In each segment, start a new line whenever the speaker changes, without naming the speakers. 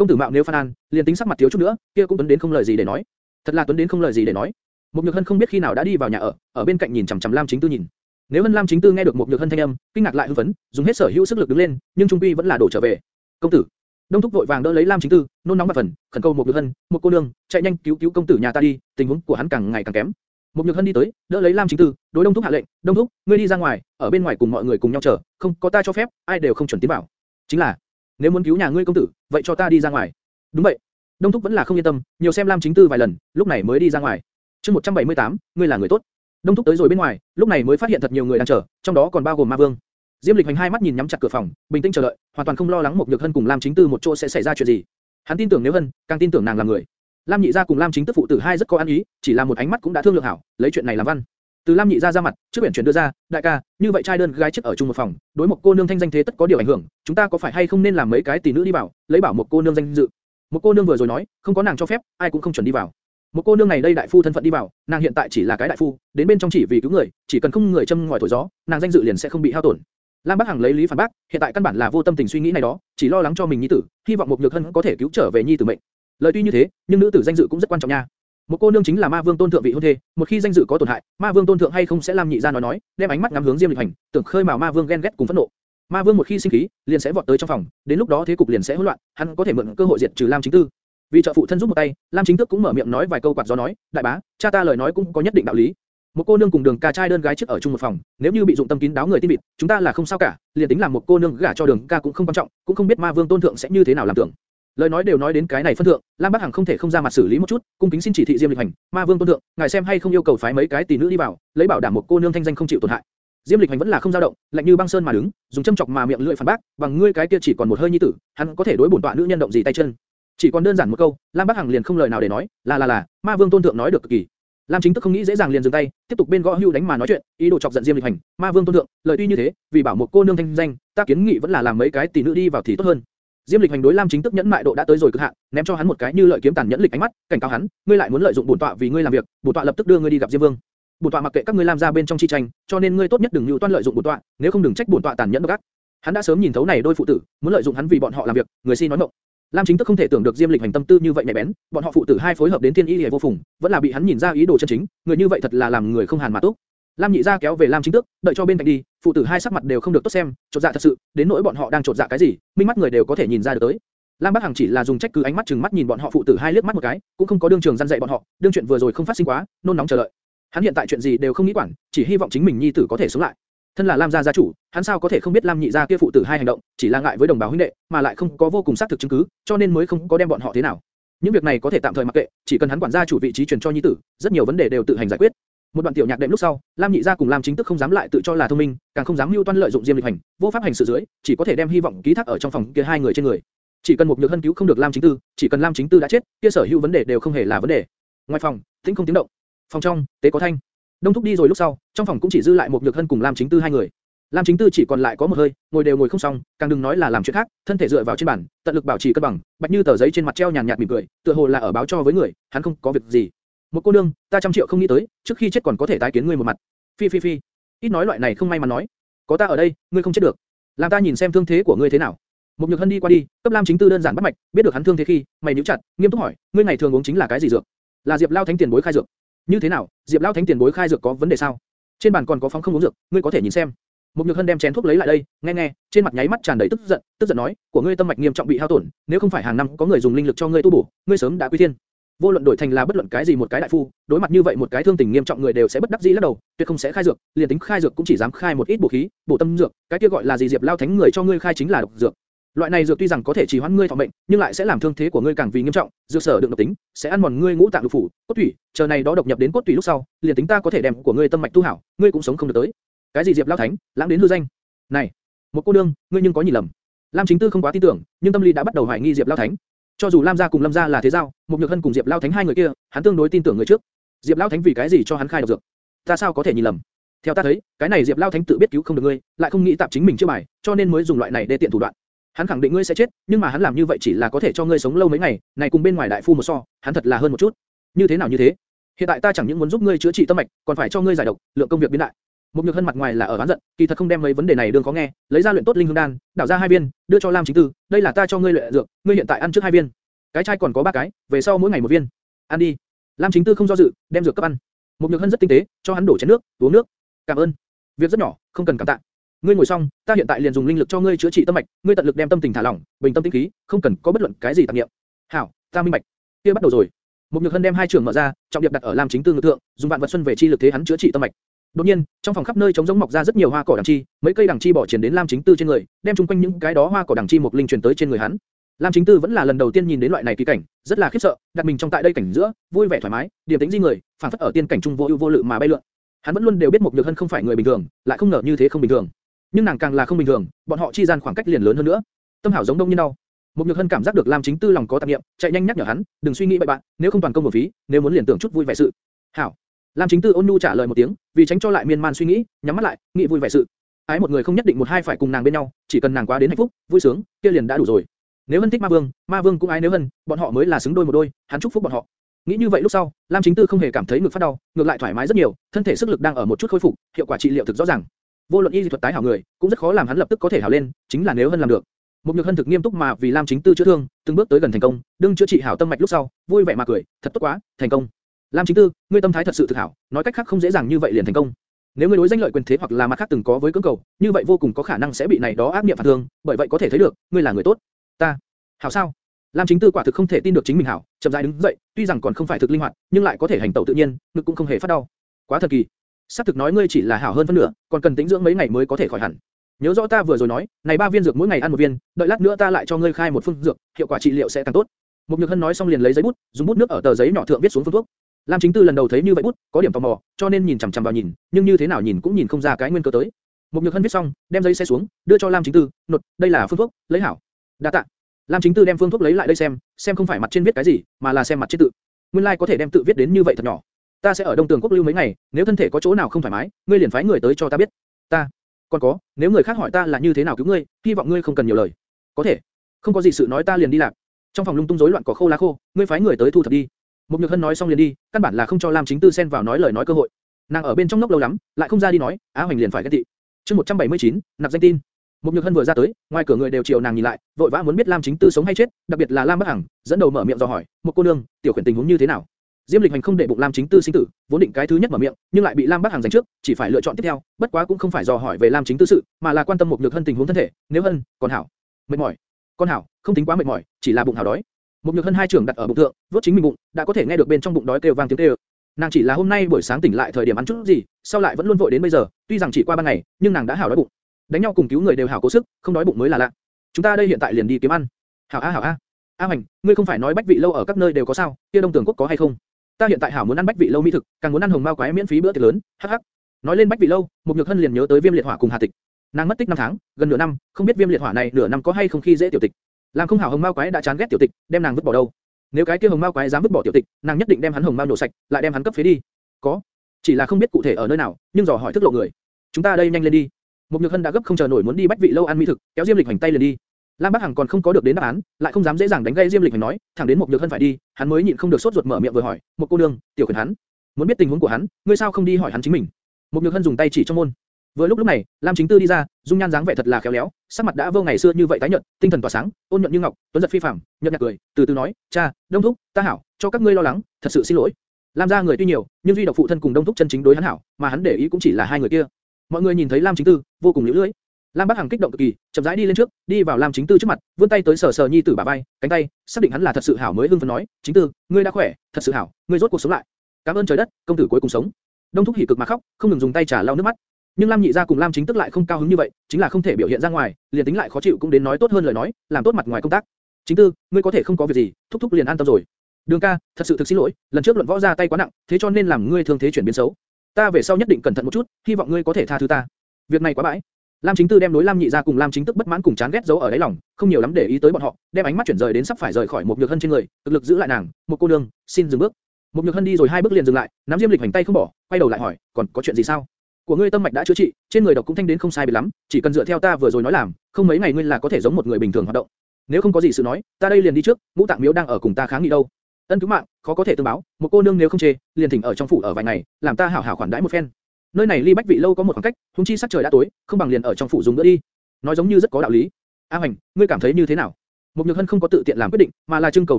công tử mạo nếu phan an, liền tính sắc mặt thiếu chút nữa, kia cũng tuấn đến không lời gì để nói. Thật là tuấn đến không lời gì để nói. Một Nhược Hân không biết khi nào đã đi vào nhà ở, ở bên cạnh nhìn chằm chằm Lam Chính Tư nhìn. Nếu Hân Lam Chính Tư nghe được một Nhược Hân thanh âm, kinh ngạc lại hưng phấn, dùng hết sở hữu sức lực đứng lên, nhưng trung quy vẫn là đổ trở về. Công tử, Đông thúc vội vàng đỡ lấy Lam Chính Tư, nôn nóng và phần, khẩn cầu một Nhược Hân, một cô nương, chạy nhanh cứu cứu công tử nhà ta đi, tình huống của hắn càng ngày càng kém. Một Nhược Hân đi tới, đỡ lấy Lam Chính Tư, đối Đông thúc hạ lệnh, Đông thúc, ngươi đi ra ngoài, ở bên ngoài cùng mọi người cùng nhau chờ, không có ta cho phép, ai đều không chuẩn tiến vào. Chính là, nếu muốn cứu nhà ngươi công tử, vậy cho ta đi ra ngoài. Đúng vậy. Đông thúc vẫn là không yên tâm, nhiều xem Lam Chính Tư vài lần, lúc này mới đi ra ngoài. Chương 178, ngươi là người tốt. Đông thúc tới rồi bên ngoài, lúc này mới phát hiện thật nhiều người đang chờ, trong đó còn bao gồm Ma Vương. Diêm Lịch Hành hai mắt nhìn nhắm chặt cửa phòng, bình tĩnh chờ đợi, hoàn toàn không lo lắng một nhược hân cùng Lam Chính Tư một chỗ sẽ xảy ra chuyện gì. Hắn tin tưởng nếu hân, càng tin tưởng nàng là người. Lam Nhị gia cùng Lam Chính Tức phụ tử hai rất có ăn ý, chỉ là một ánh mắt cũng đã thương lượng hảo, lấy chuyện này làm văn. Từ Lam Nhị gia ra mặt, trước biển chuyển đưa ra, đại ca, như vậy trai đơn gái trước ở chung một phòng, đối một cô nương thanh danh thế tất có điều ảnh hưởng, chúng ta có phải hay không nên làm mấy cái tỷ nữ đi vào, lấy bảo một cô nương danh dự. Một cô nương vừa rồi nói, không có nàng cho phép, ai cũng không chuẩn đi vào. Một cô nương này đây đại phu thân phận đi vào, nàng hiện tại chỉ là cái đại phu, đến bên trong chỉ vì cứu người, chỉ cần không người châm ngòi thổi gió, nàng danh dự liền sẽ không bị hao tổn. Lam Bắc Hằng lấy lý phản bác, hiện tại căn bản là vô tâm tình suy nghĩ này đó, chỉ lo lắng cho mình nhi tử, hy vọng một nhược thân có thể cứu trở về nhi tử mệnh. Lời tuy như thế, nhưng nữ tử danh dự cũng rất quan trọng nha. Một cô nương chính là Ma Vương tôn thượng vị hôn thê, một khi danh dự có tổn hại, Ma Vương tôn thượng hay không sẽ làm nhị gia nói nói, đem ánh mắt ngắm hướng Diêm Lịch Hành, tưởng khơi mào Ma Vương ghen ghét cùng phẫn nộ. Ma Vương một khi sinh khí, liền sẽ vọt tới trong phòng, đến lúc đó thế cục liền sẽ hỗn loạn, hắn có thể mượn cơ hội diệt trừ Lam Chính Tư. Vì trợ phụ thân giúp một tay, Lam Chính Tước cũng mở miệng nói vài câu quạt gió nói, đại bá, cha ta lời nói cũng có nhất định đạo lý. Một cô nương cùng đường ca trai đơn gái trước ở chung một phòng, nếu như bị dụng tâm kín đáo người tin vịt, chúng ta là không sao cả, liền tính làm một cô nương gả cho đường ca cũng không quan trọng, cũng không biết ma vương tôn thượng sẽ như thế nào làm tưởng. Lời nói đều nói đến cái này phân thượng, Lam Bắc Hằng không thể không ra mặt xử lý một chút, cung kính xin chỉ thị Diêm Lịch Hành, ma vương tôn thượng, ngài xem hay không yêu cầu phái mấy cái tỷ nữ đi vào, lấy bảo đảm một cô nương thanh danh không chịu tổn hại. Diêm Lịch Hành vẫn là không dao động, lạnh như băng sơn mà đứng, dùng châm chọc mà miệng lưỡi phản bác, bằng ngươi cái kia chỉ còn một hơi nhi tử, hắn có thể đối bổn tọa nữ nhân động gì tay chân? Chỉ còn đơn giản một câu, Lam Bắc Hằng liền không lời nào để nói, là là là, ma vương tôn thượng nói được cực kỳ. Lam Chính Tức không nghĩ dễ dàng liền dừng tay, tiếp tục bên gõ hưu đánh mà nói chuyện, ý đồ chọc giận Diêm Lịch Hành, Ma Vương tôn thượng, lời tuy như thế, vì bảo một cô nương thanh danh, ta kiến nghị vẫn là làm mấy cái tỷ nữ đi vào thì tốt hơn. Diêm Lịch Hành đối Lam Chính Tức nhẫn mại độ đã tới rồi cực hạn, ném cho hắn một cái như lợi kiếm tàn nhẫn lịch ánh mắt, cảnh cáo hắn, ngươi lại muốn lợi dụng bổn tọa vì ngươi làm việc, bổn tọa lập tức đưa ngươi đi gặp Diêm Vương. Bổn tọa mặc kệ các ngươi làm ra bên trong chi tranh, cho nên ngươi tốt nhất đừng lưu toan lợi dụng bổn tọa, nếu không đừng trách bổn tọa tàn nhẫn độc ác. Hắn đã sớm nhìn thấu này đôi phụ tử, muốn lợi dụng hắn vì bọn họ làm việc, người si nói mộng. Lam Chính Tức không thể tưởng được Diêm Lịch hành tâm tư như vậy nhạy bén, bọn họ phụ tử hai phối hợp đến thiên y liễu vô phùng, vẫn là bị hắn nhìn ra ý đồ chân chính, người như vậy thật là làm người không hàn mà tốt. Lam Nhị gia kéo về Lam Chính Tước, đợi cho bên cạnh đi, phụ tử hai sắc mặt đều không được tốt xem, chột dạ thật sự, đến nỗi bọn họ đang chột dạ cái gì, minh mắt người đều có thể nhìn ra được tới. Lam Bắc Hằng chỉ là dùng trách cứ ánh mắt chừng mắt nhìn bọn họ phụ tử hai liếc mắt một cái, cũng không có đương trường gian dạy bọn họ, đương chuyện vừa rồi không phát sinh quá, nôn nóng chờ đợi. Hắn hiện tại chuyện gì đều không nghĩ quản, chỉ hy vọng chính mình nhi tử có thể sống lại. Thân là Lam gia gia chủ, hắn sao có thể không biết Lam nhị gia kia phụ tử hai hành động, chỉ là ngại với đồng bào huynh đệ, mà lại không có vô cùng xác thực chứng cứ, cho nên mới không có đem bọn họ thế nào. Những việc này có thể tạm thời mặc kệ, chỉ cần hắn quản gia chủ vị trí truyền cho nhi tử, rất nhiều vấn đề đều tự hành giải quyết. Một đoạn tiểu nhạc đệm lúc sau, Lam nhị gia cùng Lam chính tức không dám lại tự cho là thông minh, càng không dám mưu toan lợi dụng diêm lịch hành, vô pháp hành sự dưới, chỉ có thể đem hy vọng ký thác ở trong phòng kia hai người trên người. Chỉ cần một nhược hân cứu không được Lam chính tư, chỉ cần Lam chính tư đã chết, kia sở hữu vấn đề đều không hề là vấn đề. Ngoài phòng, tĩnh không tiếng động. Phòng trong, tế có thanh. Đông thúc đi rồi lúc sau, trong phòng cũng chỉ dư lại một nhược hân cùng Lam chính tư hai người. Lam Chính Tư chỉ còn lại có một hơi, ngồi đều ngồi không xong, càng đừng nói là làm chuyện khác, thân thể dựa vào trên bàn, tận lực bảo trì cân bằng, bạch như tờ giấy trên mặt treo nhàn nhạt mỉm cười, tựa hồ là ở báo cho với người, hắn không có việc gì. Một cô nương, ta trăm triệu không nghĩ tới, trước khi chết còn có thể tái kiến ngươi một mặt. Phi phi phi, ít nói loại này không may mà nói, có ta ở đây, ngươi không chết được. Làm ta nhìn xem thương thế của ngươi thế nào. Một nhược hân đi qua đi, cấp Lam Chính Tư đơn giản bắt mạch, biết được hắn thương thế khi, mày nhíu chặt, nghiêm túc hỏi, ngươi ngày thường uống chính là cái gì dược? Là Diệp Lao Thánh tiền bối khai dược. Như thế nào, Diệp Lao Thánh tiền bối khai dược có vấn đề sao? Trên bàn còn có phóng không uống dược, ngươi có thể nhìn xem. Một nhược hân đem chén thuốc lấy lại đây, nghe nghe, trên mặt nháy mắt tràn đầy tức giận, tức giận nói, của ngươi tâm mạch nghiêm trọng bị hao tổn, nếu không phải hàng năm có người dùng linh lực cho ngươi tu bổ, ngươi sớm đã quy thiên. Vô luận đổi thành là bất luận cái gì một cái đại phu, đối mặt như vậy một cái thương tình nghiêm trọng người đều sẽ bất đắc dĩ lắc đầu, tuyệt không sẽ khai dược, liền tính khai dược cũng chỉ dám khai một ít bổ khí, bổ tâm dược, cái kia gọi là gì diệp lao thánh người cho ngươi khai chính là độc dược. Loại này dược tuy rằng có thể trì hoãn ngươi thọ mệnh, nhưng lại sẽ làm thương thế của ngươi càng vì nghiêm trọng, dược sở đựng độc tính, sẽ ăn mòn ngươi ngũ tạng lục phủ, cốt tủy, chờ này đó độc nhập đến cốt tủy lúc sau, liền tính ta có thể đem của ngươi tâm mạch tu hảo, ngươi cũng sống không được tới. Cái gì diệp lao thánh, lãng đến hư danh. Này, một cô nương, ngươi nhưng có nhìn lầm. Lam Chính Tư không quá tin tưởng, nhưng tâm lý đã bắt đầu hoài nghi Diệp Lao Thánh. Cho dù Lam gia cùng Lâm gia là thế giao, một nhược hân cùng Diệp Lao Thánh hai người kia, hắn tương đối tin tưởng người trước. Diệp Lao Thánh vì cái gì cho hắn khai độc dược? Ta sao có thể nhìn lầm? Theo ta thấy, cái này Diệp Lao Thánh tự biết cứu không được ngươi, lại không nghĩ tạm chính mình chưa bài, cho nên mới dùng loại này để tiện thủ đoạn. Hắn khẳng định ngươi sẽ chết, nhưng mà hắn làm như vậy chỉ là có thể cho ngươi sống lâu mấy ngày, này cùng bên ngoài đại phu một so, hắn thật là hơn một chút. Như thế nào như thế? Hiện tại ta chẳng những muốn giúp ngươi chữa trị tâm mạch, còn phải cho ngươi giải độc, lượng công việc biến đại. Một nhược hân mặt ngoài là ở oán giận, kỳ thật không đem mấy vấn đề này đương có nghe, lấy ra luyện tốt linh hương đan, đảo ra hai viên, đưa cho Lam Chính Tư, đây là ta cho ngươi luyện dược, ngươi hiện tại ăn trước hai viên. Cái chai còn có ba cái, về sau mỗi ngày một viên. Ăn đi. Lam Chính Tư không do dự, đem dược cấp ăn. Một nhược hân rất tinh tế, cho hắn đổ chén nước, uống nước. Cảm ơn. Việc rất nhỏ, không cần cảm tạ. Ngươi ngồi xong, ta hiện tại liền dùng linh lực cho ngươi chữa trị tâm mạch, ngươi tận lực đem tâm tình thả lỏng, bình tâm tĩnh khí, không cần có bất luận cái gì tạp niệm. Hảo, ta minh bạch. Kia bắt đầu rồi. Một nhược hân đem hai trường mở ra, trọng điểm đặt ở Lam Chính Tư ngực thượng, dùng vạn vật xuân về chi lực thế hắn chữa trị tâm mạch. Đột nhiên, trong phòng khắp nơi trống rỗng mọc ra rất nhiều hoa cỏ đằng chi, mấy cây đằng chi bỏ triển đến Lam Chính Tư trên người, đem chung quanh những cái đó hoa cỏ đằng chi một linh truyền tới trên người hắn. Lam Chính Tư vẫn là lần đầu tiên nhìn đến loại này kỳ cảnh, rất là khiếp sợ, đặt mình trong tại đây cảnh giữa, vui vẻ thoải mái, điềm tĩnh di người, phảng phất ở tiên cảnh trung vô ưu vô lự mà bay lượn. Hắn vẫn luôn đều biết một nhược hân không phải người bình thường, lại không ngờ như thế không bình thường. Nhưng nàng càng là không bình thường, bọn họ chi gian khoảng cách liền lớn hơn nữa. Tâm hảo giống đông như đau. Một nhược hân cảm giác được Lam Chính Tư lòng có tạp niệm, chạy nhanh nhắc nhở hắn, đừng suy nghĩ bậy bạn, nếu không toàn công một phí, nếu muốn liền tưởng chút vui vẻ sự. Hảo. Lam Chính Tư ôn nhu trả lời một tiếng, vì tránh cho lại miên man suy nghĩ, nhắm mắt lại, nghĩ vui vẻ sự. Ái một người không nhất định một hai phải cùng nàng bên nhau, chỉ cần nàng quá đến hạnh phúc, vui sướng, kia liền đã đủ rồi. Nếu Hân thích Ma Vương, Ma Vương cũng ái nếu Hân, bọn họ mới là xứng đôi một đôi, hắn chúc phúc bọn họ. Nghĩ như vậy lúc sau, Lam Chính Tư không hề cảm thấy ngực phát đau, ngược lại thoải mái rất nhiều, thân thể sức lực đang ở một chút khôi phục, hiệu quả trị liệu thực rõ ràng. Vô luận y thuật tái hảo người, cũng rất khó làm hắn lập tức có thể hảo lên, chính là nếu Hân làm được. Một nhược hân thực nghiêm túc mà vì Lam Chính Tư chữa thương, từng bước tới gần thành công, đương chữa trị hảo tâm mạch lúc sau, vui vẻ mà cười, thật tốt quá, thành công. Lam Chính Tư, ngươi tâm thái thật sự thực hảo, nói cách khác không dễ dàng như vậy liền thành công. Nếu ngươi đối danh lợi quyền thế hoặc là mặt khác từng có với cưỡng cầu, như vậy vô cùng có khả năng sẽ bị này đó ác niệm phản thương, bởi vậy có thể thấy được, ngươi là người tốt. Ta, hảo sao? Lam Chính Tư quả thực không thể tin được chính mình hảo, chậm rãi đứng dậy, tuy rằng còn không phải thực linh hoạt, nhưng lại có thể hành tẩu tự nhiên, ngực cũng không hề phát đau. Quá thần kỳ. Sát thực nói ngươi chỉ là hảo hơn phân nửa, còn cần tĩnh dưỡng mấy ngày mới có thể khỏi hẳn. Nhớ rõ ta vừa rồi nói, này ba viên dược mỗi ngày ăn một viên, đợi lát nữa ta lại cho ngươi khai một phương dược, hiệu quả trị liệu sẽ càng tốt. Mục Nhược Hân nói xong liền lấy giấy bút, dùng bút nước ở tờ giấy nhỏ thượng viết xuống phương thuốc. Lam Chính Tư lần đầu thấy như vậy bút, có điểm tò mò, cho nên nhìn chằm chằm vào nhìn, nhưng như thế nào nhìn cũng nhìn không ra cái nguyên cơ tới. Một Nhược Hân viết xong, đem giấy xe xuống, đưa cho Lam Chính Tư, nột, đây là phương thuốc, lấy hảo. Đa tạ. Lam Chính Tư đem phương thuốc lấy lại đây xem, xem không phải mặt trên viết cái gì, mà là xem mặt trên tự. Nguyên lai like có thể đem tự viết đến như vậy thật nhỏ. Ta sẽ ở Đông Tường Quốc lưu mấy ngày, nếu thân thể có chỗ nào không thoải mái, ngươi liền phái người tới cho ta biết. Ta, còn có, nếu người khác hỏi ta là như thế nào cứu ngươi, hy vọng ngươi không cần nhiều lời. Có thể. Không có gì sự nói ta liền đi làm. Trong phòng lung tung rối loạn cỏ khô lá khô, ngươi phái người tới thu thập đi. Một Nhược Hân nói xong liền đi, căn bản là không cho Lam Chính Tư xen vào nói lời nói cơ hội. Nàng ở bên trong nốc lâu lắm, lại không ra đi nói, Á Hoành liền phải ghen tị. Chương 179, nạp danh tin. Một Nhược Hân vừa ra tới, ngoài cửa người đều chiều nàng nhìn lại, vội vã muốn biết Lam Chính Tư sống hay chết, đặc biệt là Lam Bắc Hằng, dẫn đầu mở miệng dò hỏi, một cô nương, tiểu khuyển tình huống như thế nào? Diêm Lịch Hành không để bụng Lam Chính Tư sinh tử, vốn định cái thứ nhất mở miệng, nhưng lại bị Lam Bắc Hằng giành trước, chỉ phải lựa chọn tiếp theo, bất quá cũng không phải dò hỏi về Lam Chính Tư sự, mà là quan tâm một nhược hân tình huống thân thể, nếu hân, còn hảo, mệt mỏi, con hảo, không tính quá mệt mỏi, chỉ là bụng hảo đói. Một nhược hân hai trưởng đặt ở bụng thượng, vốt chính mình bụng, đã có thể nghe được bên trong bụng đói kêu vang tiếng kêu. Nàng chỉ là hôm nay buổi sáng tỉnh lại thời điểm ăn chút gì, sau lại vẫn luôn vội đến bây giờ, tuy rằng chỉ qua ba ngày, nhưng nàng đã hảo đói bụng. Đánh nhau cùng cứu người đều hảo cố sức, không đói bụng mới là lạ. Chúng ta đây hiện tại liền đi kiếm ăn. Hảo a hảo a. A Hoành, ngươi không phải nói bách vị lâu ở các nơi đều có sao? Kia Đông Tường Quốc có hay không? Ta hiện tại hảo muốn ăn bách vị lâu mỹ thực, càng muốn ăn hồng mao quái miễn phí bữa tiệc lớn, hắc hắc. Nói lên bách vị lâu, một nhược hân liền nhớ tới viêm liệt hỏa cùng Hà Tịch. Nàng mất tích năm tháng, gần nửa năm, không biết viêm liệt hỏa này nửa năm có hay không khi dễ tiểu tịch. Làm không hảo hồng mao quái đã chán ghét tiểu tịch, đem nàng vứt bỏ đâu. Nếu cái kia hồng mao quái dám vứt bỏ tiểu tịch, nàng nhất định đem hắn hồng mao nổ sạch, lại đem hắn cấp phế đi. Có, chỉ là không biết cụ thể ở nơi nào, nhưng dò hỏi thức lộ người. Chúng ta đây nhanh lên đi. Mục nhược hân đã gấp không chờ nổi muốn đi bách vị lâu ăn mỹ thực, kéo diêm lịch hành tay liền đi. Lam Bắc Hằng còn không có được đến đáp án, lại không dám dễ dàng đánh gây Diêm Lịch Hành nói, thẳng đến Mục nhược hân phải đi, hắn mới nhịn không được sốt ruột mở miệng vừa hỏi, một cô nương, tiểu quyền hắn, muốn biết tình huống của hắn, ngươi sao không đi hỏi hắn chính mình? Mục nhược hân dùng tay chỉ trong môn. Vừa lúc lúc này, Lam Chính Tư đi ra, dung nhan dáng vẻ thật là khéo léo, sắc mặt đã vô ngày xưa như vậy tái nhợt, tinh thần tỏa sáng, ôn nhuận như ngọc, tuấn giật phi phàm, nhợt nhạt cười, từ từ nói, cha, Đông Thúc, ta hảo, cho các ngươi lo lắng, thật sự xin lỗi. Lam gia người tuy nhiều, nhưng duy độc phụ thân cùng Đông Thúc chân chính đối hắn hảo, mà hắn để ý cũng chỉ là hai người kia. Mọi người nhìn thấy Lam Chính Tư, vô cùng liễu lưỡi. Lam Bắc Hằng kích động cực kỳ, chậm rãi đi lên trước, đi vào Lam Chính Tư trước mặt, vươn tay tới sờ sờ nhi tử bả vai, cánh tay, xác định hắn là thật sự hảo mới hưng phấn nói, Chính Tư, ngươi đã khỏe, thật sự hảo, ngươi rốt cuộc sống lại. Cảm ơn trời đất, công tử cuối cùng sống. Đông Thúc hỉ cực mà khóc, không ngừng dùng tay trả lau nước mắt. Nhưng Lam Nhị gia cùng Lam Chính Tức lại không cao hứng như vậy, chính là không thể biểu hiện ra ngoài, liền tính lại khó chịu cũng đến nói tốt hơn lời nói, làm tốt mặt ngoài công tác. Chính Tư, ngươi có thể không có việc gì, thúc thúc liền an tâm rồi. Đường ca, thật sự thực xin lỗi, lần trước luận võ ra tay quá nặng, thế cho nên làm ngươi thương thế chuyển biến xấu. Ta về sau nhất định cẩn thận một chút, hy vọng ngươi có thể tha thứ ta. Việc này quá bãi, Lam Chính Tư đem đối Lam Nhị gia cùng Lam Chính Tức bất mãn cùng chán ghét giấu ở đáy lòng, không nhiều lắm để ý tới bọn họ, đem ánh mắt chuyển rời đến sắp phải rời khỏi một nhược hân trên người, thực lực giữ lại nàng, một cô nương, xin dừng bước. Một nhược hân đi rồi hai bước liền dừng lại, nắm diêm lịch hành tay không bỏ, quay đầu lại hỏi, còn có chuyện gì sao? Của ngươi tâm mạch đã chữa trị, trên người độc cũng thanh đến không sai biệt lắm, chỉ cần dựa theo ta vừa rồi nói làm, không mấy ngày ngươi là có thể giống một người bình thường hoạt động. Nếu không có gì sự nói, ta đây liền đi trước, ngũ tạng miếu đang ở cùng ta kháng nghị đâu. Ân cứu mạng, khó có thể tương báo, một cô nương nếu không chê, liền thỉnh ở trong phủ ở vài ngày, làm ta hảo hảo khoản đãi một phen. Nơi này ly bách vị lâu có một khoảng cách, chúng chi sắc trời đã tối, không bằng liền ở trong phủ dùng nữa đi. Nói giống như rất có đạo lý. A Hoành, ngươi cảm thấy như thế nào? Mục Nhược Hân không có tự tiện làm quyết định, mà là trưng cầu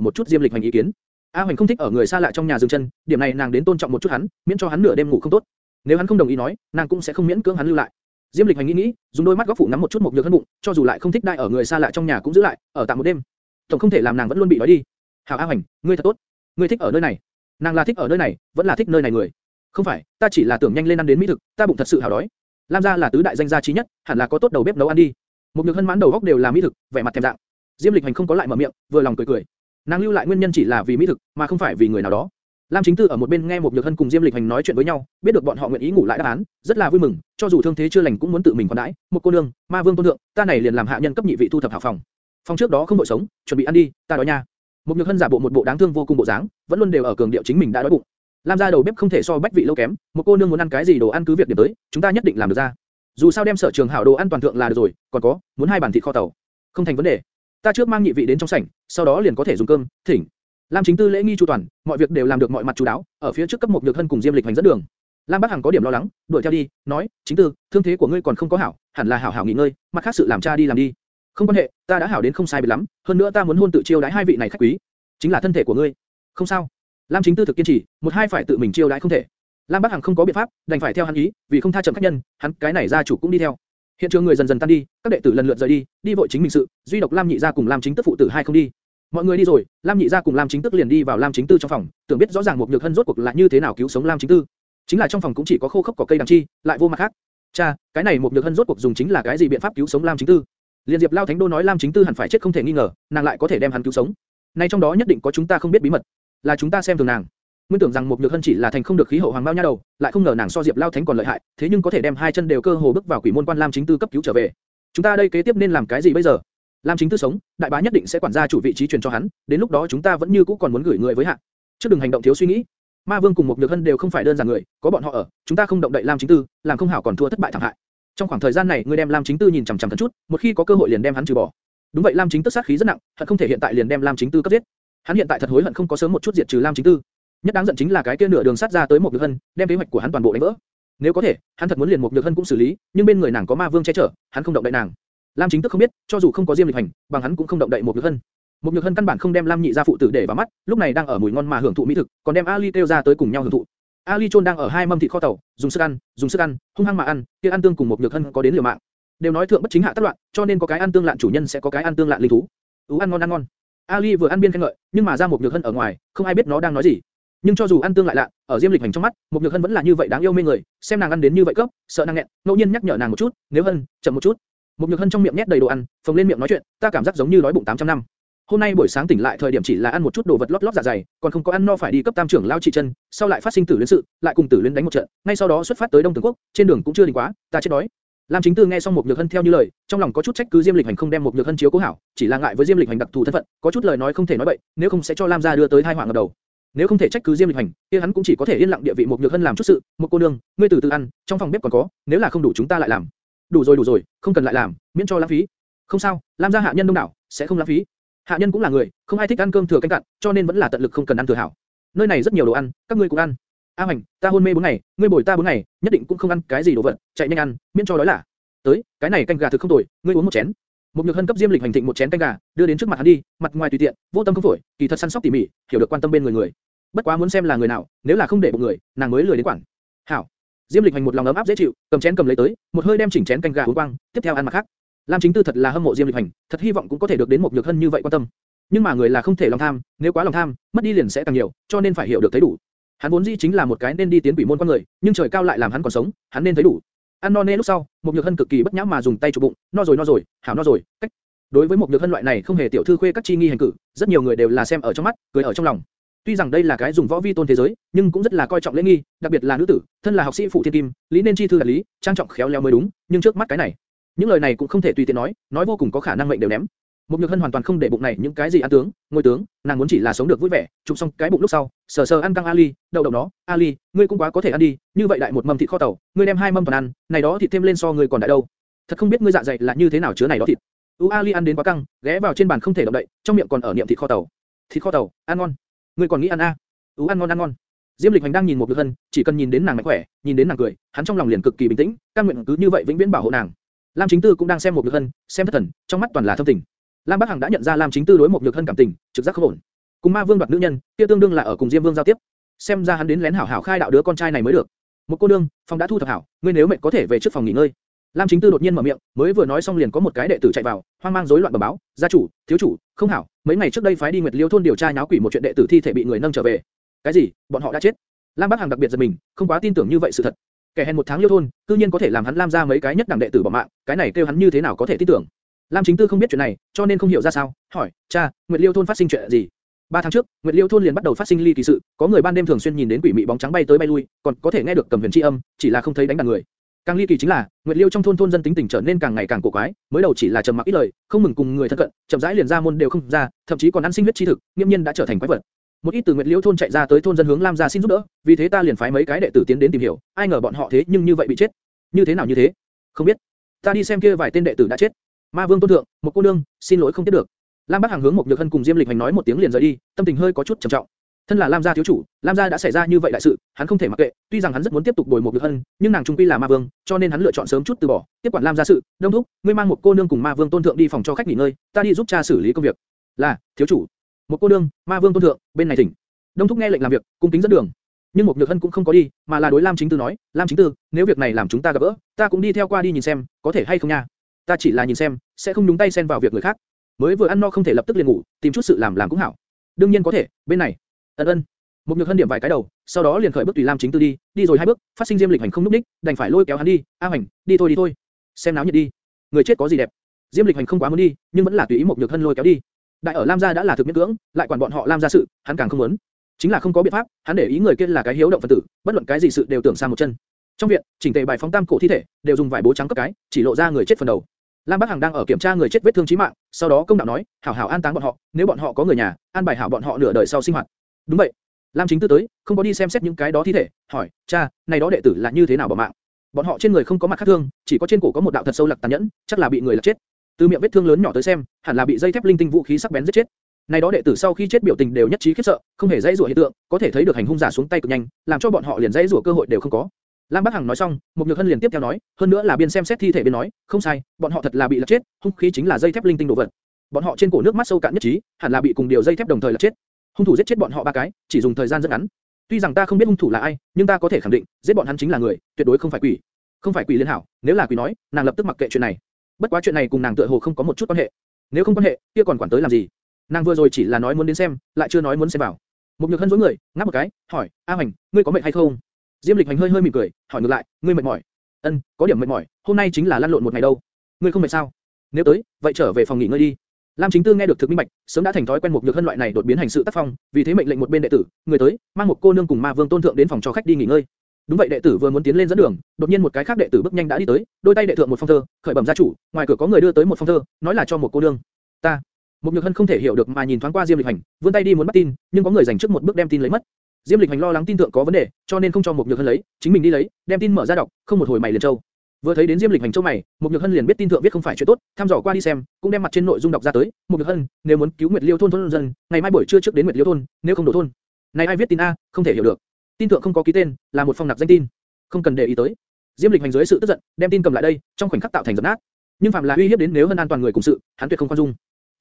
một chút Diêm Lịch Hoành ý kiến. A Hoành không thích ở người xa lạ trong nhà dừng chân, điểm này nàng đến tôn trọng một chút hắn, miễn cho hắn nửa đêm ngủ không tốt. Nếu hắn không đồng ý nói, nàng cũng sẽ không miễn cưỡng hắn lưu lại. Diêm Lịch Hành nghĩ nghĩ, dùng đôi mắt góc phụ nắm một chút một nhược hân bụng, cho dù lại không thích đại ở người xa lạ trong nhà cũng giữ lại, ở tạm một đêm. Tổng không thể làm nàng vẫn luôn bị đói đi. Hảo A Hoành, ngươi thật tốt. Ngươi thích ở nơi này. Nàng là thích ở nơi này, vẫn là thích nơi này người. Không phải, ta chỉ là tưởng nhanh lên ăn đến mỹ thực, ta bụng thật sự hảo đói. Lam gia là tứ đại danh gia trí nhất, hẳn là có tốt đầu bếp nấu ăn đi. Một nhược hân mãn đầu góc đều là mỹ thực, vẻ mặt thèm dạng. Diêm Lịch Hành không có lại mở miệng, vừa lòng cười cười. Nàng lưu lại nguyên nhân chỉ là vì mỹ thực, mà không phải vì người nào đó. Lam Chính Tư ở một bên nghe một Nhược Hân cùng Diêm Lịch Hành nói chuyện với nhau, biết được bọn họ nguyện ý ngủ lại đáp án, rất là vui mừng, cho dù thương thế chưa lành cũng muốn tự mình quan đãi. Một cô nương, Ma Vương tôn thượng, ta này liền làm hạ nhân cấp nhị vị thu thập hảo phòng. Phòng trước đó không đội sống, chuẩn bị ăn đi, ta đói nha. Một Nhược Hân giả bộ một bộ đáng thương vô cùng bộ dáng, vẫn luôn đều ở cường điệu chính mình đã đói bụng. Lam gia đầu bếp không thể so bách vị lâu kém, một cô nương muốn ăn cái gì đồ ăn cứ việc điểm tới, chúng ta nhất định làm được ra. Dù sao đem sở trường hảo đồ ăn toàn thượng là được rồi, còn có, muốn hai bản thịt kho tàu, không thành vấn đề. Ta trước mang nhị vị đến trong sảnh, sau đó liền có thể dùng cơm, thỉnh. Lam Chính Tư lễ nghi chu toàn, mọi việc đều làm được mọi mặt chú đáo, ở phía trước cấp một nhược hân cùng Diêm Lịch hành dẫn đường. Lam Bắc Hằng có điểm lo lắng, đuổi theo đi, nói, Chính Tư, thương thế của ngươi còn không có hảo, hẳn là hảo hảo nghỉ ngơi, mặt khác sự làm cha đi làm đi. Không quan hệ, ta đã hảo đến không sai biệt lắm, hơn nữa ta muốn hôn tự chiêu đãi hai vị này khách quý, chính là thân thể của ngươi. Không sao. Lam Chính Tư thực kiên trì, một hai phải tự mình chiêu đãi không thể. Lam Bắc Hằng không có biện pháp, đành phải theo hắn ý, vì không tha chậm khách nhân, hắn cái này gia chủ cũng đi theo. Hiện trường người dần dần tan đi, các đệ tử lần lượt rời đi, đi vội chính mình sự, duy độc Lam Nhị gia cùng Lam Chính Tức phụ tử hai không đi. Mọi người đi rồi, Lam Nhị gia cùng Lam Chính Tức liền đi vào Lam Chính Tư trong phòng, tưởng biết rõ ràng một nhược hân rốt cuộc là như thế nào cứu sống Lam Chính Tư. Chính là trong phòng cũng chỉ có khô khốc cỏ cây đằng chi, lại vô mặt khác. Cha, cái này một nhược hân rốt cuộc dùng chính là cái gì biện pháp cứu sống Lam Chính Tư? Liên Diệp Lao Thánh Đô nói Lam Chính Tư hẳn phải chết không thể nghi ngờ, nàng lại có thể đem hắn cứu sống. Nay trong đó nhất định có chúng ta không biết bí mật, là chúng ta xem thường nàng. Nguyên tưởng rằng một nhược hân chỉ là thành không được khí hậu hoàng bao nha đầu, lại không ngờ nàng so Diệp Lao Thánh còn lợi hại, thế nhưng có thể đem hai chân đều cơ hồ bước vào quỷ môn quan Lam Chính Tư cấp cứu trở về. Chúng ta đây kế tiếp nên làm cái gì bây giờ? Lam Chính Tư sống, đại bá nhất định sẽ quản gia chủ vị trí truyền cho hắn, đến lúc đó chúng ta vẫn như cũ còn muốn gửi người với hạ. Trước đừng hành động thiếu suy nghĩ. Ma Vương cùng một Nhược Hân đều không phải đơn giản người, có bọn họ ở, chúng ta không động đậy Lam Chính Tư, làm không hảo còn thua thất bại thảm hại. Trong khoảng thời gian này, ngươi đem Lam Chính Tư nhìn chằm chằm thật chút, một khi có cơ hội liền đem hắn trừ bỏ. Đúng vậy Lam Chính Tư sát khí rất nặng, thật không thể hiện tại liền đem Lam Chính Tư cấp giết. Hắn hiện tại thật hối hận không có sớm một chút diệt trừ Lam Chính Tư. Nhất đáng giận chính là cái kia nửa đường sát ra tới một Nhược Hân, đem kế hoạch của hắn toàn bộ đánh vỡ. Nếu có thể, hắn thật muốn liền một Nhược Hân cũng xử lý, nhưng bên người nàng có Ma Vương che chở, hắn không động đậy nàng. Lam Chính Tức không biết, cho dù không có Diêm Lịch Hành, bằng hắn cũng không động đậy một Nhược Hân. Một Nhược Hân căn bản không đem Lam Nhị gia phụ tử để vào mắt, lúc này đang ở mùi ngon mà hưởng thụ mỹ thực, còn đem Ali kêu ra tới cùng nhau hưởng thụ. Ali Chôn đang ở hai mâm thịt kho tàu, dùng sức ăn, dùng sức ăn, hung hăng mà ăn, kia ăn tương cùng một Nhược Hân có đến liều mạng. Đều nói thượng bất chính hạ tất loạn, cho nên có cái ăn tương lạn chủ nhân sẽ có cái ăn tương lạn linh thú. Ú ăn ngon ăn ngon. Ali vừa ăn biên khen ngợi, nhưng mà ra một Nhược Hân ở ngoài, không ai biết nó đang nói gì. Nhưng cho dù ăn tương lại lạ, ở Diêm Lịch Hành trong mắt, một Nhược Hân vẫn là như vậy đáng yêu mê người, xem nàng ăn đến như vậy cấp, sợ nàng nghẹn, ngẫu nhiên nhắc nhở nàng một chút, nếu Hân, chậm một chút. Một nhược hân trong miệng nhét đầy đồ ăn, phồng lên miệng nói chuyện, ta cảm giác giống như đói bụng 800 năm. Hôm nay buổi sáng tỉnh lại thời điểm chỉ là ăn một chút đồ vật lót lót dạ dày, còn không có ăn no phải đi cấp tam trưởng lao trị chân, sau lại phát sinh tử luyến sự, lại cùng tử luyến đánh một trận, ngay sau đó xuất phát tới Đông Tường Quốc, trên đường cũng chưa đình quá, ta chết đói. Lam Chính Tư nghe xong một nhược hân theo như lời, trong lòng có chút trách cứ Diêm Lịch Hành không đem một nhược hân chiếu cố hảo, chỉ là ngại với Diêm Lịch Hành đặc thù thân phận, có chút lời nói không thể nói bậy, nếu không sẽ cho Lam gia đưa tới tai họa ngập đầu. Nếu không thể trách cứ Diêm Lịch Hành, kia hắn cũng chỉ có thể yên lặng địa vị một nhược hân làm chút sự, một cô nương, ngươi từ từ ăn, trong phòng bếp còn có, nếu là không đủ chúng ta lại làm đủ rồi đủ rồi, không cần lại làm, miễn cho lãng phí. Không sao, Lam gia hạ nhân đông đảo, sẽ không lãng phí. Hạ nhân cũng là người, không ai thích ăn cơm thừa canh cạn, cho nên vẫn là tận lực không cần ăn thừa hảo. Nơi này rất nhiều đồ ăn, các ngươi cũng ăn. A Hoành, ta hôn mê bốn ngày, ngươi bồi ta bốn ngày, nhất định cũng không ăn cái gì đồ vật, chạy nhanh ăn, miễn cho đói lả. Tới, cái này canh gà thực không tồi, ngươi uống một chén. Một nhược hân cấp Diêm Lịch hành thịnh một chén canh gà, đưa đến trước mặt hắn đi, mặt ngoài tùy tiện, vô tâm không phổi, kỳ thật săn sóc tỉ mỉ, hiểu được quan tâm bên người người. Bất quá muốn xem là người nào, nếu là không để bụng người, nàng mới lười đến quản. Hảo, Diêm Lịch Hành một lòng ấm áp dễ chịu, cầm chén cầm lấy tới, một hơi đem chỉnh chén canh gà uống quang, tiếp theo ăn mặt khác. Lam Chính Tư thật là hâm mộ Diêm Lịch Hành, thật hy vọng cũng có thể được đến một nhược hân như vậy quan tâm. Nhưng mà người là không thể lòng tham, nếu quá lòng tham, mất đi liền sẽ càng nhiều, cho nên phải hiểu được thấy đủ. Hắn vốn dĩ chính là một cái nên đi tiến quỷ môn con người, nhưng trời cao lại làm hắn còn sống, hắn nên thấy đủ. Ăn no nê lúc sau, một nhược hân cực kỳ bất nhã mà dùng tay chụp bụng, no rồi no rồi, hảo no rồi, cách. Đối với một nhược hân loại này không hề tiểu thư khuê các chi nghi hành cử, rất nhiều người đều là xem ở trong mắt, cười ở trong lòng. Tuy rằng đây là cái dùng võ vi tôn thế giới, nhưng cũng rất là coi trọng lễ nghi, đặc biệt là nữ tử, thân là học sĩ phụ thiên kim, lý nên chi thư là lý, trang trọng khéo léo mới đúng, nhưng trước mắt cái này, những lời này cũng không thể tùy tiện nói, nói vô cùng có khả năng mệnh đều ném. Một nhược hân hoàn toàn không để bụng này những cái gì ăn tướng, ngôi tướng, nàng muốn chỉ là sống được vui vẻ, chụp xong cái bụng lúc sau, sờ sờ ăn căng Ali, đậu đậu nó, Ali, ngươi cũng quá có thể ăn đi, như vậy đại một mâm thịt kho tàu, ngươi đem hai mâm toàn ăn, này đó thịt thêm lên so ngươi còn đại đâu. Thật không biết ngươi dạ dày là như thế nào chứa này đó thịt. U Ali ăn đến quá căng, ghé vào trên bàn không thể động đậy, trong miệng còn ở niệm thịt kho tàu. Thịt kho tàu, ăn ngon. Ngươi còn nghĩ ăn a? À? Ú ăn ngon ăn ngon. Diêm Lịch Hành đang nhìn một Nhược Hân, chỉ cần nhìn đến nàng mạnh khỏe, nhìn đến nàng cười, hắn trong lòng liền cực kỳ bình tĩnh, cam nguyện cứ như vậy vĩnh viễn bảo hộ nàng. Lam Chính Tư cũng đang xem một Nhược Hân, xem thất thần, trong mắt toàn là thâm tình. Lam Bắc Hằng đã nhận ra Lam Chính Tư đối một Nhược Hân cảm tình, trực giác không ổn. Cùng Ma Vương đoạt nữ nhân, kia tương đương là ở cùng Diêm Vương giao tiếp. Xem ra hắn đến lén hảo hảo khai đạo đứa con trai này mới được. Một cô nương, phòng đã thu thập hảo, ngươi nếu mệt có thể về trước phòng nghỉ ngơi. Lam Chính Tư đột nhiên mở miệng, mới vừa nói xong liền có một cái đệ tử chạy vào, hoang mang rối loạn bẩm báo, gia chủ, thiếu chủ, không hảo, mấy ngày trước đây phái đi Nguyệt Liêu thôn điều tra nháo quỷ một chuyện đệ tử thi thể bị người nâng trở về. Cái gì? Bọn họ đã chết? Lam Bắc Hằng đặc biệt giật mình, không quá tin tưởng như vậy sự thật. Kẻ hèn một tháng liêu thôn, cư nhiên có thể làm hắn Lam ra mấy cái nhất đẳng đệ tử bỏ mạng, cái này kêu hắn như thế nào có thể tin tưởng? Lam Chính Tư không biết chuyện này, cho nên không hiểu ra sao, hỏi, cha, Nguyệt Liêu thôn phát sinh chuyện gì? Ba tháng trước, Nguyệt Liêu thôn liền bắt đầu phát sinh ly kỳ sự, có người ban đêm thường xuyên nhìn đến quỷ mị bóng trắng bay tới bay lui, còn có thể nghe được cầm huyền chi âm, chỉ là không thấy đánh đàn người. Càng ly kỳ chính là, Nguyệt Liêu trong thôn thôn dân tính tình trở nên càng ngày càng cổ quái, mới đầu chỉ là trầm mặc ít lời, không mừng cùng người thân cận, chậm rãi liền ra môn đều không ra, thậm chí còn ăn sinh huyết chi thực, nghiêm nhiên đã trở thành quái vật. Một ít từ Nguyệt Liêu thôn chạy ra tới thôn dân hướng Lam gia xin giúp đỡ, vì thế ta liền phái mấy cái đệ tử tiến đến tìm hiểu, ai ngờ bọn họ thế nhưng như vậy bị chết. Như thế nào như thế? Không biết. Ta đi xem kia vài tên đệ tử đã chết. Ma Vương tôn thượng, một cô nương, xin lỗi không tiếp được. Lam Bắc Hàng hướng một Nhược Hân cùng Diêm Lịch Hành nói một tiếng liền rời đi, tâm tình hơi có chút trầm trọng. Thân là Lam gia thiếu chủ, Lam gia đã xảy ra như vậy đại sự, hắn không thể mặc kệ. Tuy rằng hắn rất muốn tiếp tục bồi một được Hân, nhưng nàng trung quy là Ma Vương, cho nên hắn lựa chọn sớm chút từ bỏ, tiếp quản Lam gia sự. Đông thúc, ngươi mang một cô nương cùng Ma Vương tôn thượng đi phòng cho khách nghỉ ngơi, ta đi giúp cha xử lý công việc. Là, thiếu chủ. Một cô nương, Ma Vương tôn thượng, bên này thỉnh. Đông thúc nghe lệnh làm việc, cung kính dẫn đường. Nhưng một Nhược Hân cũng không có đi, mà là đối Lam Chính Tư nói, Lam Chính Tư, nếu việc này làm chúng ta gặp gỡ, ta cũng đi theo qua đi nhìn xem, có thể hay không nha. Ta chỉ là nhìn xem, sẽ không nhúng tay xen vào việc người khác. Mới vừa ăn no không thể lập tức liền ngủ, tìm chút sự làm làm cũng hảo. Đương nhiên có thể, bên này. Ân ân. Một nhược hân điểm vài cái đầu, sau đó liền khởi bước tùy Lam Chính Tư đi, đi rồi hai bước, phát sinh diêm lịch hành không núp đích, đành phải lôi kéo hắn đi, A hành, đi thôi đi thôi, xem náo nhiệt đi. Người chết có gì đẹp? Diêm lịch hành không quá muốn đi, nhưng vẫn là tùy ý một nhược hân lôi kéo đi. Đại ở Lam gia đã là thực miễn cưỡng, lại quản bọn họ Lam gia sự, hắn càng không muốn. Chính là không có biện pháp, hắn để ý người kia là cái hiếu động phân tử, bất luận cái gì sự đều tưởng sang một chân. Trong viện, chỉnh tề bài phóng tam cổ thi thể, đều dùng vải bố trắng cấp cái, chỉ lộ ra người chết phần đầu. Lam Bắc Hằng đang ở kiểm tra người chết vết thương chí mạng, sau đó công đạo nói, hảo hảo an táng bọn họ, nếu bọn họ có người nhà, an bài hảo bọn họ nửa đời sau sinh hoạt. Đúng vậy. Lam Chính Tư tới, không có đi xem xét những cái đó thi thể, hỏi, cha, này đó đệ tử là như thế nào bỏ mạng? Bọn họ trên người không có mặt khác thương, chỉ có trên cổ có một đạo thật sâu lặc tàn nhẫn, chắc là bị người lật chết. Từ miệng vết thương lớn nhỏ tới xem, hẳn là bị dây thép linh tinh vũ khí sắc bén giết chết. Này đó đệ tử sau khi chết biểu tình đều nhất trí khiếp sợ, không hề dãy rủa hiện tượng, có thể thấy được hành hung giả xuống tay cực nhanh, làm cho bọn họ liền dãy rủa cơ hội đều không có. Lam Bắc Hằng nói xong, một nhược hân liền tiếp theo nói, hơn nữa là biên xem xét thi thể biên nói, không sai, bọn họ thật là bị lật chết, hung khí chính là dây thép linh tinh đồ vật. Bọn họ trên cổ nước mắt sâu cạn nhất trí, hẳn là bị cùng điều dây thép đồng thời lật chết. Hung thủ giết chết bọn họ ba cái, chỉ dùng thời gian rất ngắn. Tuy rằng ta không biết hung thủ là ai, nhưng ta có thể khẳng định, giết bọn hắn chính là người, tuyệt đối không phải quỷ. Không phải quỷ liên hảo, nếu là quỷ nói, nàng lập tức mặc kệ chuyện này. Bất quá chuyện này cùng nàng tựa hồ không có một chút quan hệ. Nếu không quan hệ, kia còn quản tới làm gì? Nàng vừa rồi chỉ là nói muốn đến xem, lại chưa nói muốn xem vào. Một nhược hân dối người, ngáp một cái, hỏi, A Hoành, ngươi có mệt hay không? Diêm Lịch Hoành hơi hơi mỉm cười, hỏi ngược lại, ngươi mệt mỏi? Ân, có điểm mệt mỏi, hôm nay chính là lăn lộn một ngày đâu. Ngươi không mệt sao? Nếu tới, vậy trở về phòng nghỉ ngơi đi. Lam Chính Tư nghe được thực minh bạch, sớm đã thành thói quen một nhược hân loại này đột biến hành sự tác phong, vì thế mệnh lệnh một bên đệ tử, người tới, mang một cô nương cùng Ma Vương Tôn thượng đến phòng cho khách đi nghỉ ngơi. Đúng vậy đệ tử vừa muốn tiến lên dẫn đường, đột nhiên một cái khác đệ tử bước nhanh đã đi tới, đôi tay đệ thượng một phong thơ, khởi bẩm gia chủ, ngoài cửa có người đưa tới một phong thơ, nói là cho một cô nương. Ta, một nhược hân không thể hiểu được mà nhìn thoáng qua Diêm Lịch Hành, vươn tay đi muốn bắt tin, nhưng có người giành trước một bước đem tin lấy mất. Diêm Lịch Hành lo lắng tin thượng có vấn đề, cho nên không cho một nhược hân lấy, chính mình đi lấy, đem tin mở ra đọc, không một hồi mày liền châu. Vừa thấy đến Diêm Lịch Hành châu mày, Mục nhược hân liền biết tin thượng viết không phải chuyện tốt, thăm dò qua đi xem, cũng đem mặt trên nội dung đọc ra tới. Mục nhược hân, nếu muốn cứu Nguyệt Liêu thôn thôn dân, ngày mai buổi trưa trước đến Nguyệt Liêu thôn, nếu không đổ thôn. Này ai viết tin a, không thể hiểu được. Tin thượng không có ký tên, là một phong nặc danh tin, không cần để ý tới. Diêm Lịch Hành dưới sự tức giận, đem tin cầm lại đây, trong khoảnh khắc tạo thành dập nát. Nhưng phạm là uy hiếp đến nếu hân an toàn người cùng sự, hắn tuyệt không khoan dung.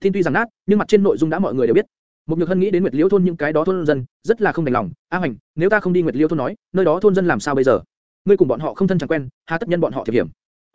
Tin tuy rằng nát, nhưng mặt trên nội dung đã mọi người đều biết. Mục nhược hân nghĩ đến Nguyệt Liêu thôn những cái đó thôn dân, rất là không đành lòng. A Hoành, nếu ta không đi Nguyệt Liêu thôn nói, nơi đó thôn dân làm sao bây giờ? Ngươi cùng bọn họ không thân chẳng quen, hà tất nhân bọn họ thiệp hiểm.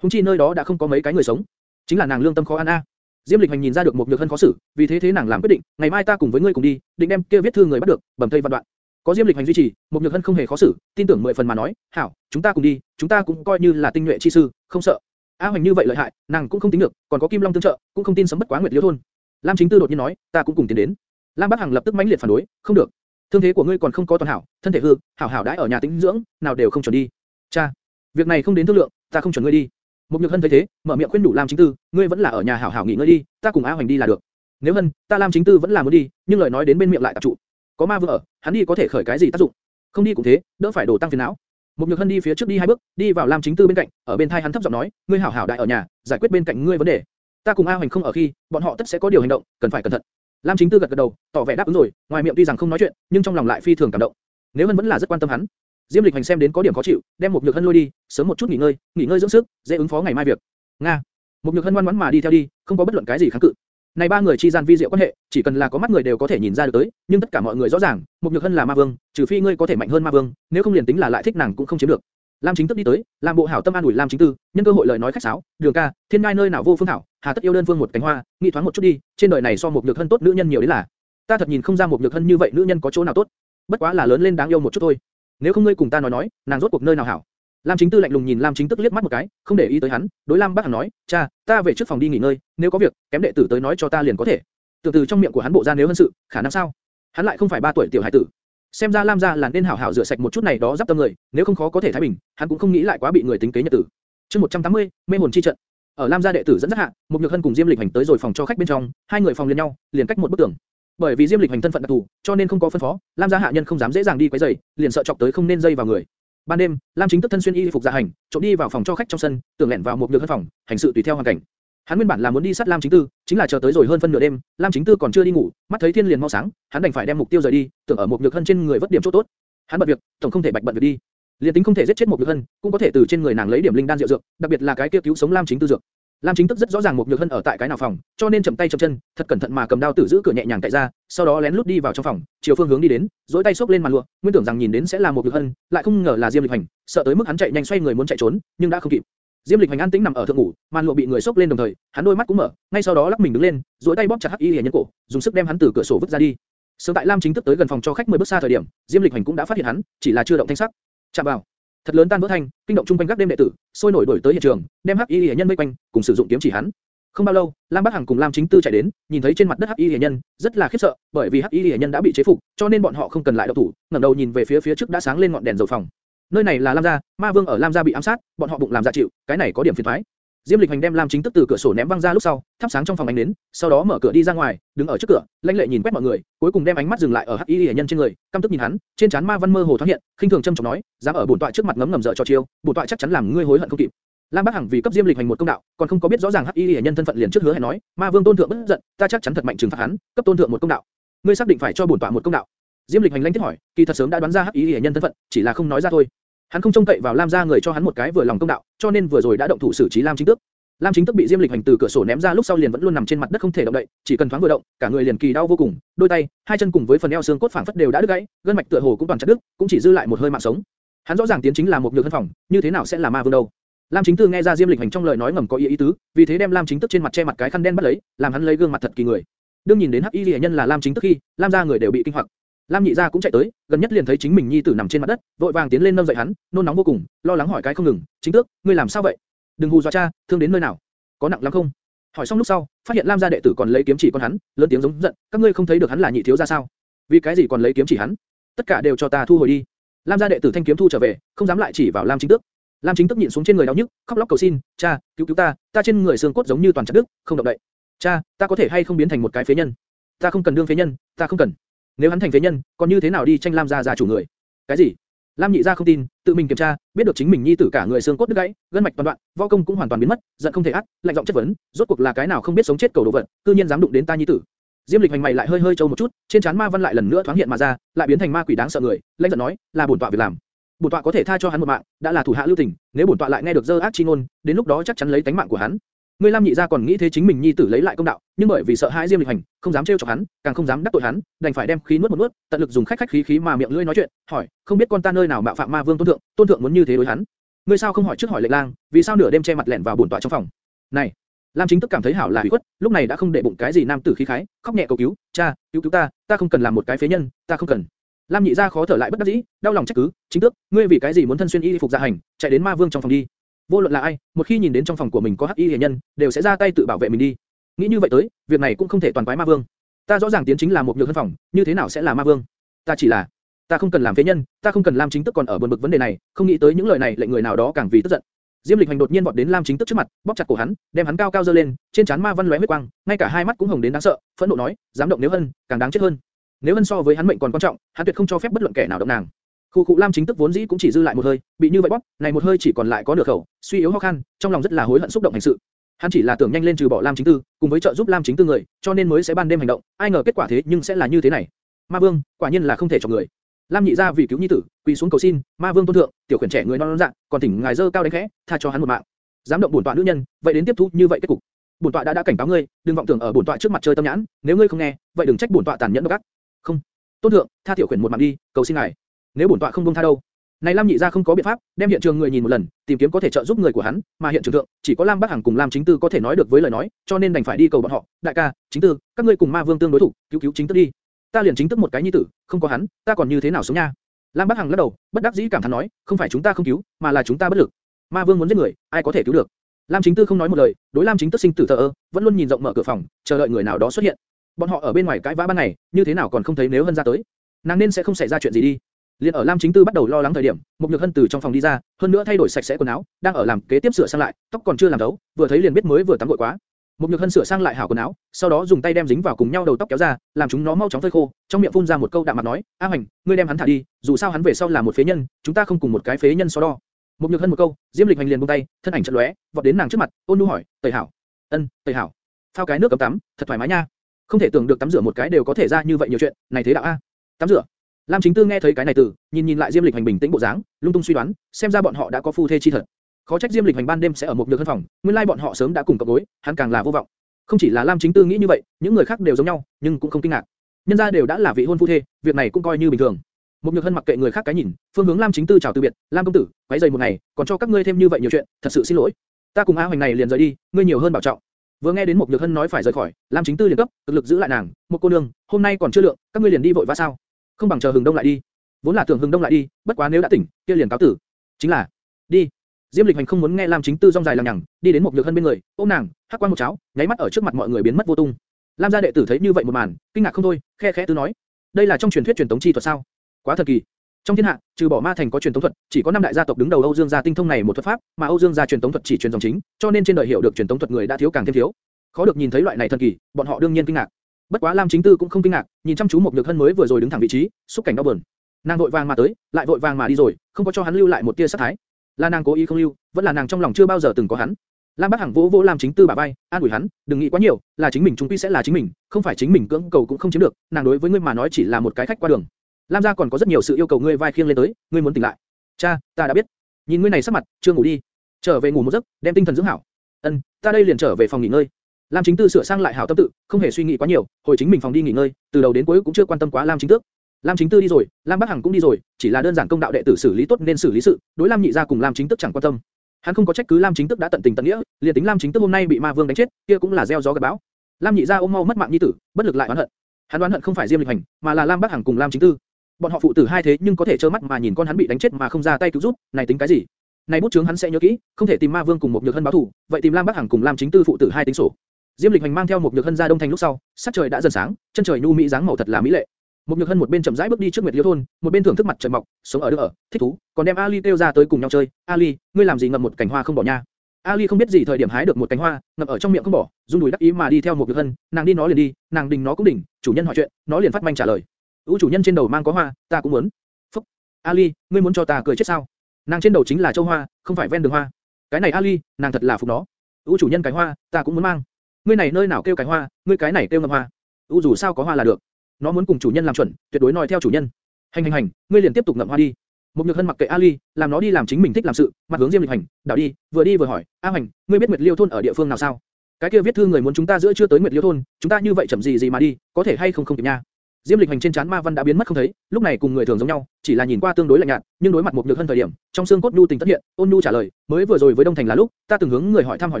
Hùng chi nơi đó đã không có mấy cái người sống, chính là nàng lương tâm khó ăn a. Diêm Lịch Hành nhìn ra được một nhược hân khó xử, vì thế thế nàng làm quyết định, ngày mai ta cùng với ngươi cùng đi, định đem kia viết thư người bắt được, bẩm thây văn đoạn. Có Diêm Lịch Hành duy trì, một nhược hân không hề khó xử, tin tưởng mười phần mà nói, hảo, chúng ta cùng đi, chúng ta cũng coi như là tinh nhuệ chi sư, không sợ. A Hoành như vậy lợi hại, nàng cũng không tính được, còn có Kim Long tương trợ, cũng không tin sấm bất quá Nguyệt Liễu thôn. Lam Chính Tư đột nhiên nói, ta cũng cùng tiến đến. Lam Bắc Hằng lập tức mãnh liệt phản đối, không được. Thương thế của ngươi còn không có toàn hảo, thân thể hư, hảo hảo đãi ở nhà tĩnh dưỡng, nào đều không chuẩn đi. Cha, việc này không đến thương lượng, ta không chuẩn ngươi đi. Một Nhược Hân thấy thế, mở miệng khuyên đủ Lam Chính Tư, ngươi vẫn là ở nhà hảo hảo nghỉ ngơi đi, ta cùng A Hoành đi là được. Nếu Hân, ta Lam Chính Tư vẫn là muốn đi, nhưng lời nói đến bên miệng lại tập trụ. Có ma vương ở, hắn đi có thể khởi cái gì tác dụng? Không đi cũng thế, đỡ phải đổ tăng phiền não. Một Nhược Hân đi phía trước đi hai bước, đi vào Lam Chính Tư bên cạnh, ở bên thay hắn thấp giọng nói, ngươi hảo hảo đại ở nhà, giải quyết bên cạnh ngươi vấn đề. Ta cùng A Hoành không ở khi, bọn họ tất sẽ có điều hành động, cần phải cẩn thận. Lam Chính Tư gật gật đầu, tỏ vẻ đáp ứng rồi, ngoài miệng tuy rằng không nói chuyện, nhưng trong lòng lại phi thường cảm động. Nếu Hân vẫn là rất quan tâm hắn. Diêm Lịch Hành xem đến có điểm khó chịu, đem một Nhược Hân lôi đi, sớm một chút nghỉ ngơi, nghỉ ngơi dưỡng sức, dễ ứng phó ngày mai việc. Nga. Một Nhược Hân ngoan ngoãn mà đi theo đi, không có bất luận cái gì kháng cự. Này ba người chi gian vi diệu quan hệ, chỉ cần là có mắt người đều có thể nhìn ra được tới, nhưng tất cả mọi người rõ ràng, một Nhược Hân là ma vương, trừ phi ngươi có thể mạnh hơn ma vương, nếu không liền tính là lại thích nàng cũng không chiếm được. Lam Chính Tức đi tới, làm bộ hảo tâm an ủi Lam Chính Tư, nhân cơ hội lời nói khách sáo, "Đường ca, thiên ngai nơi nào vô phương hảo, hà tất yêu đơn phương một cánh hoa, nghĩ thoáng một chút đi, trên đời này so một nhược hân tốt nữ nhân nhiều đến là. Ta thật nhìn không ra một nhược hân như vậy nữ nhân có chỗ nào tốt, bất quá là lớn lên đáng yêu một chút thôi. Nếu không ngươi cùng ta nói nói, nàng rốt cuộc nơi nào hảo?" Lam Chính Tư lạnh lùng nhìn Lam Chính Tức liếc mắt một cái, không để ý tới hắn, đối Lam Bác hằng nói, "Cha, ta về trước phòng đi nghỉ ngơi, nếu có việc, kém đệ tử tới nói cho ta liền có thể." Từ từ trong miệng của hắn bộ ra nếu hơn sự, khả năng sao? Hắn lại không phải ba tuổi tiểu hải tử, xem ra Lam gia là nên hảo hảo rửa sạch một chút này đó giáp tâm người, nếu không khó có thể thái bình, hắn cũng không nghĩ lại quá bị người tính kế nhật tử. Chương 180, mê hồn chi trận. Ở Lam gia đệ tử dẫn dắt hạ, một Nhược Hân cùng Diêm Lịch Hành tới rồi phòng cho khách bên trong, hai người phòng liền nhau, liền cách một bức tường. Bởi vì Diêm Lịch Hành thân phận đặc thù, cho nên không có phân phó, Lam gia hạ nhân không dám dễ dàng đi quấy rầy, liền sợ chọc tới không nên dây vào người. Ban đêm, Lam Chính tức thân xuyên y phục dạ hành, trộm đi vào phòng cho khách trong sân, tưởng lẻn vào một được Hân phòng, hành sự tùy theo hoàn cảnh. Hắn nguyên bản là muốn đi sát Lam Chính Tư, chính là chờ tới rồi hơn phân nửa đêm, Lam Chính Tư còn chưa đi ngủ, mắt thấy thiên liền mau sáng, hắn đành phải đem mục tiêu rời đi, tưởng ở một được hân trên người vớt điểm chỗ tốt. Hắn bận việc, tổng không thể bạch bận việc đi. Liên tính không thể giết chết một nhược hân, cũng có thể từ trên người nàng lấy điểm linh đan diệu dược, đặc biệt là cái kia cứu sống Lam Chính Tư dược. Lam Chính Tức rất rõ ràng một nhược hân ở tại cái nào phòng, cho nên chậm tay chậm chân, thật cẩn thận mà cầm đao tử giữ cửa nhẹ nhàng cạy ra, sau đó lén lút đi vào trong phòng, chiều phương hướng đi đến, duỗi tay xốc lên màn lụa, nguyên tưởng rằng nhìn đến sẽ là một nhược hân, lại không ngờ là Diêm Lịch Hành, sợ tới mức hắn chạy nhanh xoay người muốn chạy trốn, nhưng đã không kịp. Diêm Lịch Hành an tĩnh nằm ở thượng ngủ, màn lụa bị người xốc lên đồng thời, hắn đôi mắt cũng mở, ngay sau đó lắc mình đứng lên, duỗi tay bóp chặt Hắc Y Liễu nhân cổ, dùng sức đem hắn từ cửa sổ vứt ra đi. Sớm tại Lam Chính Tức tới gần phòng cho khách 10 bước xa thời điểm, Diêm Lịch Hành cũng đã phát hiện hắn, chỉ là chưa động thanh sắc. Chạm vào, thật lớn tan vỡ thanh, kinh động trung quanh các đêm đệ tử, sôi nổi đổi tới hiện trường, đem Hắc Y Liễu nhân vây quanh, cùng sử dụng kiếm chỉ hắn. Không bao lâu, Lam Bắc Hằng cùng Lam Chính Tư chạy đến, nhìn thấy trên mặt đất Hắc Y Liễu nhân, rất là khiếp sợ, bởi vì Hắc Y Liễu nhân đã bị chế phục, cho nên bọn họ không cần lại động thủ, ngẩng đầu nhìn về phía phía trước đã sáng lên ngọn đèn dầu phòng. Nơi này là Lam gia, Ma Vương ở Lam gia bị ám sát, bọn họ bụng làm dạ chịu, cái này có điểm phiền toái. Diêm Lịch Hành đem Lam Chính Tức từ cửa sổ ném văng ra lúc sau, thắp sáng trong phòng ánh đến, sau đó mở cửa đi ra ngoài, đứng ở trước cửa, lãnh lệ nhìn quét mọi người, cuối cùng đem ánh mắt dừng lại ở Hắc Y Lệ nhân trên người, căm tức nhìn hắn, trên trán ma văn mơ hồ thoáng hiện, khinh thường châm chọc nói, dám ở bổn tọa trước mặt ngấm ngầm dở cho chiêu, bổn tọa chắc chắn làm ngươi hối hận không kịp. Lam Bắc Hằng vì cấp Diêm Lịch Hành một công đạo, còn không có biết rõ ràng Hắc Y Lệ nhân thân phận liền trước hứa hẹn nói, Ma Vương tôn thượng bất giận, ta chắc chắn thật mạnh trừng phạt hắn, cấp tôn thượng một công đạo. Ngươi xác định phải cho bổn tọa một công đạo. Diêm Lịch Hành lãnh tiết hỏi, kỳ thật sớm đã đoán ra Hắc Y Lệ nhân thân phận, chỉ là không nói ra thôi. Hắn không trông cậy vào Lam gia người cho hắn một cái vừa lòng công đạo, cho nên vừa rồi đã động thủ xử trí Lam Chính Tước. Lam Chính Tức bị Diêm Lịch Hành từ cửa sổ ném ra lúc sau liền vẫn luôn nằm trên mặt đất không thể động đậy, chỉ cần thoáng vừa động, cả người liền kỳ đau vô cùng, đôi tay, hai chân cùng với phần eo xương cốt phảng phất đều đã đứt gãy, gân mạch tựa hồ cũng toàn chặt đứt, cũng chỉ dư lại một hơi mạng sống. Hắn rõ ràng tiến chính là một nhược thân phòng, như thế nào sẽ là ma vương đâu? Lam Chính Tư nghe ra Diêm Lịch Hành trong lời nói ngầm có ý ý tứ, vì thế đem Lam Chính Tức trên mặt che mặt cái khăn đen bắt lấy, làm hắn lấy gương mặt thật kỳ người. Đương nhìn đến Hắc Y Lệ nhân là Lam Chính Tức khi, Lam gia người đều bị kinh hoặc. Lam Nhị gia cũng chạy tới, gần nhất liền thấy chính mình nhi tử nằm trên mặt đất, vội vàng tiến lên nâng dậy hắn, nôn nóng vô cùng, lo lắng hỏi cái không ngừng, "Chính Tước, ngươi làm sao vậy? Đừng hù dọa cha, thương đến nơi nào? Có nặng lắm không?" Hỏi xong lúc sau, phát hiện Lam gia đệ tử còn lấy kiếm chỉ con hắn, lớn tiếng giống giận, "Các ngươi không thấy được hắn là nhị thiếu gia sao? Vì cái gì còn lấy kiếm chỉ hắn? Tất cả đều cho ta thu hồi đi." Lam gia đệ tử thanh kiếm thu trở về, không dám lại chỉ vào Lam Chính Tước. Lam Chính tước nhịn xuống trên người đau nhức, khóc lóc cầu xin, "Cha, cứu cứu ta, ta trên người xương cốt giống như toàn chặt đứt, không động đậy. Cha, ta có thể hay không biến thành một cái phế nhân? Ta không cần đương phế nhân, ta không cần. Nếu hắn thành phế nhân, còn như thế nào đi tranh Lam gia gia chủ người? Cái gì? Lam Nhị gia không tin, tự mình kiểm tra, biết được chính mình nhi tử cả người xương cốt đứt gãy, gân mạch toàn đoạn, võ công cũng hoàn toàn biến mất, giận không thể át, lạnh giọng chất vấn, rốt cuộc là cái nào không biết sống chết cầu đồ vật, cư nhiên dám đụng đến ta nhi tử. Diêm Lịch hành mày lại hơi hơi trâu một chút, trên trán ma văn lại lần nữa thoáng hiện mà ra, lại biến thành ma quỷ đáng sợ người, lạnh giận nói, là bổn tọa việc làm. Bổn tọa có thể tha cho hắn một mạng, đã là thủ hạ lưu tình, nếu bổn tọa lại nghe được dơ ác chi ngôn, đến lúc đó chắc chắn lấy tánh mạng của hắn. Ngươi Lam nhị gia còn nghĩ thế chính mình nhi tử lấy lại công đạo, nhưng bởi vì sợ hãi Diêm Lịch Hành, không dám trêu chọc hắn, càng không dám đắc tội hắn, đành phải đem khí nuốt một nuốt, tận lực dùng khách khách khí khí mà miệng lưỡi nói chuyện, hỏi, không biết con ta nơi nào mạo phạm ma vương tôn thượng, tôn thượng muốn như thế đối hắn. Ngươi sao không hỏi trước hỏi lệnh lang, vì sao nửa đêm che mặt lẻn vào bổn tọa trong phòng? Này, Lam Chính Tức cảm thấy hảo là ủy khuất, lúc này đã không để bụng cái gì nam tử khí khái, khóc nhẹ cầu cứu, cha, cứu cứu ta, ta không cần làm một cái phế nhân, ta không cần. Lam Nhị gia khó thở lại bất đắc dĩ, đau lòng trách cứ, chính tước, ngươi vì cái gì muốn thân xuyên y phục dạ hành, chạy đến ma vương trong phòng đi? Vô luận là ai, một khi nhìn đến trong phòng của mình có hắc y hệ nhân, đều sẽ ra tay tự bảo vệ mình đi. Nghĩ như vậy tới, việc này cũng không thể toàn quái ma vương. Ta rõ ràng tiến chính là một nhược thân phòng, như thế nào sẽ là ma vương? Ta chỉ là, ta không cần làm phế nhân, ta không cần làm Chính Tức còn ở buồn bực vấn đề này, không nghĩ tới những lời này lệnh người nào đó càng vì tức giận. Diêm Lịch Hành đột nhiên vọt đến Lam Chính Tức trước mặt, bóp chặt cổ hắn, đem hắn cao cao giơ lên, trên trán ma văn lóe huyết quang, ngay cả hai mắt cũng hồng đến đáng sợ, phẫn nộ nói, dám động nếu hơn, càng đáng chết hơn. Nếu hơn so với hắn mệnh còn quan trọng, hắn tuyệt không cho phép bất luận kẻ nào động nàng. Khu cụ Lam chính tức vốn dĩ cũng chỉ dư lại một hơi, bị như vậy bóp, này một hơi chỉ còn lại có nửa khẩu, suy yếu ho khan, trong lòng rất là hối hận xúc động hành sự. Hắn chỉ là tưởng nhanh lên trừ bỏ Lam chính tư, cùng với trợ giúp Lam chính tư người, cho nên mới sẽ ban đêm hành động, ai ngờ kết quả thế nhưng sẽ là như thế này. Ma Vương, quả nhiên là không thể cho người. Lam nhị gia vì cứu nhi tử, quỳ xuống cầu xin, ma vương tôn thượng, tiểu khuyển trẻ người non non dạng, còn thỉnh ngài dơ cao đánh khẽ, tha cho hắn một mạng. Dám động bổn tọa nữ nhân, vậy đến tiếp thu như vậy kết cục. Bổn tọa đã đã cảnh cáo ngươi, đừng vọng tưởng ở bổn tọa trước mặt chơi tâm nhãn, nếu ngươi không nghe, vậy đừng trách bổn tọa tàn nhẫn độc ác. Không, tôn thượng, tha tiểu khuyển một mạng đi, cầu xin ngài. Nếu bổn tọa không buông tha đâu, này Lam nhị gia không có biện pháp, đem hiện trường người nhìn một lần, tìm kiếm có thể trợ giúp người của hắn, mà hiện trường thượng chỉ có Lam Bắc Hằng cùng Lam Chính Tư có thể nói được với lời nói, cho nên đành phải đi cầu bọn họ. Đại ca, Chính Tư, các ngươi cùng Ma Vương tương đối thủ, cứu cứu Chính Tư đi. Ta liền chính tư một cái nhi tử, không có hắn, ta còn như thế nào sống nha? Lam Bắc Hằng lắc đầu, bất đắc dĩ cảm thán nói, không phải chúng ta không cứu, mà là chúng ta bất lực. Ma Vương muốn giết người, ai có thể cứu được? Lam Chính Tư không nói một lời, đối Lam Chính Tư sinh tử thờ ơ, vẫn luôn nhìn rộng mở cửa phòng, chờ đợi người nào đó xuất hiện. Bọn họ ở bên ngoài cãi vã ban ngày, như thế nào còn không thấy nếu Hân ra tới? Nàng nên sẽ không xảy ra chuyện gì đi. Liên ở Lam Chính Tư bắt đầu lo lắng thời điểm, Mục nhược hân từ trong phòng đi ra, hơn nữa thay đổi sạch sẽ quần áo, đang ở làm kế tiếp sửa sang lại, tóc còn chưa làm đấu, vừa thấy liền biết mới vừa tắm gội quá. Mục nhược hân sửa sang lại hảo quần áo, sau đó dùng tay đem dính vào cùng nhau đầu tóc kéo ra, làm chúng nó mau chóng phơi khô, trong miệng phun ra một câu đạm mặt nói, A Hoành, ngươi đem hắn thả đi, dù sao hắn về sau là một phế nhân, chúng ta không cùng một cái phế nhân so đo. Mục nhược hân một câu, Diêm Lịch Hành liền buông tay, thân ảnh chợt lóe, vọt đến nàng trước mặt, ôn nhu hỏi, Tẩy hảo, ân, Tẩy hảo, phao cái nước cấm tắm, thật thoải mái nha. Không thể tưởng được tắm rửa một cái đều có thể ra như vậy nhiều chuyện, này thế đạo a. Tắm rửa. Lam Chính Tư nghe thấy cái này từ, nhìn nhìn lại Diêm Lịch Hành bình tĩnh bộ dáng, lung tung suy đoán, xem ra bọn họ đã có phu thê chi thật. Khó trách Diêm Lịch Hành ban đêm sẽ ở một nhược thân phòng, nguyên lai bọn họ sớm đã cùng cặp gối, hắn càng là vô vọng. Không chỉ là Lam Chính Tư nghĩ như vậy, những người khác đều giống nhau, nhưng cũng không kinh ngạc. Nhân gia đều đã là vị hôn phu thê, việc này cũng coi như bình thường. Một nhược hân mặc kệ người khác cái nhìn, phương hướng Lam Chính Tư chào từ biệt, Lam công tử, quấy giày một ngày, còn cho các ngươi thêm như vậy nhiều chuyện, thật sự xin lỗi. Ta cùng A Hoành này liền rời đi, ngươi nhiều hơn bảo trọng. Vừa nghe đến một nhược hân nói phải rời khỏi, Lam Chính Tư liền cấp, cực lực giữ lại nàng, một cô nương, hôm nay còn chưa lượng, các ngươi liền đi vội vã sao? Không bằng chờ Hưng đông lại đi. Vốn là tưởng Hưng đông lại đi, bất quá nếu đã tỉnh, kia liền cáo tử. Chính là, đi. Diêm Lịch Hành không muốn nghe Lam Chính Tư rong dài lằng nhằng, đi đến một nhược hân bên người, ôm nàng, hắc quan một cháo, nháy mắt ở trước mặt mọi người biến mất vô tung. Lam gia đệ tử thấy như vậy một màn, kinh ngạc không thôi, khe khẽ tư nói, đây là trong truyền thuyết truyền thống chi thuật sao? Quá thần kỳ. Trong thiên hạ, trừ bỏ ma thành có truyền thống thuật, chỉ có năm đại gia tộc đứng đầu Âu Dương gia tinh thông này một thuật pháp, mà Âu Dương gia truyền thống thuật chỉ truyền dòng chính, cho nên trên đời hiểu được truyền thống thuật người đã thiếu càng thêm thiếu. Khó được nhìn thấy loại này thần kỳ, bọn họ đương nhiên kinh ngạc. Bất quá Lam Chính Tư cũng không kinh ngạc, nhìn chăm chú một nhược hân mới vừa rồi đứng thẳng vị trí, xúc cảnh đau buồn. Nàng vội vàng mà tới, lại vội vàng mà đi rồi, không có cho hắn lưu lại một tia sát thái. Là nàng cố ý không lưu, vẫn là nàng trong lòng chưa bao giờ từng có hắn. Lam Bắc Hằng vỗ vỗ Lam Chính Tư bả vai, an ủi hắn, đừng nghĩ quá nhiều, là chính mình trung quy sẽ là chính mình, không phải chính mình cưỡng cầu cũng không chiếm được, nàng đối với ngươi mà nói chỉ là một cái khách qua đường. Lam gia còn có rất nhiều sự yêu cầu ngươi vai khiêng lên tới, ngươi muốn tỉnh lại. Cha, ta đã biết. Nhìn ngươi này sắc mặt, chưa ngủ đi. Trở về ngủ một giấc, đem tinh thần dưỡng hảo. Ân, ta đây liền trở về phòng nghỉ ngơi. Lam Chính Tư sửa sang lại hảo tâm tự, không hề suy nghĩ quá nhiều, hồi chính mình phòng đi nghỉ ngơi, từ đầu đến cuối cũng chưa quan tâm quá Lam Chính Tước. Lam Chính Tư đi rồi, Lam Bắc Hằng cũng đi rồi, chỉ là đơn giản công đạo đệ tử xử lý tốt nên xử lý sự, đối Lam Nhị gia cùng Lam Chính Tước chẳng quan tâm. Hắn không có trách cứ Lam Chính Tước đã tận tình tận nghĩa, liền tính Lam Chính Tước hôm nay bị Ma Vương đánh chết, kia cũng là gieo gió gặt bão. Lam Nhị gia ôm mau mất mạng nhi tử, bất lực lại oán hận. Hắn oán hận không phải Diêm Lịch Hành, mà là Lam Bắc Hằng cùng Lam Chính Tư. Bọn họ phụ tử hai thế nhưng có thể trơ mắt mà nhìn con hắn bị đánh chết mà không ra tay cứu giúp, này tính cái gì? Này bút chướng hắn sẽ nhớ kỹ, không thể tìm Ma Vương cùng một nhược hân báo thù, vậy tìm Lam Bắc Hằng cùng Lam Chính Tư phụ tử hai tính sổ. Diêm Lịch Hành mang theo một nhược hân ra đông thành lúc sau, sắc trời đã dần sáng, chân trời nhu mỹ dáng màu thật là mỹ lệ. Một nhược hân một bên chậm rãi bước đi trước Nguyệt Liêu thôn, một bên thưởng thức mặt trời mọc, sống ở được ở, thích thú, còn đem Ali kêu ra tới cùng nhau chơi. Ali, ngươi làm gì ngậm một cành hoa không bỏ nha? Ali không biết gì thời điểm hái được một cành hoa, ngậm ở trong miệng không bỏ, run đùi đắc ý mà đi theo một nhược hân, nàng đi nó liền đi, nàng đình nó cũng đỉnh, chủ nhân hỏi chuyện, nó liền phát manh trả lời. U chủ nhân trên đầu mang có hoa, ta cũng muốn. Phúc, Ali, ngươi muốn cho ta cười chết sao? Nàng trên đầu chính là châu hoa, không phải ven đường hoa. Cái này Ali, nàng thật là phục nó. U chủ nhân cái hoa, ta cũng muốn mang. Ngươi này nơi nào kêu cái hoa, ngươi cái này kêu ngậm hoa. U dù sao có hoa là được. Nó muốn cùng chủ nhân làm chuẩn, tuyệt đối nói theo chủ nhân. Hành hành hành, ngươi liền tiếp tục ngậm hoa đi. Một nhược hân mặc kệ Ali, làm nó đi làm chính mình thích làm sự, mặt hướng Diêm Lịch Hành, đảo đi, vừa đi vừa hỏi, A Hành, ngươi biết Nguyệt Liêu thôn ở địa phương nào sao? Cái kia viết thư người muốn chúng ta giữa chưa tới Nguyệt Liêu thôn, chúng ta như vậy chậm gì gì mà đi, có thể hay không không kịp nha. Diêm Lịch Hành trên chán ma văn đã biến mất không thấy, lúc này cùng người thường giống nhau, chỉ là nhìn qua tương đối lạnh nhạt, nhưng đối mặt một nhược hơn thời điểm, trong xương cốt nhu tình tất hiện, ôn nhu trả lời, mới vừa rồi với Đông Thành là lúc, ta từng hướng người hỏi thăm hỏi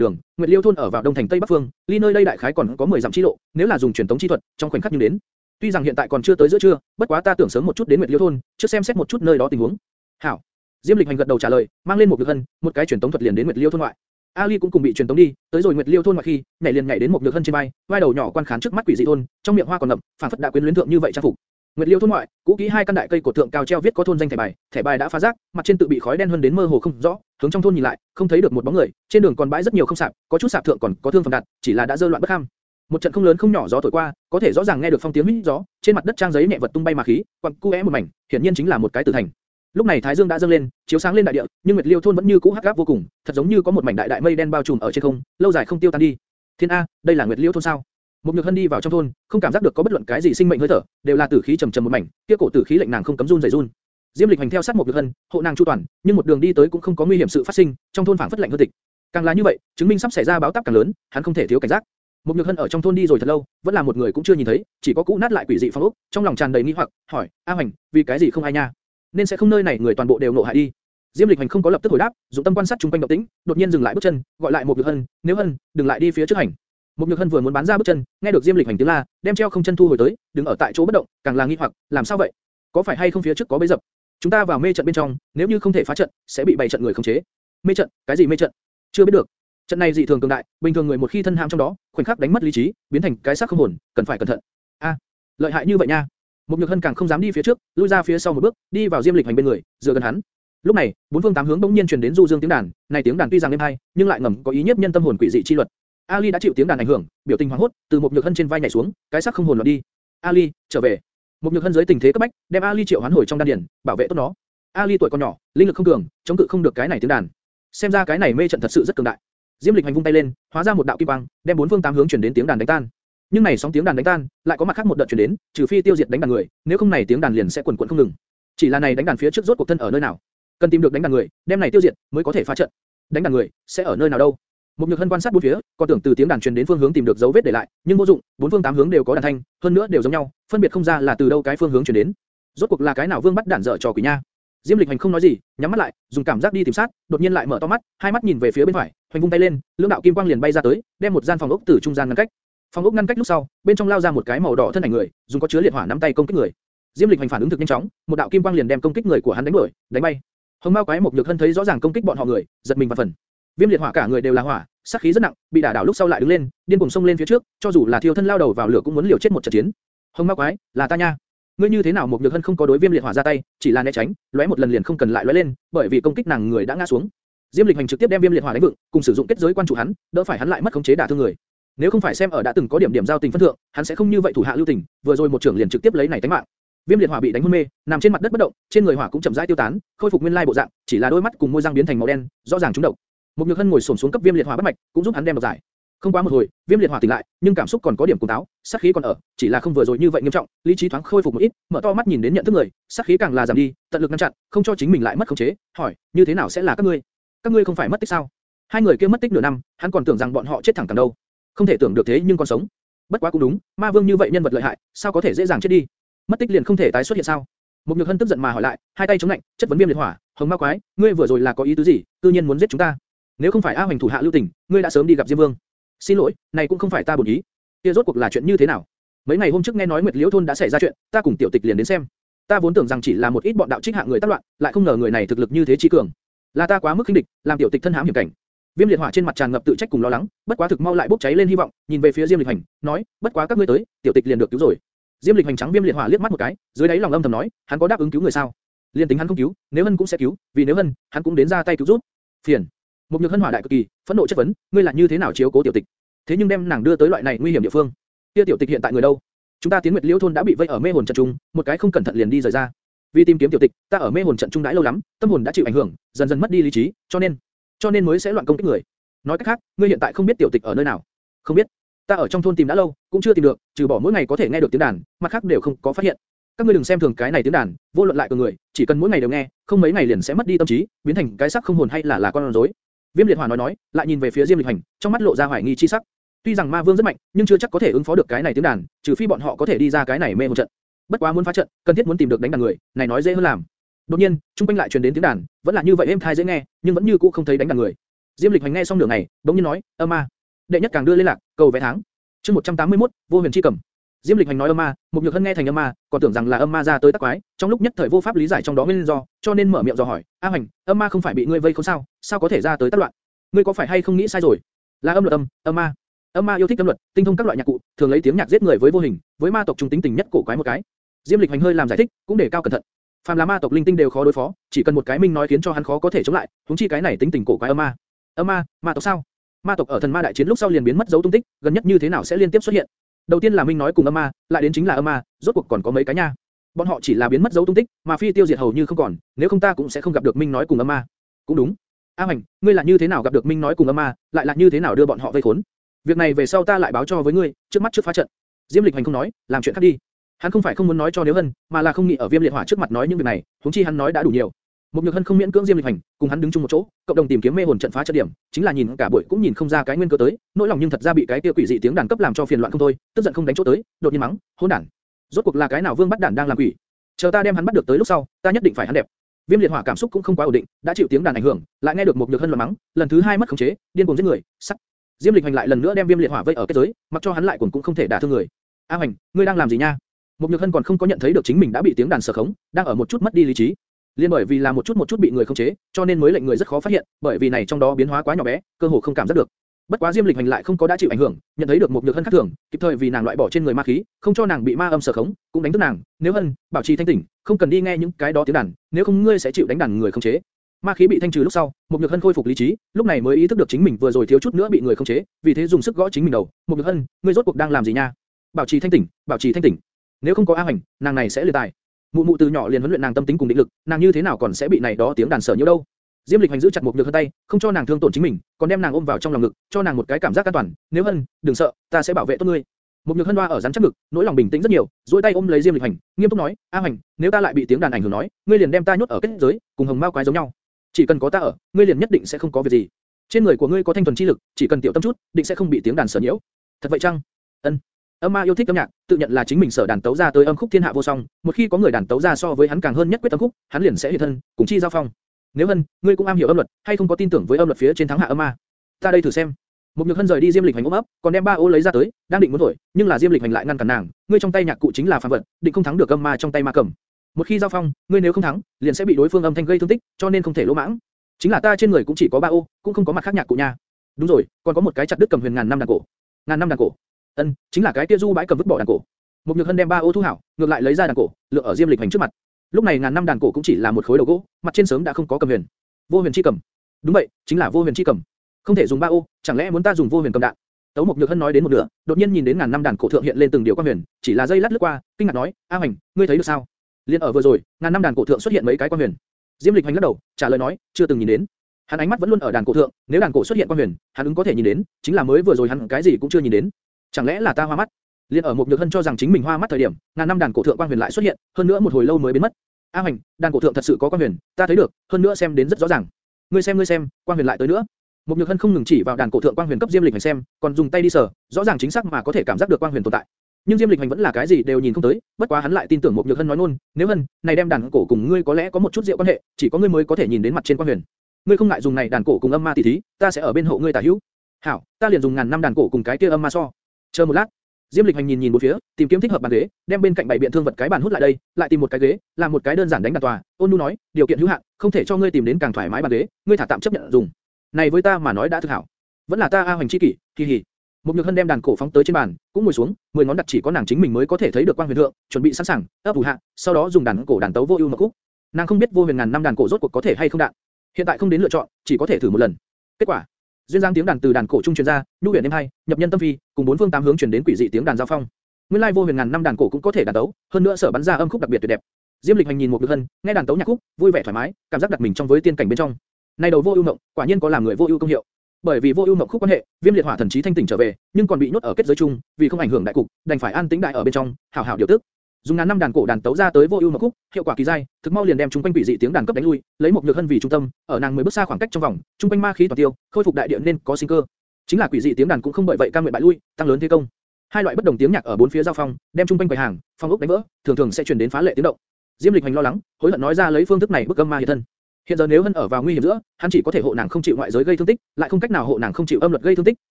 đường, Nguyệt Liêu thôn ở vào Đông Thành Tây Bắc phương, ly nơi đây đại khái còn có 10 dặm chi lộ, nếu là dùng truyền tống chi thuật, trong khoảnh khắc như đến. Tuy rằng hiện tại còn chưa tới giữa trưa, bất quá ta tưởng sớm một chút đến Nguyệt Liêu thôn, trước xem xét một chút nơi đó tình huống. Hảo. Diêm Lịch Hành gật đầu trả lời, mang lên một nhược hân, một cái truyền tống thuật liền đến Nguyệt Liêu thôn ngoại. Ali cũng cùng bị truyền tống đi, tới rồi Nguyệt Liêu thôn ngoại khi, nhảy liền nhảy đến một nhược hân trên vai, vai đầu nhỏ quan khán trước mắt quỷ dị thôn, trong miệng hoa còn ngậm, phản phất đã quyến luyến thượng như vậy trang phục. Nguyệt Liêu thôn ngoại, cũ kỹ hai căn đại cây cổ thượng cao treo viết có thôn danh thẻ bài, thẻ bài đã phá rác, mặt trên tự bị khói đen hơn đến mơ hồ không rõ, hướng trong thôn nhìn lại, không thấy được một bóng người, trên đường còn bãi rất nhiều không sạp, có chút sạp thượng còn có thương phẩm đặt, chỉ là đã dơ loạn bất ham. Một trận không lớn không nhỏ gió thổi qua, có thể rõ ràng nghe được phong tiếng hít gió, trên mặt đất trang giấy nhẹ vật tung bay mà khí, quặng cu é một mảnh, hiển nhiên chính là một cái tử thành. Lúc này thái dương đã dâng lên, chiếu sáng lên đại địa, nhưng Nguyệt Liêu thôn vẫn như cũ hắc áp vô cùng, thật giống như có một mảnh đại đại mây đen bao trùm ở trên không, lâu dài không tiêu tan đi. Thiên a, đây là Nguyệt Liêu thôn sao? Một nhược hân đi vào trong thôn, không cảm giác được có bất luận cái gì sinh mệnh hơi thở, đều là tử khí trầm trầm một mảnh, kia cổ tử khí lệnh nàng không cấm run rẩy run. Diêm Lịch hành theo sát một nhược hân, hộ nàng chu toàn, nhưng một đường đi tới cũng không có nguy hiểm sự phát sinh, trong thôn phảng phất lạnh hơn tịch. Càng là như vậy, chứng minh sắp xảy ra báo táp càng lớn, hắn không thể thiếu cảnh giác. Một nhược hân ở trong thôn đi rồi thật lâu, vẫn là một người cũng chưa nhìn thấy, chỉ có cũ nát lại quỷ dị phong ốc, trong lòng tràn đầy nghi hoặc, hỏi, A Hoành, vì cái gì không ai nha? Nên sẽ không nơi này người toàn bộ đều nộ hại đi. Diêm Lịch Hành không có lập tức hồi đáp, dụng tâm quan sát chung quanh động tĩnh, đột nhiên dừng lại bước chân, gọi lại một nhược hân, nếu hân, đừng lại đi phía trước hành. Một nhược hân vừa muốn bán ra bước chân, nghe được Diêm Lịch Hành tiếng la, đem treo không chân thu hồi tới, đứng ở tại chỗ bất động, càng là nghi hoặc, làm sao vậy? Có phải hay không phía trước có bẫy dập? Chúng ta vào mê trận bên trong, nếu như không thể phá trận, sẽ bị bảy trận người khống chế. Mê trận? Cái gì mê trận? Chưa biết được. Trận này dị thường cường đại, bình thường người một khi thân ham trong đó, khoảnh khắc đánh mất lý trí, biến thành cái xác không hồn, cần phải cẩn thận. A, lợi hại như vậy nha. Một nhược hân càng không dám đi phía trước, lui ra phía sau một bước, đi vào Diêm Lịch Hành bên người, dựa gần hắn. Lúc này, bốn phương tám hướng bỗng nhiên truyền đến du dương tiếng đàn, này tiếng đàn tuy rằng êm hay, nhưng lại ngầm có ý nhiếp nhân tâm hồn quỷ dị chi luật. Ali đã chịu tiếng đàn ảnh hưởng, biểu tình hoảng hốt, từ một nhược hân trên vai nhảy xuống, cái xác không hồn loạn đi. Ali, trở về. Một nhược hân dưới tình thế cấp bách, đem Ali triệu hoán hồi trong đan điền, bảo vệ tốt nó. Ali tuổi còn nhỏ, linh lực không cường, chống cự không được cái này tiếng đàn. Xem ra cái này mê trận thật sự rất cường đại. Diêm Lịch hành vung tay lên, hóa ra một đạo kim quang, đem bốn phương tám hướng truyền đến tiếng đàn đánh tan. Nhưng này sóng tiếng đàn đánh tan, lại có mặt khác một đợt truyền đến, trừ phi tiêu diệt đánh đàn người, nếu không này tiếng đàn liền sẽ quần quần không ngừng. Chỉ là này đánh đàn phía trước rốt cuộc thân ở nơi nào? Cần tìm được đánh đàn người, đem này tiêu diệt, mới có thể phá trận. Đánh đàn người sẽ ở nơi nào đâu? Một nhược hân quan sát bốn phía, còn tưởng từ tiếng đàn truyền đến phương hướng tìm được dấu vết để lại, nhưng vô dụng, bốn phương tám hướng đều có đàn thanh, hơn nữa đều giống nhau, phân biệt không ra là từ đâu cái phương hướng truyền đến. Rốt cuộc là cái nào vương bắt đàn dở trò quỷ nha? Diêm Lịch Hành không nói gì, nhắm mắt lại, dùng cảm giác đi tìm sát, đột nhiên lại mở to mắt, hai mắt nhìn về phía bên phải, hoành vung tay lên, lưỡng đạo kim quang liền bay ra tới, đem một gian phòng ốc từ trung gian ngăn cách. Phòng ốc ngăn cách lúc sau, bên trong lao ra một cái màu đỏ thân ảnh người, dùng có chứa liệt hỏa nắm tay công kích người. Diêm Lịch Hành phản ứng thực nhanh chóng, một đạo kim quang liền đem công kích người của hắn đánh đuổi, đánh bay. Hồng Mao quái một nhược thân thấy rõ ràng công kích bọn họ người, giật mình và phần. Viêm liệt hỏa cả người đều là hỏa, sát khí rất nặng, bị đả đảo lúc sau lại đứng lên, điên cuồng xông lên phía trước, cho dù là thiêu thân lao đầu vào lửa cũng muốn liều chết một trận chiến. Hồng Mao quái, là ta nha. Ngươi như thế nào một nhược thân không có đối viêm liệt hỏa ra tay, chỉ là né tránh, lóe một lần liền không cần lại lóe lên, bởi vì công kích nàng người đã ngã xuống. Diêm Lịch Hành trực tiếp đem viêm liệt hỏa đánh vượng, cùng sử dụng kết giới quan chủ hắn, đỡ phải hắn lại mất khống chế đả thương người. Nếu không phải xem ở đã từng có điểm điểm giao tình phân thượng, hắn sẽ không như vậy thủ hạ lưu tình, vừa rồi một trưởng liền trực tiếp lấy này tính mạng. Viêm liệt hỏa bị đánh hôn mê, nằm trên mặt đất bất động, trên người hỏa cũng chậm rãi tiêu tán, khôi phục nguyên lai bộ dạng, chỉ là đôi mắt cùng môi răng biến thành màu đen, rõ ràng trúng độc. Một nhược hân ngồi xổm xuống cấp viêm liệt hỏa bắt mạch, cũng giúp hắn đem độc giải. Không quá một hồi, viêm liệt hỏa tỉnh lại, nhưng cảm xúc còn có điểm cuồng táo, sát khí còn ở, chỉ là không vừa rồi như vậy nghiêm trọng, lý trí thoáng khôi phục một ít, mở to mắt nhìn đến nhận thức người, sát khí càng là giảm đi, tận lực ngăn chặn, không cho chính mình lại mất khống chế, hỏi, như thế nào sẽ là các ngươi? Các ngươi không phải mất tích sao? Hai người kia mất tích nửa năm, hắn còn tưởng rằng bọn họ chết thẳng cẳng đâu. Không thể tưởng được thế nhưng còn sống. Bất quá cũng đúng, ma vương như vậy nhân vật lợi hại, sao có thể dễ dàng chết đi? Mất tích liền không thể tái xuất hiện sao? Một nhược hân tức giận mà hỏi lại, hai tay chống lạnh, chất vấn viêm liệt hỏa, hồng ma quái, ngươi vừa rồi là có ý tứ gì? Tự nhiên muốn giết chúng ta. Nếu không phải A Hoành thủ hạ lưu tình, ngươi đã sớm đi gặp Diêm Vương. Xin lỗi, này cũng không phải ta bổn ý. Kia rốt cuộc là chuyện như thế nào? Mấy ngày hôm trước nghe nói Nguyệt Liễu thôn đã xảy ra chuyện, ta cùng tiểu tịch liền đến xem. Ta vốn tưởng rằng chỉ là một ít bọn đạo trích hạng người tác loạn, lại không ngờ người này thực lực như thế chi cường. Là ta quá mức khinh địch, làm tiểu tịch thân hãm hiểm cảnh. Viêm liệt hỏa trên mặt tràn ngập tự trách cùng lo lắng, bất quá thực mau lại bốc cháy lên hy vọng, nhìn về phía Diêm Lịch Hành, nói, bất quá các ngươi tới, tiểu tịch liền được cứu rồi. Diêm Lịch Hành trắng Viêm liệt hỏa liếc mắt một cái, dưới đáy lòng âm thầm nói, hắn có đáp ứng cứu người sao? Liên tính hắn không cứu, nếu hân cũng sẽ cứu, vì nếu hân, hắn cũng đến ra tay cứu giúp. Phiền. Một nhược hân hỏa đại cực kỳ, phẫn nộ chất vấn, ngươi là như thế nào chiếu cố tiểu tịch? Thế nhưng đem nàng đưa tới loại này nguy hiểm địa phương. Kia tiểu tịch hiện tại người đâu? Chúng ta tiến Nguyệt Liễu thôn đã bị vây ở mê hồn trận trung, một cái không cẩn thận liền đi rời ra. Vì tìm kiếm tiểu tịch, ta ở mê hồn trận trung đãi lâu lắm, tâm hồn đã chịu ảnh hưởng, dần dần mất đi lý trí, cho nên, cho nên mới sẽ loạn công kích người. Nói cách khác, ngươi hiện tại không biết tiểu tịch ở nơi nào? Không biết. Ta ở trong thôn tìm đã lâu, cũng chưa tìm được, trừ bỏ mỗi ngày có thể nghe được tiếng đàn, mặt khác đều không có phát hiện. Các ngươi đừng xem thường cái này tiếng đàn, vô luận lại của người, chỉ cần mỗi ngày đều nghe, không mấy ngày liền sẽ mất đi tâm trí, biến thành cái xác không hồn hay là là con rối. Viêm liệt hỏa nói nói, lại nhìn về phía Diêm Lịch Hành, trong mắt lộ ra hoài nghi chi sắc. Tuy rằng ma vương rất mạnh, nhưng chưa chắc có thể ứng phó được cái này tiếng đàn, trừ phi bọn họ có thể đi ra cái này mê hồn trận. Bất quá muốn phá trận, cần thiết muốn tìm được đánh đàn người, này nói dễ hơn làm. Đột nhiên, trung quanh lại truyền đến tiếng đàn, vẫn là như vậy êm tai dễ nghe, nhưng vẫn như cũ không thấy đánh đàn người. Diêm Lịch Hành nghe xong nửa ngày, bỗng nhiên nói, âm ma, đệ nhất càng đưa lên lạc, cầu vé tháng. Chương 181, vô huyền chi cầm. Diêm Lịch Hành nói âm ma, một nhược hân nghe thành âm ma, còn tưởng rằng là âm ma ra tới tác quái, trong lúc nhất thời vô pháp lý giải trong đó nguyên do, cho nên mở miệng dò hỏi, A Hành, âm ma không phải bị ngươi vây không sao, sao có thể ra tới tác loạn? Ngươi có phải hay không nghĩ sai rồi? Là âm luật âm, âm ma. Âm ma yêu thích âm luật, tinh thông các loại nhạc cụ, thường lấy tiếng nhạc giết người với vô hình, với ma tộc trung tính tình nhất cổ quái một cái. Diêm Lịch Hành hơi làm giải thích, cũng để cao cẩn thận. Phàm là ma tộc linh tinh đều khó đối phó, chỉ cần một cái minh nói khiến cho hắn khó có thể chống lại, huống chi cái này tính tình cổ quái âm ma. Âm ma, ma tộc sao? Ma tộc ở thần ma đại chiến lúc sau liền biến mất dấu tung tích, gần nhất như thế nào sẽ liên tiếp xuất hiện? Đầu tiên là minh nói cùng âm ma, lại đến chính là âm ma, rốt cuộc còn có mấy cái nha. Bọn họ chỉ là biến mất dấu tung tích, mà phi tiêu diệt hầu như không còn, nếu không ta cũng sẽ không gặp được minh nói cùng âm ma. Cũng đúng. A Hoành, ngươi là như thế nào gặp được minh nói cùng âm ma, lại là như thế nào đưa bọn họ vây khốn? Việc này về sau ta lại báo cho với ngươi, trước mắt trước phá trận. Diêm Lịch Hành không nói, làm chuyện khác đi. Hắn không phải không muốn nói cho Nếu Hân, mà là không nghĩ ở Viêm Liệt Hỏa trước mặt nói những việc này, huống chi hắn nói đã đủ nhiều. Mục Nhược Hân không miễn cưỡng Diêm Lịch Hành, cùng hắn đứng chung một chỗ, cộng đồng tìm kiếm mê hồn trận phá trận điểm, chính là nhìn cả buổi cũng nhìn không ra cái nguyên cơ tới, nỗi lòng nhưng thật ra bị cái kia quỷ dị tiếng đàn cấp làm cho phiền loạn không thôi, tức giận không đánh chỗ tới, đột nhiên mắng, hỗn đản. Rốt cuộc là cái nào vương bắt đản đang làm quỷ? Chờ ta đem hắn bắt được tới lúc sau, ta nhất định phải hắn đẹp. Viêm liệt hỏa cảm xúc cũng không quá ổn định, đã chịu tiếng đàn ảnh hưởng, lại nghe được Mục nhược hân loạn mắng, lần thứ hai mất khống chế, điên cuồng giết người, Sắc. Diêm Lịch Hành lại lần nữa đem Viêm liệt hỏa vây ở kết giới, mặc cho hắn lại cuồng cũng không thể đả thương người. A Hành, ngươi đang làm gì nha? Mục nhược hân còn không có nhận thấy được chính mình đã bị tiếng đàn sở khống, đang ở một chút mất đi lý trí. Liên bởi vì là một chút một chút bị người khống chế, cho nên mới lệnh người rất khó phát hiện, bởi vì này trong đó biến hóa quá nhỏ bé, cơ hồ không cảm giác được. Bất quá Diêm Lịch Hành lại không có đã chịu ảnh hưởng, nhận thấy được một nhược hân khác thường, kịp thời vì nàng loại bỏ trên người ma khí, không cho nàng bị ma âm sở khống, cũng đánh thức nàng. Nếu hân, bảo trì thanh tỉnh, không cần đi nghe những cái đó tiếng đàn, nếu không ngươi sẽ chịu đánh đàn người khống chế. Ma khí bị thanh trừ lúc sau, một nhược hân khôi phục lý trí, lúc này mới ý thức được chính mình vừa rồi thiếu chút nữa bị người khống chế, vì thế dùng sức gõ chính mình đầu. Một nhược hân, ngươi rốt cuộc đang làm gì nha? Bảo trì thanh tỉnh, bảo trì thanh tỉnh. Nếu không có A Hoành, nàng này sẽ lừa tài. Mụ mụ từ nhỏ liền huấn luyện nàng tâm tính cùng định lực, nàng như thế nào còn sẽ bị này đó tiếng đàn sở nhiễu đâu? Diêm Lịch Hành giữ chặt một nhược hân tay, không cho nàng thương tổn chính mình, còn đem nàng ôm vào trong lòng ngực, cho nàng một cái cảm giác an toàn. Nếu hân, đừng sợ, ta sẽ bảo vệ tốt ngươi. Một nhược hân hoa ở rắn chắc ngực, nỗi lòng bình tĩnh rất nhiều, duỗi tay ôm lấy Diêm Lịch Hành, nghiêm túc nói, A Hành, nếu ta lại bị tiếng đàn ảnh hưởng nói, ngươi liền đem ta nhốt ở kết giới, cùng hồng mao quái giống nhau. Chỉ cần có ta ở, ngươi liền nhất định sẽ không có việc gì. Trên người của ngươi có thanh thuần chi lực, chỉ cần tiểu tâm chút, định sẽ không bị tiếng đàn sở nhiễu. Thật vậy chăng? Ân. Âm ma yêu thích âm nhạc, tự nhận là chính mình sở đàn tấu ra tới âm khúc thiên hạ vô song, một khi có người đàn tấu ra so với hắn càng hơn nhất quyết âm khúc, hắn liền sẽ hiện thân, cùng chi giao phong. Nếu hân, ngươi cũng am hiểu âm luật, hay không có tin tưởng với âm luật phía trên thắng hạ âm ma? Ta đây thử xem. Một nhược hân rời đi Diêm Lịch Hành ôm ấp, còn đem ba ô lấy ra tới, đang định muốn thổi, nhưng là Diêm Lịch Hành lại ngăn cản nàng, ngươi trong tay nhạc cụ chính là phàm vật, định không thắng được âm ma trong tay ma cầm. Một khi giao phong, ngươi nếu không thắng, liền sẽ bị đối phương âm thanh gây thương tích, cho nên không thể lỗ mãng. Chính là ta trên người cũng chỉ có ba ô, cũng không có mặt khác nhạc cụ nha. Đúng rồi, còn có một cái chặt đứt cầm huyền ngàn năm đàn cổ. Ngàn năm đàn cổ. Ân, chính là cái kia du bãi cầm vứt bỏ đàn cổ. Một nhược hân đem ba ô thu hảo, ngược lại lấy ra đàn cổ, lựa ở Diêm Lịch Hành trước mặt. Lúc này ngàn năm đàn cổ cũng chỉ là một khối đầu gỗ, mặt trên sớm đã không có cầm huyền. Vô huyền chi cầm. Đúng vậy, chính là vô huyền chi cầm. Không thể dùng ba ô, chẳng lẽ muốn ta dùng vô huyền cầm đạn? Tấu Mục Nhược Hân nói đến một nửa, đột nhiên nhìn đến ngàn năm đàn cổ thượng hiện lên từng điều quan huyền, chỉ là dây lát lướt qua, kinh ngạc nói, A Hoành, ngươi thấy được sao? Liên ở vừa rồi, ngàn năm đàn cổ thượng xuất hiện mấy cái quan huyền. Diêm Lịch Hành lắc đầu, trả lời nói, chưa từng nhìn đến. Hắn ánh mắt vẫn luôn ở đàn cổ thượng, nếu đàn cổ xuất hiện quan huyền, hắn ứng có thể nhìn đến, chính là mới vừa rồi hắn cái gì cũng chưa nhìn đến. Chẳng lẽ là ta hoa mắt? Liên ở Mục Nhược Hân cho rằng chính mình hoa mắt thời điểm, ngàn năm đàn cổ thượng quan huyền lại xuất hiện, hơn nữa một hồi lâu mới biến mất. A Hoành, đàn cổ thượng thật sự có quan huyền, ta thấy được, hơn nữa xem đến rất rõ ràng. Ngươi xem ngươi xem, quan huyền lại tới nữa. Một Nhược Hân không ngừng chỉ vào đàn cổ thượng quang huyền cấp Diêm Lịch Hành xem, còn dùng tay đi sờ, rõ ràng chính xác mà có thể cảm giác được quang huyền tồn tại. Nhưng Diêm Lịch Hành vẫn là cái gì đều nhìn không tới, bất quá hắn lại tin tưởng một Nhược Hân nói luôn, nếu Hân, này đem đàn cổ cùng ngươi có lẽ có một chút diệu quan hệ, chỉ có ngươi mới có thể nhìn đến mặt trên quang huyền. Ngươi không ngại dùng này đàn cổ cùng âm ma tỷ thí, ta sẽ ở bên hộ ngươi tả hữu. Hảo, ta liền dùng ngàn năm đàn cổ cùng cái kia âm ma so. Chờ một lát, Diêm Lịch Hành nhìn nhìn bốn phía, tìm kiếm thích hợp bàn ghế, đem bên cạnh bảy biện thương vật cái bàn hút lại đây, lại tìm một cái ghế, làm một cái đơn giản đánh đàn tòa. Ôn Nu nói, điều kiện hữu hạn, không thể cho ngươi tìm đến càng thoải mái bàn ghế, ngươi thả tạm chấp nhận dùng. Này với ta mà nói đã thực hảo. Vẫn là ta A Hoành chi kỷ, kỳ hỉ. Một nhược hân đem đàn cổ phóng tới trên bàn, cũng ngồi xuống, mười ngón đặt chỉ có nàng chính mình mới có thể thấy được quang huyền thượng, chuẩn bị sẵn sàng, ấp ủ hạ, sau đó dùng đàn cổ đàn tấu vô ưu mà khúc. Nàng không biết vô huyền ngàn năm đàn cổ rốt cuộc có thể hay không đạn. Hiện tại không đến lựa chọn, chỉ có thể thử một lần. Kết quả, duyên dáng tiếng đàn từ đàn cổ trung truyền ra, nhu huyền đêm hai, nhập nhân tâm phi, cùng bốn phương tám hướng truyền đến quỷ dị tiếng đàn giao phong. Nguyên lai vô huyền ngàn năm đàn cổ cũng có thể đàn tấu, hơn nữa sở bắn ra âm khúc đặc biệt tuyệt đẹp. Diêm Lịch Hành nhìn một được hân, nghe đàn tấu nhạc khúc, vui vẻ thoải mái, cảm giác đặt mình trong với tiên cảnh bên trong. Này đầu vô ưu mộng, quả nhiên có làm người vô ưu công hiệu bởi vì vô ưu mộng khúc quan hệ, viêm liệt hỏa thần trí thanh tỉnh trở về, nhưng còn bị nhốt ở kết giới chung, vì không ảnh hưởng đại cục, đành phải an tĩnh đại ở bên trong, hảo hảo điều tức dùng ngàn năm đàn cổ đàn tấu ra tới vô ưu một khúc, hiệu quả kỳ dai, thực mau liền đem chúng quanh quỷ dị tiếng đàn cấp đánh lui, lấy một nhược hân vì trung tâm, ở nàng mới bước xa khoảng cách trong vòng, trung quanh ma khí toàn tiêu, khôi phục đại địa nên có sinh cơ. chính là quỷ dị tiếng đàn cũng không bởi vậy cam nguyện bại lui, tăng lớn thế công. hai loại bất đồng tiếng nhạc ở bốn phía giao phong, đem trung quanh quầy hàng, phong ốc đánh vỡ, thường thường sẽ truyền đến phá lệ tiếng động. Diêm Lịch Hành lo lắng, hối hận nói ra lấy phương thức này bức âm ma hiện thân. Hiện giờ nếu Hân ở vào nguy hiểm giữa, hắn chỉ có thể hộ nàng không chịu ngoại giới gây thương tích, lại không cách nào hộ nàng không chịu âm luật gây thương tích,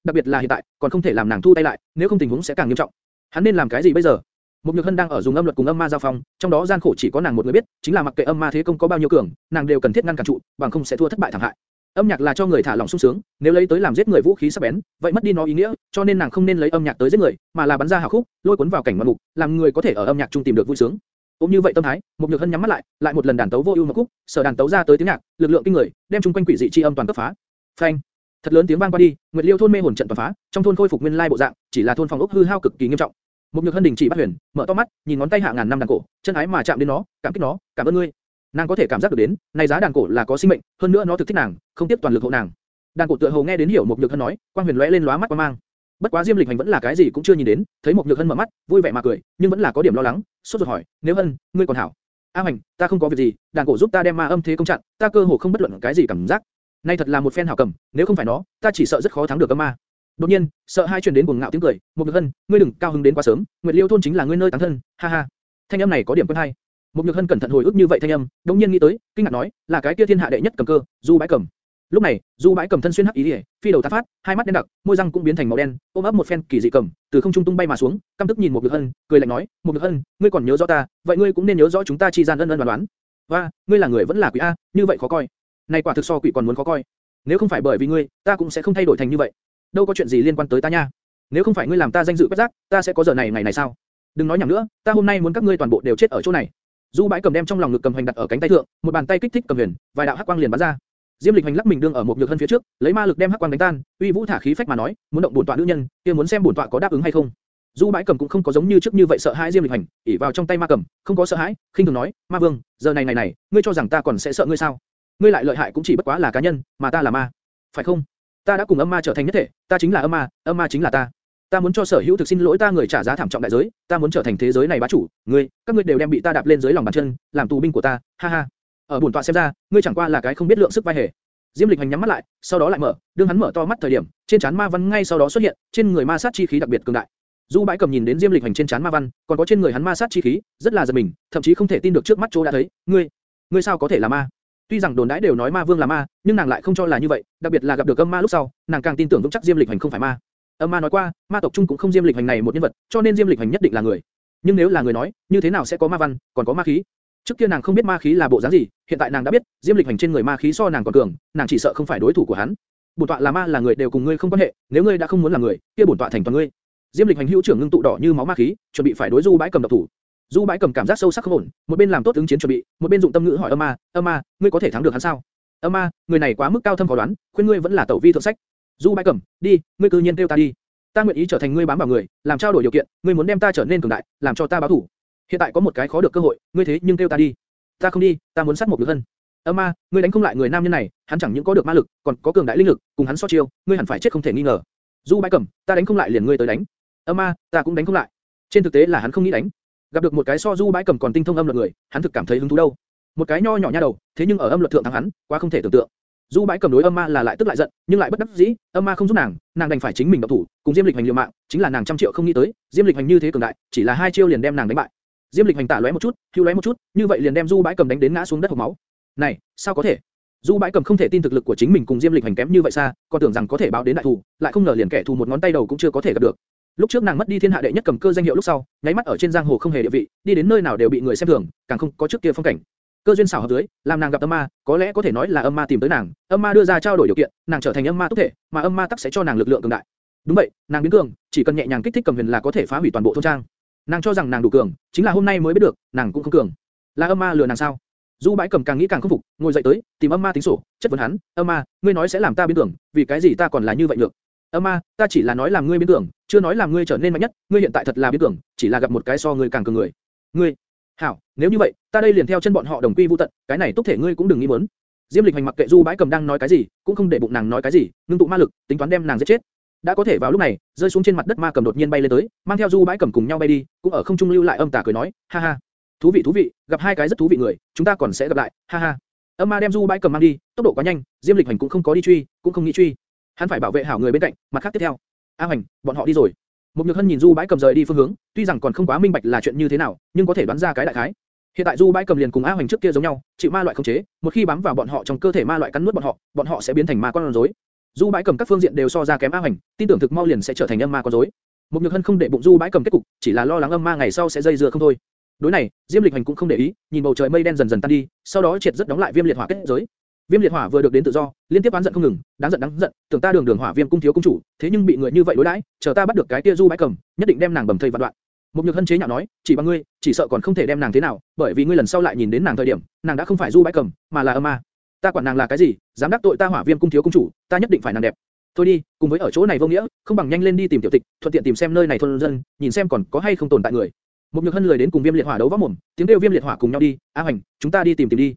đặc biệt là hiện tại, còn không thể làm nàng thu tay lại, nếu không tình huống sẽ càng nghiêm trọng. Hắn nên làm cái gì bây giờ? Một Nhược Hân đang ở dùng âm luật cùng âm ma giao phong, trong đó gian khổ chỉ có nàng một người biết, chính là mặc kệ âm ma thế công có bao nhiêu cường, nàng đều cần thiết ngăn cản trụ, bằng không sẽ thua thất bại thảm hại. Âm nhạc là cho người thả lòng sung sướng, nếu lấy tới làm giết người vũ khí sắc bén, vậy mất đi nó ý nghĩa, cho nên nàng không nên lấy âm nhạc tới giết người, mà là bắn ra hào khúc, lôi cuốn vào cảnh ngoạn mục, làm người có thể ở âm nhạc trung tìm được vui sướng. Cũng như vậy tâm thái, một nhược hân nhắm mắt lại, lại một lần đàn tấu vô ưu một khúc, sở đàn tấu ra tới tiếng nhạc, lực lượng kinh người, đem chung quanh quỷ dị chi âm toàn cấp phá. Phanh! Thật lớn tiếng vang qua đi, Nguyệt Liêu thôn mê hồn trận toàn phá, trong thôn khôi phục nguyên lai bộ dạng, chỉ là thôn phòng ốc hư hao cực kỳ nghiêm trọng. Một nhược hân đình chỉ bắt huyền, mở to mắt, nhìn ngón tay hạ ngàn năm đàn cổ, chân ái mà chạm đến nó, cảm kích nó, cảm ơn ngươi. Nàng có thể cảm giác được đến, này giá đàn cổ là có sinh mệnh, hơn nữa nó thực thích nàng, không tiếp toàn lực hộ nàng. Đàn cổ tựa hồ nghe đến hiểu một nhược hân nói, quang huyền lóe lên lóa mắt quang mang. Bất quá Diêm Lịch Hành vẫn là cái gì cũng chưa nhìn đến, thấy một Nhược Hân mở mắt, vui vẻ mà cười, nhưng vẫn là có điểm lo lắng, sốt ruột hỏi, nếu Hân, ngươi còn hảo? A Hành, ta không có việc gì, đàn cổ giúp ta đem ma âm thế công chặn, ta cơ hồ không bất luận cái gì cảm giác. Nay thật là một phen hảo cầm, nếu không phải nó, ta chỉ sợ rất khó thắng được âm ma. Đột nhiên, sợ hai truyền đến buồn ngạo tiếng cười, một Nhược Hân, ngươi đừng cao hứng đến quá sớm, Nguyệt Liêu thôn chính là ngươi nơi táng thân, ha ha. Thanh âm này có điểm quen hay. Một Nhược Hân cẩn thận hồi ức như vậy thanh âm, đột nhiên nghĩ tới, kinh ngạc nói, là cái kia thiên hạ đệ nhất cầm cơ, Du Bãi Cầm. Lúc này, Du Bãi Cầm thân xuyên hắc ý liễu, phi đầu tá phát, hai mắt đen đặc, môi răng cũng biến thành màu đen, ôm ấp một phen kỳ dị cầm, từ không trung tung bay mà xuống, căm tức nhìn một Nhược Hân, cười lạnh nói, một Nhược Hân, ngươi còn nhớ rõ ta, vậy ngươi cũng nên nhớ rõ chúng ta chi gian ân ân đoán đoán. Và, ngươi là người vẫn là quỷ a, như vậy khó coi. Này quả thực so quỷ còn muốn khó coi. Nếu không phải bởi vì ngươi, ta cũng sẽ không thay đổi thành như vậy. Đâu có chuyện gì liên quan tới ta nha. Nếu không phải ngươi làm ta danh dự quét rác, ta sẽ có giờ này ngày này sao? Đừng nói nhảm nữa, ta hôm nay muốn các ngươi toàn bộ đều chết ở chỗ này. Du bãi cầm đem trong lòng ngực cầm hoành đặt ở cánh tay thượng, một bàn tay kích thích cầm huyền, vài đạo hắc quang liền bắn ra. Diêm Lịch hành lắc mình đương ở một nhược thân phía trước, lấy ma lực đem hắc quang đánh tan, uy vũ thả khí phách mà nói, muốn động bổn tọa nữ nhân, kia muốn xem bổn tọa có đáp ứng hay không. Du bãi cầm cũng không có giống như trước như vậy sợ hãi Diêm Lịch hành, ỉ vào trong tay ma cầm, không có sợ hãi, khinh thường nói, ma vương, giờ này này này, ngươi cho rằng ta còn sẽ sợ ngươi sao? Ngươi lại lợi hại cũng chỉ bất quá là cá nhân, mà ta là ma, phải không? Ta đã cùng âm ma trở thành nhất thể, ta chính là âm ma, âm ma chính là ta. Ta muốn cho sở hữu thực xin lỗi ta người trả giá thảm trọng đại giới, ta muốn trở thành thế giới này bá chủ, ngươi, các ngươi đều đem bị ta đạp lên dưới lòng bàn chân, làm tù binh của ta, ha ha. Ở bổn tọa xem ra, ngươi chẳng qua là cái không biết lượng sức vai hề. Diêm Lịch Hành nhắm mắt lại, sau đó lại mở, đương hắn mở to mắt thời điểm, trên trán ma văn ngay sau đó xuất hiện, trên người ma sát chi khí đặc biệt cường đại. Du Bãi Cầm nhìn đến Diêm Lịch Hành trên trán ma văn, còn có trên người hắn ma sát chi khí, rất là giật mình, thậm chí không thể tin được trước mắt chỗ đã thấy, ngươi, ngươi sao có thể là ma? Tuy rằng đồn đãi đều nói ma vương là ma, nhưng nàng lại không cho là như vậy, đặc biệt là gặp được âm ma lúc sau, nàng càng tin tưởng vững chắc Diêm Lịch Hành không phải ma. Âm ma nói qua, ma tộc trung cũng không Diêm Lịch Hành này một nhân vật, cho nên Diêm Lịch Hành nhất định là người. Nhưng nếu là người nói, như thế nào sẽ có ma văn, còn có ma khí? Trước kia nàng không biết ma khí là bộ dáng gì, hiện tại nàng đã biết, Diêm Lịch Hành trên người ma khí so nàng còn cường, nàng chỉ sợ không phải đối thủ của hắn. Bổn tọa là ma là người đều cùng ngươi không quan hệ, nếu ngươi đã không muốn là người, kia bổn tọa thành toàn ngươi. Diêm Lịch Hành hữu trưởng ngưng tụ đỏ như máu ma khí, chuẩn bị phải đối Du Bãi Cầm độc thủ. Du Bãi Cầm cảm giác sâu sắc không ổn, một bên làm tốt ứng chiến chuẩn bị, một bên dụng tâm ngữ hỏi Âm Ma, Âm Ma, ngươi có thể thắng được hắn sao? Âm Ma, người này quá mức cao thâm khó đoán, khuyên ngươi vẫn là tẩu vi thượng sách. Du Bãi Cầm, đi, ngươi cư nhiên kêu ta đi. Ta nguyện ý trở thành ngươi bám vào người, làm trao đổi điều kiện, ngươi muốn đem ta trở nên cường đại, làm cho ta báo thủ. Hiện tại có một cái khó được cơ hội, ngươi thế nhưng kêu ta đi. Ta không đi, ta muốn sát một lực hân. Âm Ma, ngươi đánh không lại người nam nhân này, hắn chẳng những có được ma lực, còn có cường đại linh lực, cùng hắn so chiêu, ngươi hẳn phải chết không thể nghi ngờ. Du Bãi Cầm, ta đánh không lại liền ngươi tới đánh. Âm Ma, ta cũng đánh không lại. Trên thực tế là hắn không nghĩ đánh, gặp được một cái so Du Bãi Cầm còn tinh thông âm luật người, hắn thực cảm thấy hứng thú đâu. Một cái nho nhỏ nha đầu, thế nhưng ở âm luật thượng thắng hắn, quá không thể tưởng tượng. Du Bãi Cầm đối âm ma là lại tức lại giận, nhưng lại bất đắc dĩ, âm ma không giúp nàng, nàng đành phải chính mình động thủ, cùng Diêm Lịch Hành liều mạng, chính là nàng trăm triệu không nghĩ tới, Diêm Lịch Hành như thế cường đại, chỉ là hai chiêu liền đem nàng đánh bại. Diêm Lịch Hành tả lóe một chút, hưu lóe một chút, như vậy liền đem Du Bãi Cầm đánh đến ngã xuống đất hộc máu. Này, sao có thể? Du Bãi Cầm không thể tin thực lực của chính mình cùng Diêm Lịch Hành kém như vậy xa, còn tưởng rằng có thể báo đến đại thù, lại không ngờ liền kẻ thù một ngón tay đầu cũng chưa có thể gặp được. Lúc trước nàng mất đi thiên hạ đệ nhất cầm cơ danh hiệu lúc sau, nháy mắt ở trên giang hồ không hề địa vị, đi đến nơi nào đều bị người xem thường, càng không có trước kia phong cảnh. Cơ duyên xảo hợp dưới, làm nàng gặp âm ma, có lẽ có thể nói là âm ma tìm tới nàng, âm ma đưa ra trao đổi điều kiện, nàng trở thành âm ma tốt thể, mà âm ma tắc sẽ cho nàng lực lượng cường đại. Đúng vậy, nàng biến cường, chỉ cần nhẹ nhàng kích thích cầm huyền là có thể phá hủy toàn bộ thôn trang. Nàng cho rằng nàng đủ cường, chính là hôm nay mới biết được, nàng cũng không cường. Là âm ma lừa nàng sao? Du bãi cầm càng nghĩ càng không phục, ngồi dậy tới, tìm âm ma tính sổ, chất vấn hắn, âm ma, ngươi nói sẽ làm ta biến cường, vì cái gì ta còn là như vậy được? Âm ma, ta chỉ là nói làm ngươi biến cường, chưa nói làm ngươi trở nên mạnh nhất, ngươi hiện tại thật là biến cường, chỉ là gặp một cái so ngươi càng cường người. Ngươi, hảo, nếu như vậy, ta đây liền theo chân bọn họ đồng quy vu tận, cái này túc thể ngươi cũng đừng nghĩ muốn. Diêm Lịch Hành mặc kệ Du Bãi Cầm đang nói cái gì, cũng không để bụng nàng nói cái gì, ngưng tụ ma lực, tính toán đem nàng giết chết. Đã có thể vào lúc này, rơi xuống trên mặt đất ma cầm đột nhiên bay lên tới, mang theo Du Bãi Cầm cùng nhau bay đi, cũng ở không trung lưu lại âm tà cười nói, ha ha, thú vị thú vị, gặp hai cái rất thú vị người, chúng ta còn sẽ gặp lại, ha ha. Âm ma đem Du Bãi Cầm mang đi, tốc độ quá nhanh, Diêm Lịch Hành cũng không có đi truy, cũng không nghĩ truy. Hắn phải bảo vệ hảo người bên cạnh, mặt khác tiếp theo. A Hoành, bọn họ đi rồi. Mục Nhược Hân nhìn Du Bãi Cầm rời đi phương hướng, tuy rằng còn không quá minh bạch là chuyện như thế nào, nhưng có thể đoán ra cái đại khái. Hiện tại Du Bãi Cầm liền cùng A Hoành trước kia giống nhau, chịu ma loại khống chế, một khi bám vào bọn họ trong cơ thể ma loại cắn nuốt bọn họ, bọn họ sẽ biến thành ma con rối. Du Bãi Cầm các phương diện đều so ra kém A Hoành, tin tưởng thực mau liền sẽ trở thành âm ma con rối. Mục Nhược Hân không để bụng Du Bãi Cầm kết cục, chỉ là lo lắng âm ma ngày sau sẽ dây dưa không thôi. Đối này, Diêm Lịch Hành cũng không để ý, nhìn bầu trời mây đen dần dần tan đi, sau đó triệt rất đóng lại viêm liệt hỏa kết giới. Viêm liệt hỏa vừa được đến tự do, liên tiếp oán giận không ngừng, đáng giận đáng giận, tưởng ta đường đường hỏa viêm cung thiếu cung chủ, thế nhưng bị người như vậy đối đãi, chờ ta bắt được cái kia Du Bãi Cầm, nhất định đem nàng bầm thây vạn đoạn. Một nhược hân chế nhạo nói, chỉ bằng ngươi, chỉ sợ còn không thể đem nàng thế nào, bởi vì ngươi lần sau lại nhìn đến nàng thời điểm, nàng đã không phải du bãi cầm, mà là âm ma. Ta quản nàng là cái gì, dám đắc tội ta hỏa viêm cung thiếu cung chủ, ta nhất định phải nàng đẹp. Thôi đi, cùng với ở chỗ này vô nghĩa, không bằng nhanh lên đi tìm tiểu tịch, thuận tiện tìm xem nơi này thôn dân, nhìn xem còn có hay không tồn tại người. Một nhược hân lười đến cùng viêm liệt hỏa đấu võ mồm, tiếng kêu viêm liệt hỏa cùng nhau đi, a hoành, chúng ta đi tìm tìm đi.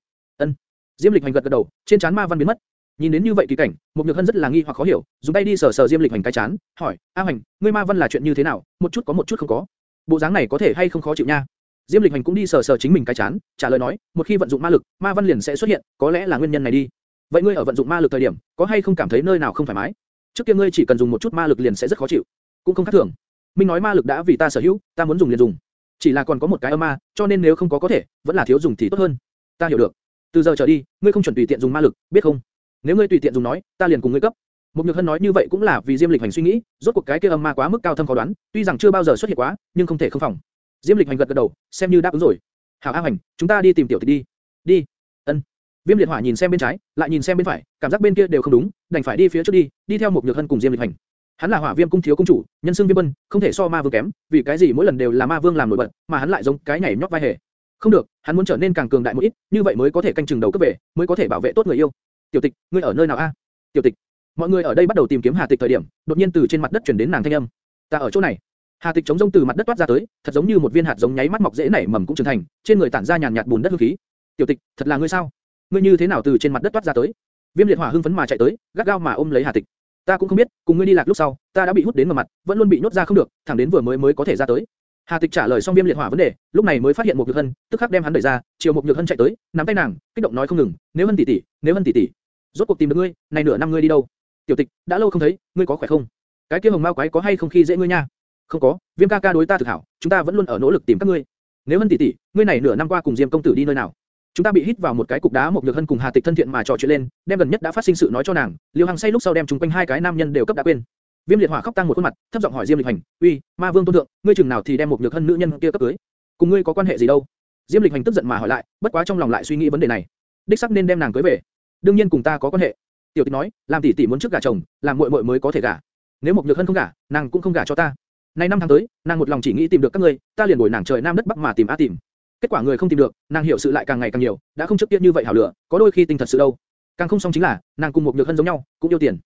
Diêm lịch hành gật gật đầu, trên chán ma văn biến mất. Nhìn đến như vậy kỳ cảnh, Mục Nhược Hân rất là nghi hoặc khó hiểu, dùng tay đi sờ sờ Diêm Lịch Hành cái chán, hỏi: "A Hành, ngươi ma văn là chuyện như thế nào? Một chút có một chút không có. Bộ dáng này có thể hay không khó chịu nha?" Diêm Lịch Hành cũng đi sờ sờ chính mình cái chán, trả lời nói: "Một khi vận dụng ma lực, ma văn liền sẽ xuất hiện, có lẽ là nguyên nhân này đi." Vậy ngươi ở vận dụng ma lực thời điểm, có hay không cảm thấy nơi nào không thoải mái? Trước kia ngươi chỉ cần dùng một chút ma lực liền sẽ rất khó chịu, cũng không khác thường. Minh nói ma lực đã vì ta sở hữu, ta muốn dùng liền dùng. Chỉ là còn có một cái âm ma, cho nên nếu không có có thể, vẫn là thiếu dùng thì tốt hơn. Ta hiểu được. Từ giờ trở đi, ngươi không chuẩn tùy tiện dùng ma lực, biết không? Nếu ngươi tùy tiện dùng nói, ta liền cùng ngươi cấp. Một Nhược Hân nói như vậy cũng là vì Diêm Lịch Hành suy nghĩ, rốt cuộc cái kia âm ma quá mức cao thâm khó đoán, tuy rằng chưa bao giờ xuất hiện quá, nhưng không thể không phòng. Diêm Lịch Hành gật gật đầu, xem như đáp ứng rồi. Hảo A Hành, chúng ta đi tìm tiểu tịch đi. Đi. Ân. Viêm Liệt Hỏa nhìn xem bên trái, lại nhìn xem bên phải, cảm giác bên kia đều không đúng, đành phải đi phía trước đi, đi theo một Nhược Hân cùng Diêm Lịch Hành. Hắn là Hỏa Viêm cung thiếu công chủ, nhân xương Viêm Bân, không thể so ma vương kém, vì cái gì mỗi lần đều là ma vương làm nổi bật, mà hắn lại giống cái nhảy nhót vai hề. Không được, hắn muốn trở nên càng cường đại một ít, như vậy mới có thể canh chừng đầu cấp về, mới có thể bảo vệ tốt người yêu. Tiểu Tịch, ngươi ở nơi nào a? Tiểu Tịch. Mọi người ở đây bắt đầu tìm kiếm Hà Tịch thời điểm, đột nhiên từ trên mặt đất truyền đến nàng thanh âm. Ta ở chỗ này. Hà Tịch chống rông từ mặt đất toát ra tới, thật giống như một viên hạt giống nháy mắt mọc rễ nảy mầm cũng trưởng thành, trên người tản ra nhàn nhạt bùn đất hương khí. Tiểu Tịch, thật là ngươi sao? Ngươi như thế nào từ trên mặt đất toát ra tới? Viêm liệt hỏa hưng phấn mà chạy tới, gắt gao mà ôm lấy Hà Tịch. Ta cũng không biết, cùng ngươi đi lạc lúc sau, ta đã bị hút đến mặt mặt, vẫn luôn bị nhốt ra không được, thẳng đến vừa mới mới có thể ra tới. Hà Tịch trả lời xong Viêm liệt hỏa vấn đề, lúc này mới phát hiện một Nhược Hân, tức khắc đem hắn đẩy ra, chiều một Nhược Hân chạy tới, nắm tay nàng, kích động nói không ngừng, nếu Hân tỷ tỷ, nếu Hân tỷ tỷ, rốt cuộc tìm được ngươi, này nửa năm ngươi đi đâu? Tiểu Tịch, đã lâu không thấy, ngươi có khỏe không? Cái kia hồng ma quái có hay không khi dễ ngươi nha? Không có, Viêm ca ca đối ta thực hảo, chúng ta vẫn luôn ở nỗ lực tìm các ngươi. Nếu Hân tỷ tỷ, ngươi này nửa năm qua cùng Diêm công tử đi nơi nào? Chúng ta bị hít vào một cái cục đá một nhược hân cùng Hà Tịch thân thiện mà trò chuyện lên, đem gần nhất đã phát sinh sự nói cho nàng. Liêu Hằng say lúc sau đem chúng quanh hai cái nam nhân đều cấp đã quên. Viêm liệt hỏa khóc tăng một khuôn mặt, thấp giọng hỏi Diêm Lịch Hành, "Uy, Ma Vương tôn thượng, ngươi chừng nào thì đem một nhược hân nữ nhân kia cấp cưới? Cùng ngươi có quan hệ gì đâu?" Diêm Lịch Hành tức giận mà hỏi lại, bất quá trong lòng lại suy nghĩ vấn đề này. Đích xác nên đem nàng cưới về. Đương nhiên cùng ta có quan hệ. Tiểu Tịch nói, làm tỷ tỷ muốn trước gả chồng, làm muội muội mới có thể gả. Nếu một nhược hân không gả, nàng cũng không gả cho ta. Nay năm tháng tới, nàng một lòng chỉ nghĩ tìm được các ngươi, ta liền bồi nàng trời nam đất bắc mà tìm a tìm. Kết quả người không tìm được, nàng hiểu sự lại càng ngày càng nhiều, đã không trước kia như vậy hảo lựa, có đôi khi tinh thật sự đâu. Càng không xong chính là, nàng cùng một nhược hân giống nhau, cũng yêu tiền.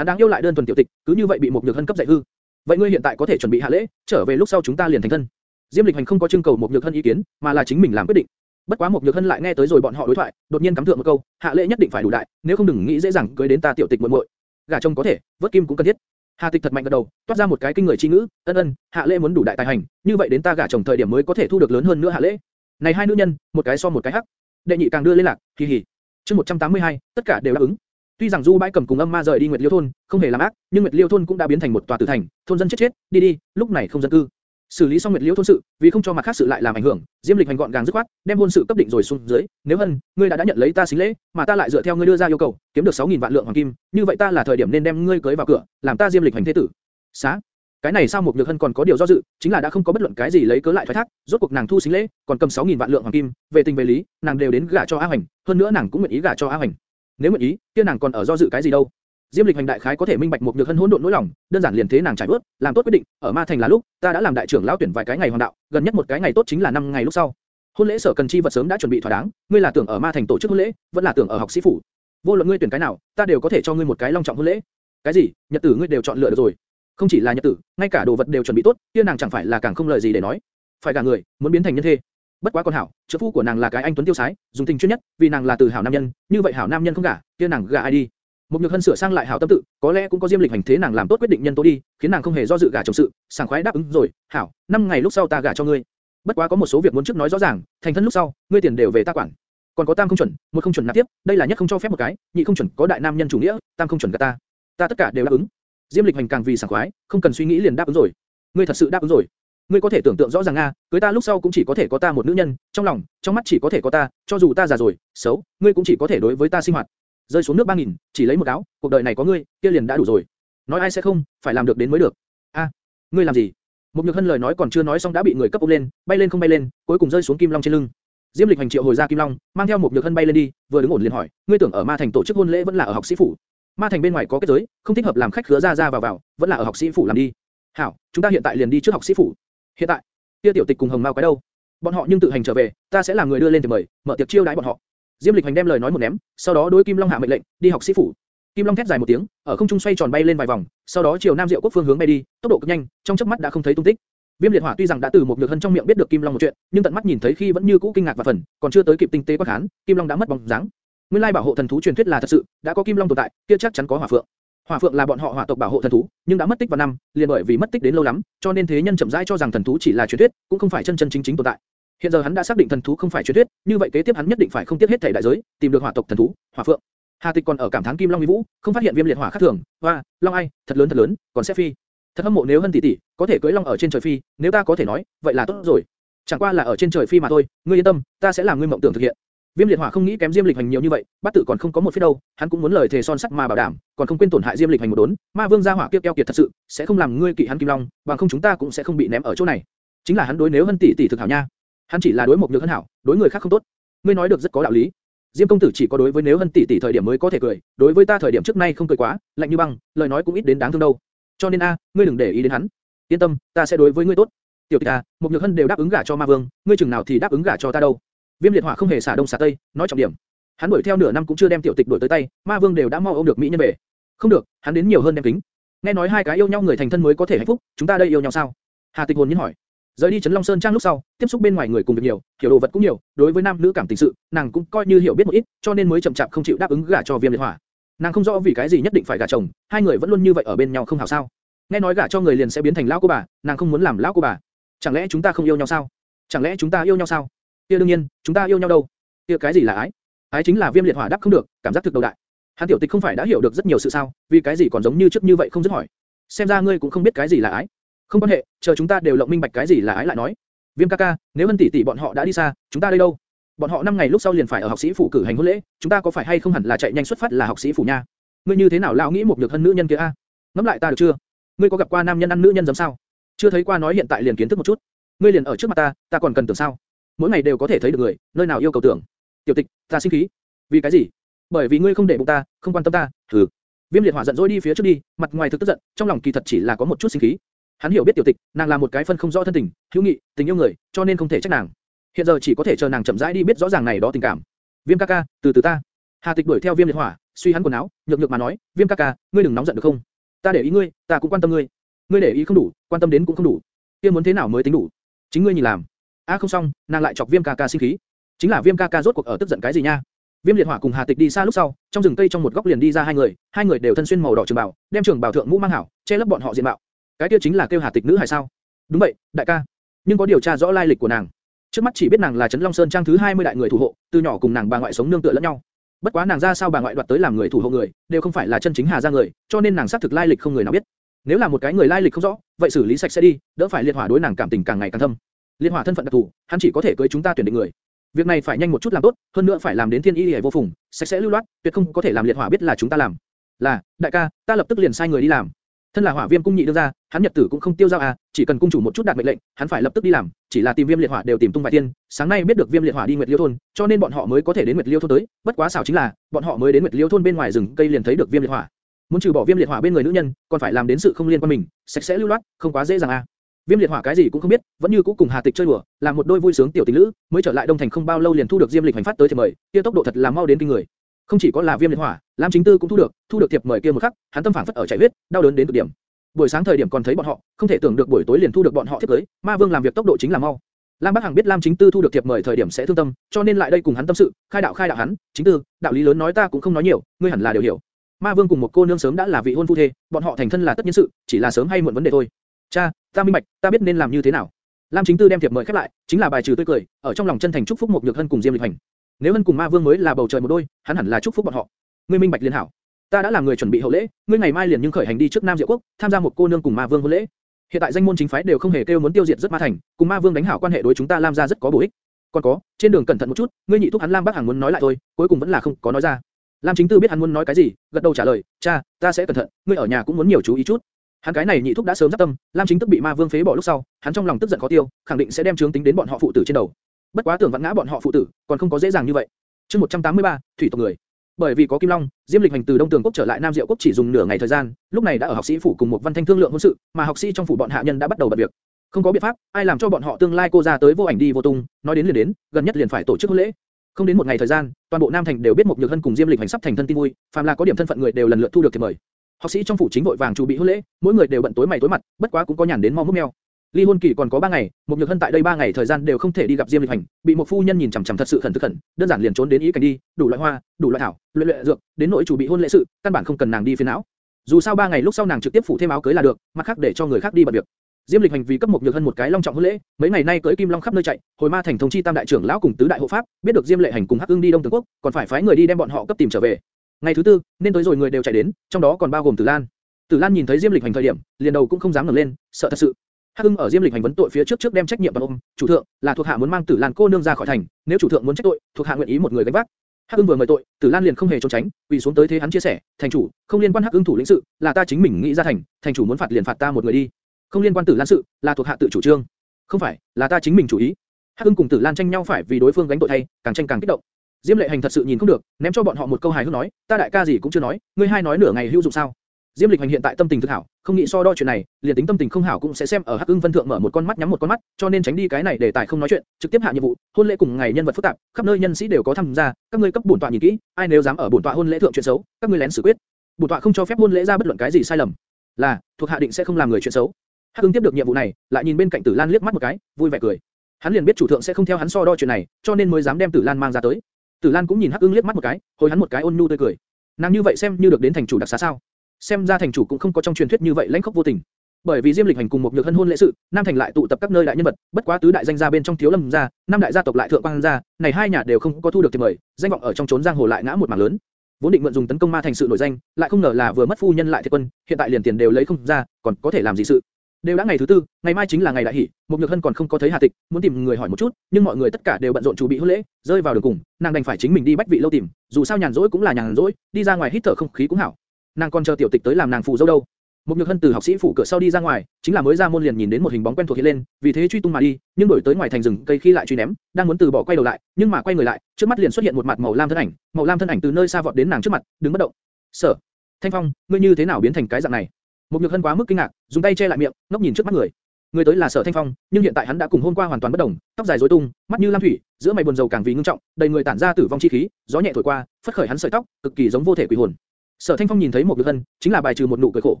Hắn đáng yêu lại đơn thuần tiểu tịch, cứ như vậy bị một nhược hân cấp dạy hư. Vậy ngươi hiện tại có thể chuẩn bị hạ lễ, trở về lúc sau chúng ta liền thành thân. Diêm Lịch Hành không có trưng cầu một nhược hân ý kiến, mà là chính mình làm quyết định. Bất quá một nhược hân lại nghe tới rồi bọn họ đối thoại, đột nhiên cắm thượng một câu, hạ lễ nhất định phải đủ đại, nếu không đừng nghĩ dễ dàng cưới đến ta tiểu tịch muội muội. Gả chồng có thể, vớt kim cũng cần thiết. Hà Tịch thật mạnh gật đầu, toát ra một cái kinh người chi ngữ, ân ân, hạ lễ muốn đủ đại tài hành, như vậy đến ta gả chồng thời điểm mới có thể thu được lớn hơn nữa hạ lễ. Này hai nữ nhân, một cái so một cái hắc. Đệ nhị càng đưa lên lạc, kỳ hỉ. Chương 182, tất cả đều đáp ứng. Tuy rằng Du Bãi Cầm cùng Âm Ma rời đi Nguyệt Liêu thôn, không hề làm ác, nhưng Nguyệt Liêu thôn cũng đã biến thành một tòa tử thành, thôn dân chết chết, đi đi, lúc này không dân cư. Xử lý xong Nguyệt Liêu thôn sự, vì không cho mặt khác sự lại làm ảnh hưởng, Diêm Lịch hành gọn gàng dứt khoát, đem hôn sự cấp định rồi xuống dưới. Nếu hân, ngươi đã đã nhận lấy ta xính lễ, mà ta lại dựa theo ngươi đưa ra yêu cầu, kiếm được 6000 vạn lượng hoàng kim, như vậy ta là thời điểm nên đem ngươi cưới vào cửa, làm ta Diêm Lịch hành thế tử. Xá, cái này sao một nhược hân còn có điều do dự, chính là đã không có bất luận cái gì lấy cớ lại thoái thác, rốt cuộc nàng thu xính lễ, còn cầm 6.000 vạn lượng hoàng kim, về tình về lý, nàng đều đến gả cho A Hoành, hơn nữa nàng cũng nguyện ý gả cho A Hoành. Nếu nguyện ý, kia nàng còn ở do dự cái gì đâu? Diêm Lịch hành đại khái có thể minh bạch một nhược hân hỗn độn nỗi lòng, đơn giản liền thế nàng trải bước, làm tốt quyết định, ở Ma Thành là lúc, ta đã làm đại trưởng lão tuyển vài cái ngày hoàng đạo, gần nhất một cái ngày tốt chính là năm ngày lúc sau. Hôn lễ sở cần chi vật sớm đã chuẩn bị thỏa đáng, ngươi là tưởng ở Ma Thành tổ chức hôn lễ, vẫn là tưởng ở học sĩ phủ. Vô luận ngươi tuyển cái nào, ta đều có thể cho ngươi một cái long trọng hôn lễ. Cái gì? Nhật tử ngươi đều chọn lựa được rồi. Không chỉ là nhật tử, ngay cả đồ vật đều chuẩn bị tốt, kia nàng chẳng phải là càng không lời gì để nói. Phải cả người, muốn biến thành nhân thê. Bất quá con hảo, trợ phu của nàng là cái anh tuấn tiêu sái, dùng tình chuyên nhất, vì nàng là từ hảo nam nhân, như vậy hảo nam nhân không gả, kia nàng gả ai đi? Một nhược hân sửa sang lại hảo tâm tự, có lẽ cũng có diêm lịch hành thế nàng làm tốt quyết định nhân tố đi, khiến nàng không hề do dự gả chồng sự, sảng khoái đáp ứng rồi, hảo, năm ngày lúc sau ta gả cho ngươi. Bất quá có một số việc muốn trước nói rõ ràng, thành thân lúc sau, ngươi tiền đều về ta quản. Còn có tam không chuẩn, một không chuẩn nạp tiếp, đây là nhất không cho phép một cái, nhị không chuẩn có đại nam nhân chủ nghĩa, tam không chuẩn cả ta. Ta tất cả đều đáp ứng. Diêm Lịch Hành càng vì sảng khoái, không cần suy nghĩ liền đáp ứng rồi. Ngươi thật sự đáp ứng rồi. Ngươi có thể tưởng tượng rõ ràng a cưới ta lúc sau cũng chỉ có thể có ta một nữ nhân, trong lòng, trong mắt chỉ có thể có ta, cho dù ta già rồi, xấu, ngươi cũng chỉ có thể đối với ta sinh hoạt. Rơi xuống nước ba nghìn, chỉ lấy một áo, cuộc đời này có ngươi, kia liền đã đủ rồi. Nói ai sẽ không, phải làm được đến mới được. A, ngươi làm gì? Một nhược hân lời nói còn chưa nói xong đã bị người cấp ôm lên, bay lên không bay lên, cuối cùng rơi xuống kim long trên lưng. Diêm Lịch hành triệu hồi ra kim long, mang theo một nhược hân bay lên đi, vừa đứng ổn liền hỏi, ngươi tưởng ở ma thành tổ chức hôn lễ vẫn là ở học sĩ phủ? Ma thành bên ngoài có kết giới, không thích hợp làm khách khứa ra ra vào vào, vẫn là ở học sĩ phủ làm đi. Hảo, chúng ta hiện tại liền đi trước học sĩ phủ. Hiện tại, kia Tiểu Tịch cùng Hồng Mao cái đâu? Bọn họ nhưng tự hành trở về, ta sẽ làm người đưa lên thì mời, mở tiệc chiêu đãi bọn họ. Diêm Lịch Hành đem lời nói một ném, sau đó đối Kim Long hạ mệnh lệnh, đi học sĩ phủ. Kim Long thét dài một tiếng, ở không trung xoay tròn bay lên vài vòng, sau đó chiều Nam Diệu Quốc phương hướng bay đi, tốc độ cực nhanh, trong chớp mắt đã không thấy tung tích. Viêm liệt hỏa tuy rằng đã từ một nhược hân trong miệng biết được Kim Long một chuyện, nhưng tận mắt nhìn thấy khi vẫn như cũ kinh ngạc và phần, còn chưa tới kịp tinh tế quan khán, Kim Long đã mất bóng dáng. Nguyên lai bảo hộ thần thú truyền thuyết là thật sự, đã có kim long tồn tại, kia chắc chắn có hỏa phượng. Hỏa phượng là bọn họ hỏa tộc bảo hộ thần thú, nhưng đã mất tích vào năm, liền bởi vì mất tích đến lâu lắm, cho nên thế nhân chậm rãi cho rằng thần thú chỉ là truyền thuyết, cũng không phải chân chân chính chính tồn tại. Hiện giờ hắn đã xác định thần thú không phải truyền thuyết, như vậy kế tiếp hắn nhất định phải không tiếc hết thảy đại giới, tìm được hỏa tộc thần thú, hỏa phượng. Hà Tịch còn ở cảm thán Kim Long uy vũ, không phát hiện viêm liệt hỏa khác thường, hoa, long ai, thật lớn thật lớn, còn sẽ phi. Thật hâm mộ nếu hân tỷ tỷ có thể cưỡi long ở trên trời phi, nếu ta có thể nói, vậy là tốt rồi. Chẳng qua là ở trên trời phi mà thôi, ngươi yên tâm, ta sẽ làm ngươi mộng tưởng thực hiện. Viêm liệt hỏa không nghĩ kém Diêm Lịch Hành nhiều như vậy, bắt tự còn không có một phía đâu, hắn cũng muốn lời thề son sắt mà bảo đảm, còn không quên tổn hại Diêm Lịch Hành một đốn. Ma Vương gia hỏa kia keo kiệt thật sự, sẽ không làm ngươi kỵ hắn Kim Long, bằng không chúng ta cũng sẽ không bị ném ở chỗ này. Chính là hắn đối nếu hân tỷ tỷ thực hảo nha, hắn chỉ là đối một nhược hân hảo, đối người khác không tốt. Ngươi nói được rất có đạo lý. Diêm công tử chỉ có đối với nếu hân tỷ tỷ thời điểm mới có thể cười, đối với ta thời điểm trước nay không cười quá, lạnh như băng, lời nói cũng ít đến đáng thương đâu. Cho nên a, ngươi đừng để ý đến hắn. Yên tâm, ta sẽ đối với ngươi tốt. Tiểu Tịch à, một nhược hân đều đáp ứng gả cho Ma Vương, ngươi chừng nào thì đáp ứng gả cho ta đâu? Viêm liệt hỏa không hề xả đông xả tây, nói trọng điểm. Hắn đuổi theo nửa năm cũng chưa đem tiểu tịch đuổi tới tay, Ma Vương đều đã mau ôm được mỹ nhân về. Không được, hắn đến nhiều hơn đem kính. Nghe nói hai cái yêu nhau người thành thân mới có thể hạnh phúc, chúng ta đây yêu nhau sao? Hà Tịch hồn nhiên hỏi. Rời đi Trấn Long Sơn Trang lúc sau, tiếp xúc bên ngoài người cùng việc nhiều, hiểu đồ vật cũng nhiều, đối với nam nữ cảm tình sự, nàng cũng coi như hiểu biết một ít, cho nên mới chậm chạp không chịu đáp ứng gả cho Viêm Liệt Hỏa. Nàng không rõ vì cái gì nhất định phải gả chồng, hai người vẫn luôn như vậy ở bên nhau không hảo sao? Nghe nói gả cho người liền sẽ biến thành lão cô bà, nàng không muốn làm lão cô bà. Chẳng lẽ chúng ta không yêu nhau sao? Chẳng lẽ chúng ta yêu nhau sao? Kia đương nhiên, chúng ta yêu nhau đâu? Kia cái gì là ái? Ái chính là Viêm Liệt Hỏa đáp không được, cảm giác thực đầu đại. Hắn tiểu tịch không phải đã hiểu được rất nhiều sự sao? Vì cái gì còn giống như trước như vậy không dứt hỏi? Xem ra ngươi cũng không biết cái gì là ái. Không quan hệ, chờ chúng ta đều lộng minh bạch cái gì là ái lại nói. Viêm ca ca, nếu Hân tỷ tỷ bọn họ đã đi xa, chúng ta đây đâu? Bọn họ năm ngày lúc sau liền phải ở học sĩ phủ cử hành hôn lễ, chúng ta có phải hay không hẳn là chạy nhanh xuất phát là học sĩ phủ nha? Ngươi như thế nào lão nghĩ một được thân nữ nhân kia a? Ngẫm lại ta được chưa? Ngươi có gặp qua nam nhân ăn nữ nhân giống sao? Chưa thấy qua nói hiện tại liền kiến thức một chút. Ngươi liền ở trước mặt ta, ta còn cần tưởng sao? Mỗi ngày đều có thể thấy được người, nơi nào yêu cầu tưởng. Tiểu Tịch, ta sinh khí. Vì cái gì? Bởi vì ngươi không để bụng ta, không quan tâm ta. Hừ. Viêm liệt hỏa giận dỗi đi phía trước đi, mặt ngoài thực tức giận, trong lòng kỳ thật chỉ là có một chút sinh khí. Hắn hiểu biết tiểu tịch, nàng là một cái phân không rõ thân tình, hữu nghị, tình yêu người, cho nên không thể trách nàng. Hiện giờ chỉ có thể chờ nàng chậm rãi đi biết rõ ràng này đó tình cảm. Viêm ca ca, từ từ ta. Hà Tịch đuổi theo Viêm liệt hỏa, suy hắn quần áo, nhược nhược mà nói, Viêm ca ca, ngươi đừng nóng giận được không? Ta để ý ngươi, ta cũng quan tâm ngươi. Ngươi để ý không đủ, quan tâm đến cũng không đủ. Kia muốn thế nào mới tính đủ? Chính ngươi nhìn làm. A à không xong, nàng lại chọc Viêm ca ca sinh khí. Chính là Viêm ca ca rốt cuộc ở tức giận cái gì nha? Viêm liệt hỏa cùng Hà Tịch đi xa lúc sau, trong rừng cây trong một góc liền đi ra hai người, hai người đều thân xuyên màu đỏ trường bào, đem trường bào thượng mũ mang hảo, che lấp bọn họ diện mạo. Cái kia chính là kêu Hà Tịch nữ hay sao? Đúng vậy, đại ca. Nhưng có điều tra rõ lai lịch của nàng. Trước mắt chỉ biết nàng là Trấn Long Sơn trang thứ 20 đại người thủ hộ, từ nhỏ cùng nàng bà ngoại sống nương tựa lẫn nhau. Bất quá nàng ra sao bà ngoại đoạt tới làm người thủ hộ người, đều không phải là chân chính Hà gia người, cho nên nàng xác thực lai lịch không người nào biết. Nếu là một cái người lai lịch không rõ, vậy xử lý sạch sẽ đi, đỡ phải liệt hỏa đối nàng cảm tình càng ngày càng thâm. Liệt hỏa thân phận đặc thù, hắn chỉ có thể cưới chúng ta tuyển định người. Việc này phải nhanh một chút làm tốt, hơn nữa phải làm đến thiên y hề vô phùng, sạch sẽ lưu loát, tuyệt không có thể làm liệt hỏa biết là chúng ta làm. Là, đại ca, ta lập tức liền sai người đi làm. Thân là hỏa viêm cung nhị đương gia, hắn nhật tử cũng không tiêu dao à, chỉ cần cung chủ một chút đạt mệnh lệnh, hắn phải lập tức đi làm, chỉ là tìm viêm liệt hỏa đều tìm tung vài tiên. Sáng nay biết được viêm liệt hỏa đi nguyệt liêu thôn, cho nên bọn họ mới có thể đến nguyệt liêu thôn tới. Bất quá xảo chính là, bọn họ mới đến nguyệt liêu thôn bên ngoài rừng cây liền thấy được viêm liệt hỏa. Muốn trừ bỏ viêm liệt hỏa bên người nữ nhân, còn phải làm đến sự không liên quan mình, sạch sẽ lưu loát, không quá dễ dàng à. Viêm liệt hỏa cái gì cũng không biết, vẫn như cũ cùng Hà Tịch chơi đùa, làm một đôi vui sướng tiểu tình nữ, mới trở lại Đông Thành không bao lâu liền thu được Diêm Lịch hành phát tới thiệp mời, kia tốc độ thật là mau đến kinh người. Không chỉ có là Viêm liệt hỏa, Lam Chính Tư cũng thu được, thu được thiệp mời kia một khắc, hắn tâm phảng phất ở chảy huyết, đau đớn đến cực điểm. Buổi sáng thời điểm còn thấy bọn họ, không thể tưởng được buổi tối liền thu được bọn họ thiệp tới, Ma Vương làm việc tốc độ chính là mau. Lam Bắc Hằng biết Lam Chính Tư thu được thiệp mời thời điểm sẽ thương tâm, cho nên lại đây cùng hắn tâm sự, khai đạo khai đạo hắn, Chính Tư, đạo lý lớn nói ta cũng không nói nhiều, ngươi hẳn là đều hiểu. Ma Vương cùng một cô nương sớm đã là vị hôn phu thê, bọn họ thành thân là tất nhiên sự, chỉ là sớm hay muộn vấn đề thôi. Cha, ta minh bạch, ta biết nên làm như thế nào. Lam Chính Tư đem thiệp mời khép lại, chính là bài trừ tươi cười, ở trong lòng chân thành chúc phúc một nhược hân cùng Diêm Lịch Hành. Nếu hân cùng Ma Vương mới là bầu trời một đôi, hắn hẳn là chúc phúc bọn họ. Ngươi minh bạch liên hảo. Ta đã làm người chuẩn bị hậu lễ, ngươi ngày mai liền nhưng khởi hành đi trước Nam Diệu Quốc, tham gia một cô nương cùng Ma Vương hôn lễ. Hiện tại danh môn chính phái đều không hề kêu muốn tiêu diệt rất Ma Thành, cùng Ma Vương đánh hảo quan hệ đối chúng ta Lam gia rất có bổ ích. Còn có, trên đường cẩn thận một chút, ngươi nhị thúc hắn Lam Bắc Hằng muốn nói lại thôi, cuối cùng vẫn là không có nói ra. Lam Chính Tư biết hắn muốn nói cái gì, gật đầu trả lời, cha, ta sẽ cẩn thận, ngươi ở nhà cũng muốn nhiều chú ý chút. Hắn cái này nhị thúc đã sớm giáp tâm, Lam Chính Tức bị Ma Vương phế bỏ lúc sau, hắn trong lòng tức giận khó tiêu, khẳng định sẽ đem chướng tính đến bọn họ phụ tử trên đầu. Bất quá tưởng vặn ngã bọn họ phụ tử, còn không có dễ dàng như vậy. Chương 183, thủy tộc người. Bởi vì có Kim Long, Diêm Lịch hành từ Đông Tường quốc trở lại Nam Diệu quốc chỉ dùng nửa ngày thời gian, lúc này đã ở học sĩ phủ cùng một văn thanh thương lượng hôn sự, mà học sĩ trong phủ bọn hạ nhân đã bắt đầu bận việc. Không có biện pháp, ai làm cho bọn họ tương lai cô ra tới vô ảnh đi vô tung, nói đến liền đến, gần nhất liền phải tổ chức hôn lễ. Không đến một ngày thời gian, toàn bộ Nam Thành đều biết một nhược hân cùng Diêm Lịch hành sắp thành thân tin vui, phàm là có điểm thân phận người đều lần lượt thu được thiệp mời. Học sĩ trong phủ chính vội vàng chuẩn bị hôn lễ, mỗi người đều bận tối mày tối mặt, bất quá cũng có nhàn đến mau mút mèo. Ly hôn kỳ còn có 3 ngày, một nhược hân tại đây 3 ngày thời gian đều không thể đi gặp Diêm Lịch Hành, bị một phu nhân nhìn chằm chằm thật sự khẩn thực khẩn, đơn giản liền trốn đến ý cảnh đi, đủ loại hoa, đủ loại thảo, luyện luyện dược, đến nội chủ bị hôn lễ sự, căn bản không cần nàng đi phiền não. Dù sao 3 ngày lúc sau nàng trực tiếp phủ thêm áo cưới là được, mặt khác để cho người khác đi bận việc. Diêm Lịch hành vì cấp một nhược hân một cái long trọng hôn lễ, mấy ngày nay cưỡi kim long khắp nơi chạy, hồi ma thành thông chi tam đại trưởng lão cùng tứ đại hộ pháp, biết được Diêm Lệ hành cùng Hắc Ưng đi Đông Tường quốc, còn phải phái người đi đem bọn họ cấp tìm trở về. Ngày thứ tư, nên tới rồi người đều chạy đến, trong đó còn bao gồm Tử Lan. Tử Lan nhìn thấy Diêm Lịch hành thời điểm, liền đầu cũng không dám ngẩng lên, sợ thật sự. Hắc Ưng ở Diêm Lịch hành vấn tội phía trước trước đem trách nhiệm vào ôm, chủ thượng, là thuộc hạ muốn mang Tử Lan cô nương ra khỏi thành, nếu chủ thượng muốn trách tội, thuộc hạ nguyện ý một người gánh vác. Hắc Ưng vừa mời tội, Tử Lan liền không hề trốn tránh, quỳ xuống tới thế hắn chia sẻ, thành chủ, không liên quan Hắc Ưng thủ lĩnh sự, là ta chính mình nghĩ ra thành, thành chủ muốn phạt liền phạt ta một người đi không liên quan Tử Lan sự, là thuộc hạ tự chủ trương. Không phải, là ta chính mình chủ ý. Hắc Ưng cùng Tử Lan tranh nhau phải vì đối phương gánh tội thay, càng tranh càng kích động. Diêm Lệ Hành thật sự nhìn không được, ném cho bọn họ một câu hài hước nói, ta đại ca gì cũng chưa nói, ngươi hai nói nửa ngày hữu dụng sao? Diêm Lịch Hành hiện tại tâm tình thực hảo, không nghĩ so đo chuyện này, liền tính tâm tình không hảo cũng sẽ xem ở Hắc Ưng Vân thượng mở một con mắt nhắm một con mắt, cho nên tránh đi cái này để tài không nói chuyện, trực tiếp hạ nhiệm vụ. Hôn lễ cùng ngày nhân vật phức tạp, khắp nơi nhân sĩ đều có tham gia, các ngươi cấp bổn tọa nhìn kỹ, ai nếu dám ở bổn tọa hôn lễ thượng chuyện xấu, các ngươi lén xử quyết. Bổn tọa không cho phép hôn lễ ra bất luận cái gì sai lầm. Là, thuộc hạ định sẽ không làm người chuyện xấu. Hắc Ưng tiếp được nhiệm vụ này, lại nhìn bên cạnh Tử Lan liếc mắt một cái, vui vẻ cười. Hắn liền biết chủ thượng sẽ không theo hắn so đo chuyện này, cho nên mới dám đem Tử Lan mang ra tới. Tử Lan cũng nhìn Hắc Ưng liếc mắt một cái, hồi hắn một cái ôn nhu tươi cười. Nàng như vậy xem như được đến thành chủ đặc xá sao? Xem ra thành chủ cũng không có trong truyền thuyết như vậy lãnh khốc vô tình. Bởi vì Diêm Lịch hành cùng một nhược hân hôn lễ sự, Nam Thành lại tụ tập các nơi đại nhân vật, bất quá tứ đại danh gia bên trong thiếu lâm gia, năm đại gia tộc lại thượng quang gia, này hai nhà đều không có thu được tiền mời, danh vọng ở trong trốn giang hồ lại ngã một mảng lớn. Vốn định mượn dùng tấn công ma thành sự nổi danh, lại không ngờ là vừa mất phu nhân lại thiệt quân, hiện tại liền tiền đều lấy không ra, còn có thể làm gì sự? Đều đã ngày thứ tư, ngày mai chính là ngày đại hỷ, một nhược hân còn không có thấy Hà Tịch, muốn tìm người hỏi một chút, nhưng mọi người tất cả đều bận rộn chuẩn bị hôn lễ, rơi vào đường cùng, nàng đành phải chính mình đi bách vị lâu tìm, dù sao nhàn rỗi cũng là nhàn rỗi, đi ra ngoài hít thở không khí cũng hảo. Nàng còn chờ tiểu tịch tới làm nàng phụ dâu đâu. Một nhược hân từ học sĩ phủ cửa sau đi ra ngoài, chính là mới ra môn liền nhìn đến một hình bóng quen thuộc hiện lên, vì thế truy tung mà đi, nhưng đổi tới ngoài thành rừng cây khi lại truy ném, đang muốn từ bỏ quay đầu lại, nhưng mà quay người lại, trước mắt liền xuất hiện một mặt màu lam thân ảnh, màu lam thân ảnh từ nơi xa vọt đến nàng trước mặt, đứng bất động. Sở, Thanh Phong, ngươi như thế nào biến thành cái dạng này? Một nhược hân quá mức kinh ngạc, dùng tay che lại miệng, ngốc nhìn trước mắt người. Người tới là Sở Thanh Phong, nhưng hiện tại hắn đã cùng hôm qua hoàn toàn bất đồng, tóc dài rối tung, mắt như lam thủy, giữa mày buồn rầu càng vì ngưng trọng, đầy người tản ra tử vong chi khí, gió nhẹ thổi qua, phất khởi hắn sợi tóc, cực kỳ giống vô thể quỷ hồn. Sở Thanh Phong nhìn thấy một Nhược Hân, chính là bài trừ một nụ cười khổ,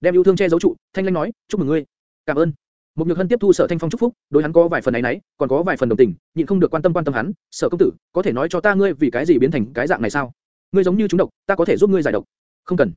đem yêu thương che giấu trụ, thanh lãnh nói, chúc mừng ngươi, cảm ơn. Một Nhược Hân tiếp thu Sở Thanh Phong chúc phúc, đối hắn có vài phần ấy nấy, còn có vài phần đồng tình, nhịn không được quan tâm quan tâm hắn, Sở công tử, có thể nói cho ta ngươi vì cái gì biến thành cái dạng này sao? Ngươi giống như chúng độc, ta có thể giúp ngươi giải độc. Không cần.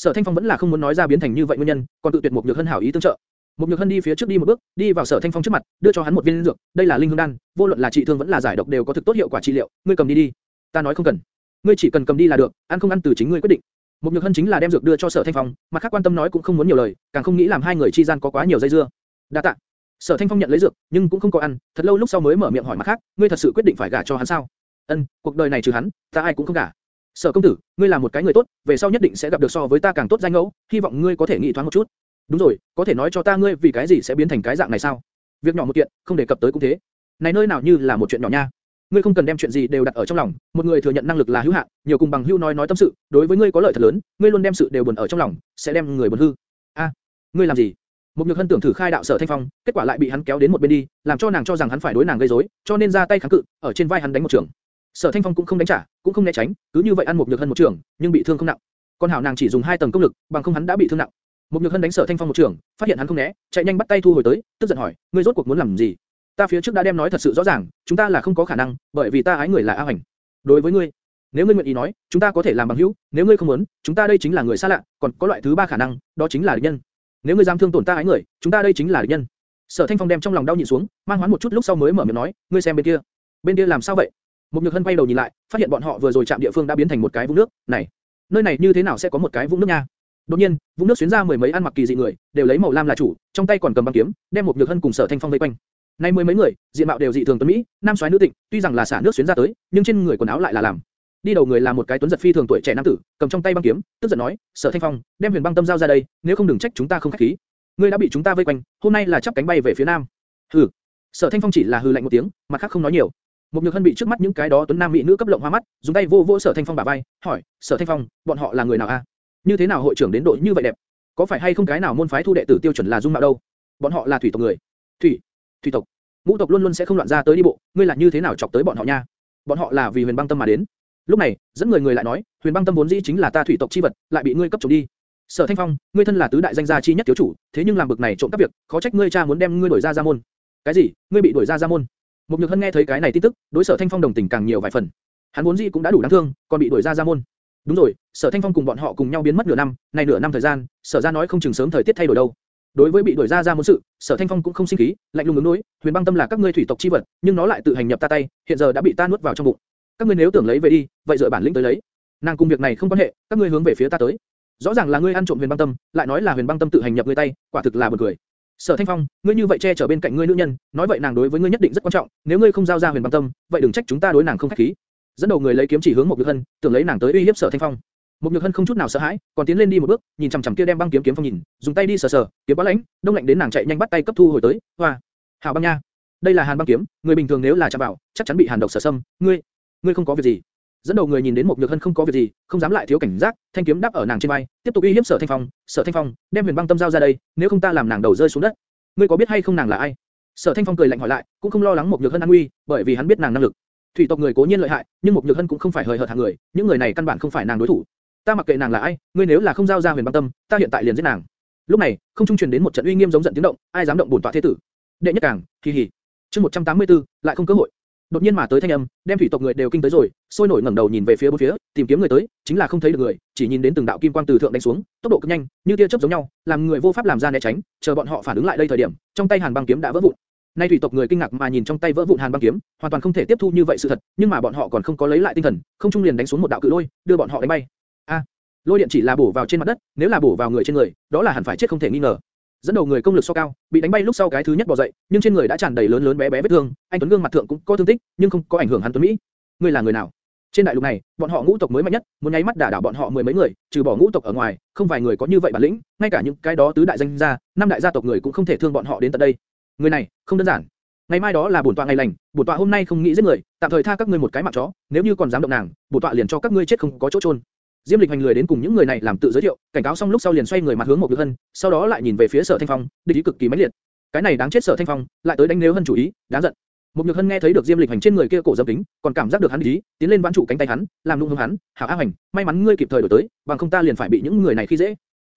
Sở Thanh Phong vẫn là không muốn nói ra biến thành như vậy nguyên nhân, còn tự tuyệt một Nhược Hân hảo ý tương trợ. Một Nhược Hân đi phía trước đi một bước, đi vào Sở Thanh Phong trước mặt, đưa cho hắn một viên dược, đây là linh hương đan, vô luận là trị thương vẫn là giải độc đều có thực tốt hiệu quả trị liệu, ngươi cầm đi đi. Ta nói không cần. Ngươi chỉ cần cầm đi là được, ăn không ăn từ chính ngươi quyết định. Một Nhược Hân chính là đem dược đưa cho Sở Thanh Phong, mặt khác quan tâm nói cũng không muốn nhiều lời, càng không nghĩ làm hai người chi gian có quá nhiều dây dưa. Đa tạ. Sở Thanh Phong nhận lấy dược, nhưng cũng không có ăn, thật lâu lúc sau mới mở miệng hỏi mặt khác, ngươi thật sự quyết định phải gả cho hắn sao? Ân, cuộc đời này trừ hắn, ta ai cũng không gả. Sở công tử, ngươi là một cái người tốt, về sau nhất định sẽ gặp được so với ta càng tốt danh ngẫu, hy vọng ngươi có thể nghĩ thoáng một chút. Đúng rồi, có thể nói cho ta ngươi vì cái gì sẽ biến thành cái dạng này sao? Việc nhỏ một kiện, không đề cập tới cũng thế. Này nơi nào như là một chuyện nhỏ nha. Ngươi không cần đem chuyện gì đều đặt ở trong lòng, một người thừa nhận năng lực là hữu hạn, nhiều cùng bằng hữu nói nói tâm sự, đối với ngươi có lợi thật lớn, ngươi luôn đem sự đều buồn ở trong lòng, sẽ đem người buồn hư. A, ngươi làm gì? Một nhược hân tưởng thử khai đạo sở thanh phong, kết quả lại bị hắn kéo đến một bên đi, làm cho nàng cho rằng hắn phải đối nàng gây rối, cho nên ra tay kháng cự, ở trên vai hắn đánh một trường. Sở thanh phong cũng không đánh trả, cũng không né tránh, cứ như vậy ăn một nhược hân một trường, nhưng bị thương không nặng. Con hảo nàng chỉ dùng hai tầng công lực, bằng không hắn đã bị thương nặng. Một nhược hân đánh sở thanh phong một trường, phát hiện hắn không né, chạy nhanh bắt tay thu hồi tới, tức giận hỏi, ngươi rốt cuộc muốn làm gì? Ta phía trước đã đem nói thật sự rõ ràng, chúng ta là không có khả năng, bởi vì ta ái người là A Hành. Đối với ngươi, nếu ngươi nguyện ý nói, chúng ta có thể làm bằng hữu, nếu ngươi không muốn, chúng ta đây chính là người xa lạ, còn có loại thứ ba khả năng, đó chính là địch nhân. Nếu ngươi dám thương tổn ta ái người, chúng ta đây chính là địch nhân. Sở Thanh Phong đem trong lòng đau nhịn xuống, mang hoán một chút lúc sau mới mở miệng nói, ngươi xem bên kia, bên kia làm sao vậy? Một Nhược Hân quay đầu nhìn lại, phát hiện bọn họ vừa rồi chạm địa phương đã biến thành một cái vũng nước, này, nơi này như thế nào sẽ có một cái vũng nước nha? Đột nhiên, vũng nước xuyến ra mười mấy ăn mặc kỳ dị người, đều lấy màu lam là chủ, trong tay còn cầm băng kiếm, đem một Nhược Hân cùng Sở Thanh Phong vây quanh. Nay mười mấy người, diện mạo đều dị thường tuấn mỹ, nam soái nữ tịnh, tuy rằng là xả nước xuyến ra tới, nhưng trên người quần áo lại là làm. Đi đầu người là một cái tuấn giật phi thường tuổi trẻ nam tử, cầm trong tay băng kiếm, tức giận nói: "Sở Thanh Phong, đem Huyền Băng Tâm giao ra đây, nếu không đừng trách chúng ta không khách khí. Ngươi đã bị chúng ta vây quanh, hôm nay là chắp cánh bay về phía nam." Hừ. Sở Thanh Phong chỉ là hừ lạnh một tiếng, mặt khác không nói nhiều. Một nhược hân bị trước mắt những cái đó tuấn nam mỹ nữ cấp lộng hoa mắt, dùng tay vô vô Sở Thanh Phong bả vai, hỏi: "Sở Thanh Phong, bọn họ là người nào a? Như thế nào hội trưởng đến đội như vậy đẹp? Có phải hay không cái nào môn phái thu đệ tử tiêu chuẩn là dung mạo đâu? Bọn họ là thủy tộc người." "Thủy? Thủy tộc?" ngũ tộc luôn luôn sẽ không loạn ra tới đi bộ, ngươi là như thế nào chọc tới bọn họ nha? Bọn họ là vì huyền băng tâm mà đến. Lúc này, dẫn người người lại nói, huyền băng tâm vốn dĩ chính là ta thủy tộc chi vật, lại bị ngươi cấp trộm đi. Sở Thanh Phong, ngươi thân là tứ đại danh gia chi nhất thiếu chủ, thế nhưng làm bực này trộm cắp việc, khó trách ngươi cha muốn đem ngươi đuổi ra gia môn. Cái gì? Ngươi bị đuổi ra gia môn? Một Nhược Hân nghe thấy cái này tin tức, đối Sở Thanh Phong đồng tình càng nhiều vài phần. Hắn vốn dĩ cũng đã đủ đáng thương, còn bị đuổi ra gia môn. Đúng rồi, Sở Thanh Phong cùng bọn họ cùng nhau biến mất nửa năm, này nửa năm thời gian, Sở gia nói không chừng sớm thời tiết thay đổi đâu. Đối với bị đuổi ra gia môn sự, Sở Thanh Phong cũng không sinh khí, lạnh lùng ứng đối, Huyền Băng Tâm là các ngươi thủy tộc chi vật, nhưng nó lại tự hành nhập ta tay, hiện giờ đã bị ta nuốt vào trong bụng. Các ngươi nếu tưởng lấy về đi, vậy dựa bản lĩnh tới lấy. Nàng cùng việc này không quan hệ, các ngươi hướng về phía ta tới. Rõ ràng là ngươi ăn trộm Huyền Băng Tâm, lại nói là Huyền Băng Tâm tự hành nhập ngươi tay, quả thực là buồn cười. Sở Thanh Phong, ngươi như vậy che chở bên cạnh ngươi nữ nhân, nói vậy nàng đối với ngươi nhất định rất quan trọng, nếu ngươi không giao ra Huyền Băng Tâm, vậy đừng trách chúng ta đối nàng không khách khí. Dẫn đầu người lấy kiếm chỉ hướng một Nhược Hân, tưởng lấy nàng tới uy hiếp Sở Thanh Phong. Một Nhược Hân không chút nào sợ hãi, còn tiến lên đi một bước, nhìn chằm chằm kia đem băng kiếm kiếm phong nhìn, dùng tay đi sờ sờ, kiếm quá lạnh, đông lạnh đến nàng chạy nhanh bắt tay cấp thu hồi tới. Hoa, hảo băng nha, đây là hàn băng kiếm, người bình thường nếu là chạm vào, chắc chắn bị hàn độc sở xâm. Ngươi, ngươi không có việc gì. Dẫn đầu người nhìn đến một Nhược Hân không có việc gì, không dám lại thiếu cảnh giác, thanh kiếm đáp ở nàng trên vai, tiếp tục uy hiếp Sở Thanh Phong. Sở Thanh Phong, đem huyền băng tâm giao ra đây, nếu không ta làm nàng đầu rơi xuống đất. Ngươi có biết hay không nàng là ai? Sở Thanh Phong cười lạnh hỏi lại, cũng không lo lắng một Nhược Hân an nguy, bởi vì hắn biết nàng năng lực. Thủy tộc người cố nhiên lợi hại, nhưng một Nhược Hân cũng không phải hời hợt hạng người, những người này căn bản không phải nàng đối thủ. Ta mặc kệ nàng là ai, ngươi nếu là không giao ra huyền băng tâm, ta hiện tại liền giết nàng. Lúc này, không trung truyền đến một trận uy nghiêm giống giận tiếng động, ai dám động bổn tọa thế tử? Đệ nhất càng, kỳ hỉ. Chương 184, lại không cơ hội. Đột nhiên mà tới thanh âm, đem thủy tộc người đều kinh tới rồi, sôi nổi ngẩng đầu nhìn về phía bốn phía, tìm kiếm người tới, chính là không thấy được người, chỉ nhìn đến từng đạo kim quang từ thượng đánh xuống, tốc độ cực nhanh, như tia chớp giống nhau, làm người vô pháp làm ra né tránh, chờ bọn họ phản ứng lại đây thời điểm, trong tay Hàn băng kiếm đã vỡ vụn. Nay thủy tộc người kinh ngạc mà nhìn trong tay vỡ vụn Hàn băng kiếm, hoàn toàn không thể tiếp thu như vậy sự thật, nhưng mà bọn họ còn không có lấy lại tinh thần, không trung liền đánh xuống một đạo cự lôi, đưa bọn họ đánh bay. A, lôi điện chỉ là bổ vào trên mặt đất, nếu là bổ vào người trên người, đó là hẳn phải chết không thể nghi ngờ. Dẫn đầu người công lực so cao, bị đánh bay lúc sau cái thứ nhất bò dậy, nhưng trên người đã tràn đầy lớn lớn bé bé vết thương, anh tuấn gương mặt thượng cũng có thương tích, nhưng không có ảnh hưởng hắn tuấn mỹ. Ngươi là người nào? Trên đại lục này, bọn họ ngũ tộc mới mạnh nhất, muốn nháy mắt đả đảo bọn họ mười mấy người, trừ bỏ ngũ tộc ở ngoài, không vài người có như vậy bản lĩnh, ngay cả những cái đó tứ đại danh gia, năm đại gia tộc người cũng không thể thương bọn họ đến tận đây. Người này, không đơn giản. Ngày mai đó là bổn tọa ngày lành, bổn tọa hôm nay không nghĩ giết người, tạm thời tha các ngươi một cái mạng chó, nếu như còn dám động nàng, bổn tọa liền cho các ngươi chết không có chỗ trôn. Diêm Lịch hành lười đến cùng những người này làm tự giới thiệu, cảnh cáo xong lúc sau liền xoay người mặt hướng một Nhược Hân, sau đó lại nhìn về phía Sở Thanh Phong, địch ý cực kỳ mãnh liệt. Cái này đáng chết Sở Thanh Phong, lại tới đánh nếu Hân chủ ý, đáng giận. Một Nhược Hân nghe thấy được Diêm Lịch hành trên người kia cổ dâm tính, còn cảm giác được hắn ý, tiến lên vãn trụ cánh tay hắn, làm nũng hướng hắn, "Hảo A Hành, may mắn ngươi kịp thời đổi tới, bằng không ta liền phải bị những người này khi dễ."